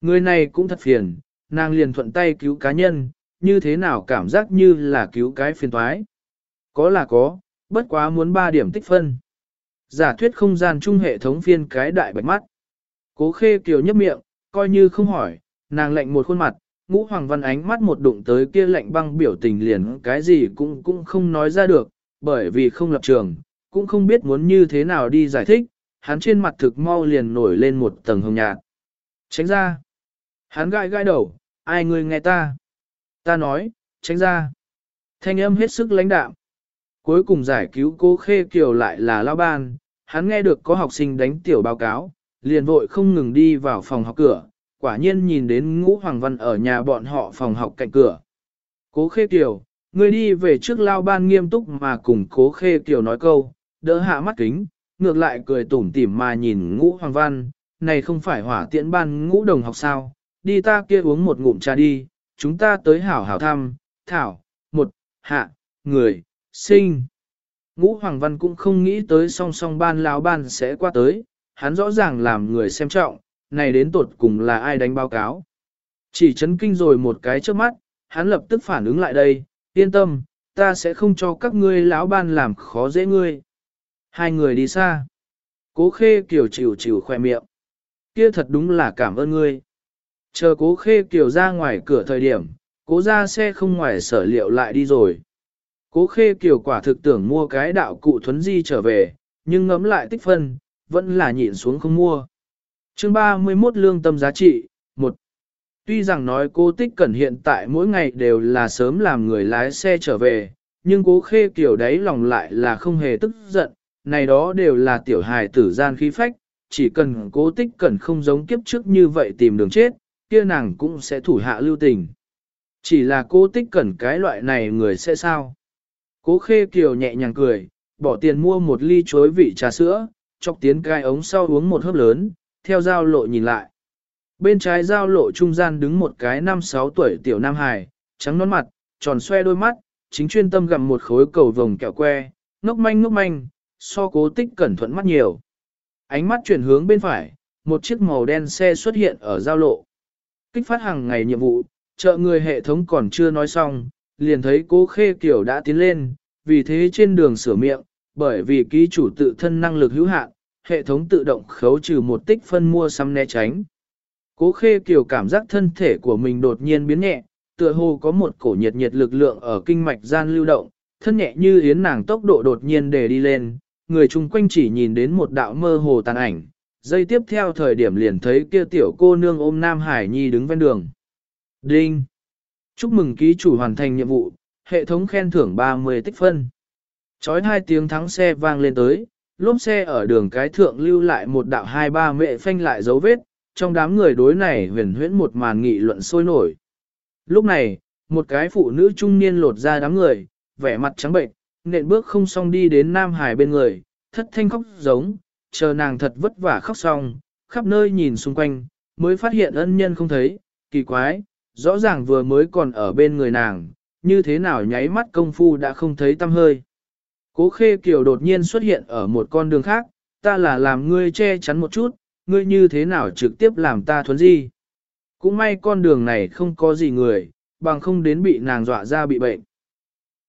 Người này cũng thật phiền, nàng liền thuận tay cứu cá nhân, như thế nào cảm giác như là cứu cái phiền toái. Có là có, bất quá muốn 3 điểm tích phân. Giả thuyết không gian chung hệ thống phiên cái đại bạch mắt. Cố khê kiều nhấp miệng, coi như không hỏi, nàng lệnh một khuôn mặt, ngũ hoàng văn ánh mắt một đụng tới kia lạnh băng biểu tình liền cái gì cũng cũng không nói ra được, bởi vì không lập trường, cũng không biết muốn như thế nào đi giải thích, hắn trên mặt thực mau liền nổi lên một tầng hồng nhạt. Tránh ra. Hắn gãi gãi đầu, ai người nghe ta? Ta nói, tránh ra. Thanh âm hết sức lãnh đạm. Cuối cùng giải cứu cô Khê Kiều lại là lao ban, hắn nghe được có học sinh đánh tiểu báo cáo, liền vội không ngừng đi vào phòng học cửa, quả nhiên nhìn đến ngũ hoàng văn ở nhà bọn họ phòng học cạnh cửa. Cố Khê Kiều, người đi về trước lao ban nghiêm túc mà cùng Cố Khê Kiều nói câu, đỡ hạ mắt kính, ngược lại cười tủm tỉm mà nhìn ngũ hoàng văn, này không phải hỏa tiễn ban ngũ đồng học sao, đi ta kia uống một ngụm trà đi, chúng ta tới hảo hảo thăm, thảo, một, hạ, người, sinh. Ngũ Hoàng Văn cũng không nghĩ tới song song ban lão ban sẽ qua tới, hắn rõ ràng làm người xem trọng, này đến tột cùng là ai đánh báo cáo. Chỉ chấn kinh rồi một cái trước mắt, hắn lập tức phản ứng lại đây, yên tâm, ta sẽ không cho các ngươi lão ban làm khó dễ ngươi. Hai người đi xa. Cố khê kiểu chịu chịu khoe miệng. Kia thật đúng là cảm ơn ngươi. Chờ cố khê kiểu ra ngoài cửa thời điểm, cố ra xe không ngoài sở liệu lại đi rồi. Cố khê kiểu quả thực tưởng mua cái đạo cụ thuấn di trở về, nhưng ngấm lại tích phân, vẫn là nhịn xuống không mua chương 31 lương tâm giá trị, 1. Tuy rằng nói cô tích cẩn hiện tại mỗi ngày đều là sớm làm người lái xe trở về, nhưng cố khê kiểu đấy lòng lại là không hề tức giận, này đó đều là tiểu hài tử gian khí phách, chỉ cần cố tích cẩn không giống kiếp trước như vậy tìm đường chết, kia nàng cũng sẽ thủ hạ lưu tình. Chỉ là cố tích cẩn cái loại này người sẽ sao? Cố khê kiều nhẹ nhàng cười, bỏ tiền mua một ly chối vị trà sữa, chọc tiến cái ống sau uống một hớp lớn, theo giao lộ nhìn lại. Bên trái giao lộ trung gian đứng một cái năm sáu tuổi tiểu nam hài, trắng nón mặt, tròn xoe đôi mắt, chính chuyên tâm gặm một khối cầu vồng kẹo que, ngốc manh ngốc manh, so cố tích cẩn thuận mắt nhiều. Ánh mắt chuyển hướng bên phải, một chiếc màu đen xe xuất hiện ở giao lộ. Kích phát hàng ngày nhiệm vụ, chợ người hệ thống còn chưa nói xong, liền thấy cố khê kiểu đã tiến lên, vì thế trên đường sửa miệng, bởi vì ký chủ tự thân năng lực hữu hạn, hệ thống tự động khấu trừ một tích phân mua xăm né tránh. Cố khê kiểu cảm giác thân thể của mình đột nhiên biến nhẹ, tựa hồ có một cổ nhiệt nhiệt lực lượng ở kinh mạch gian lưu động, thân nhẹ như yến nàng tốc độ đột nhiên để đi lên, người chung quanh chỉ nhìn đến một đạo mơ hồ tàn ảnh, dây tiếp theo thời điểm liền thấy kia tiểu cô nương ôm Nam Hải Nhi đứng ven đường. Đinh! Chúc mừng ký chủ hoàn thành nhiệm vụ, hệ thống khen thưởng 30 tích phân. Chói hai tiếng thắng xe vang lên tới, lốp xe ở đường cái thượng lưu lại một đạo hai ba mệ phanh lại dấu vết, trong đám người đối này huyền huyễn một màn nghị luận sôi nổi. Lúc này, một cái phụ nữ trung niên lột ra đám người, vẻ mặt trắng bệnh, nện bước không xong đi đến Nam Hải bên người, thất thanh khóc giống, chờ nàng thật vất vả khóc xong, khắp nơi nhìn xung quanh, mới phát hiện ân nhân không thấy, kỳ quái, rõ ràng vừa mới còn ở bên người nàng, như thế nào nháy mắt công phu đã không thấy tâm hơi. Cố khê kiều đột nhiên xuất hiện ở một con đường khác, ta là làm ngươi che chắn một chút, ngươi như thế nào trực tiếp làm ta thuấn di. Cũng may con đường này không có gì người, bằng không đến bị nàng dọa ra bị bệnh.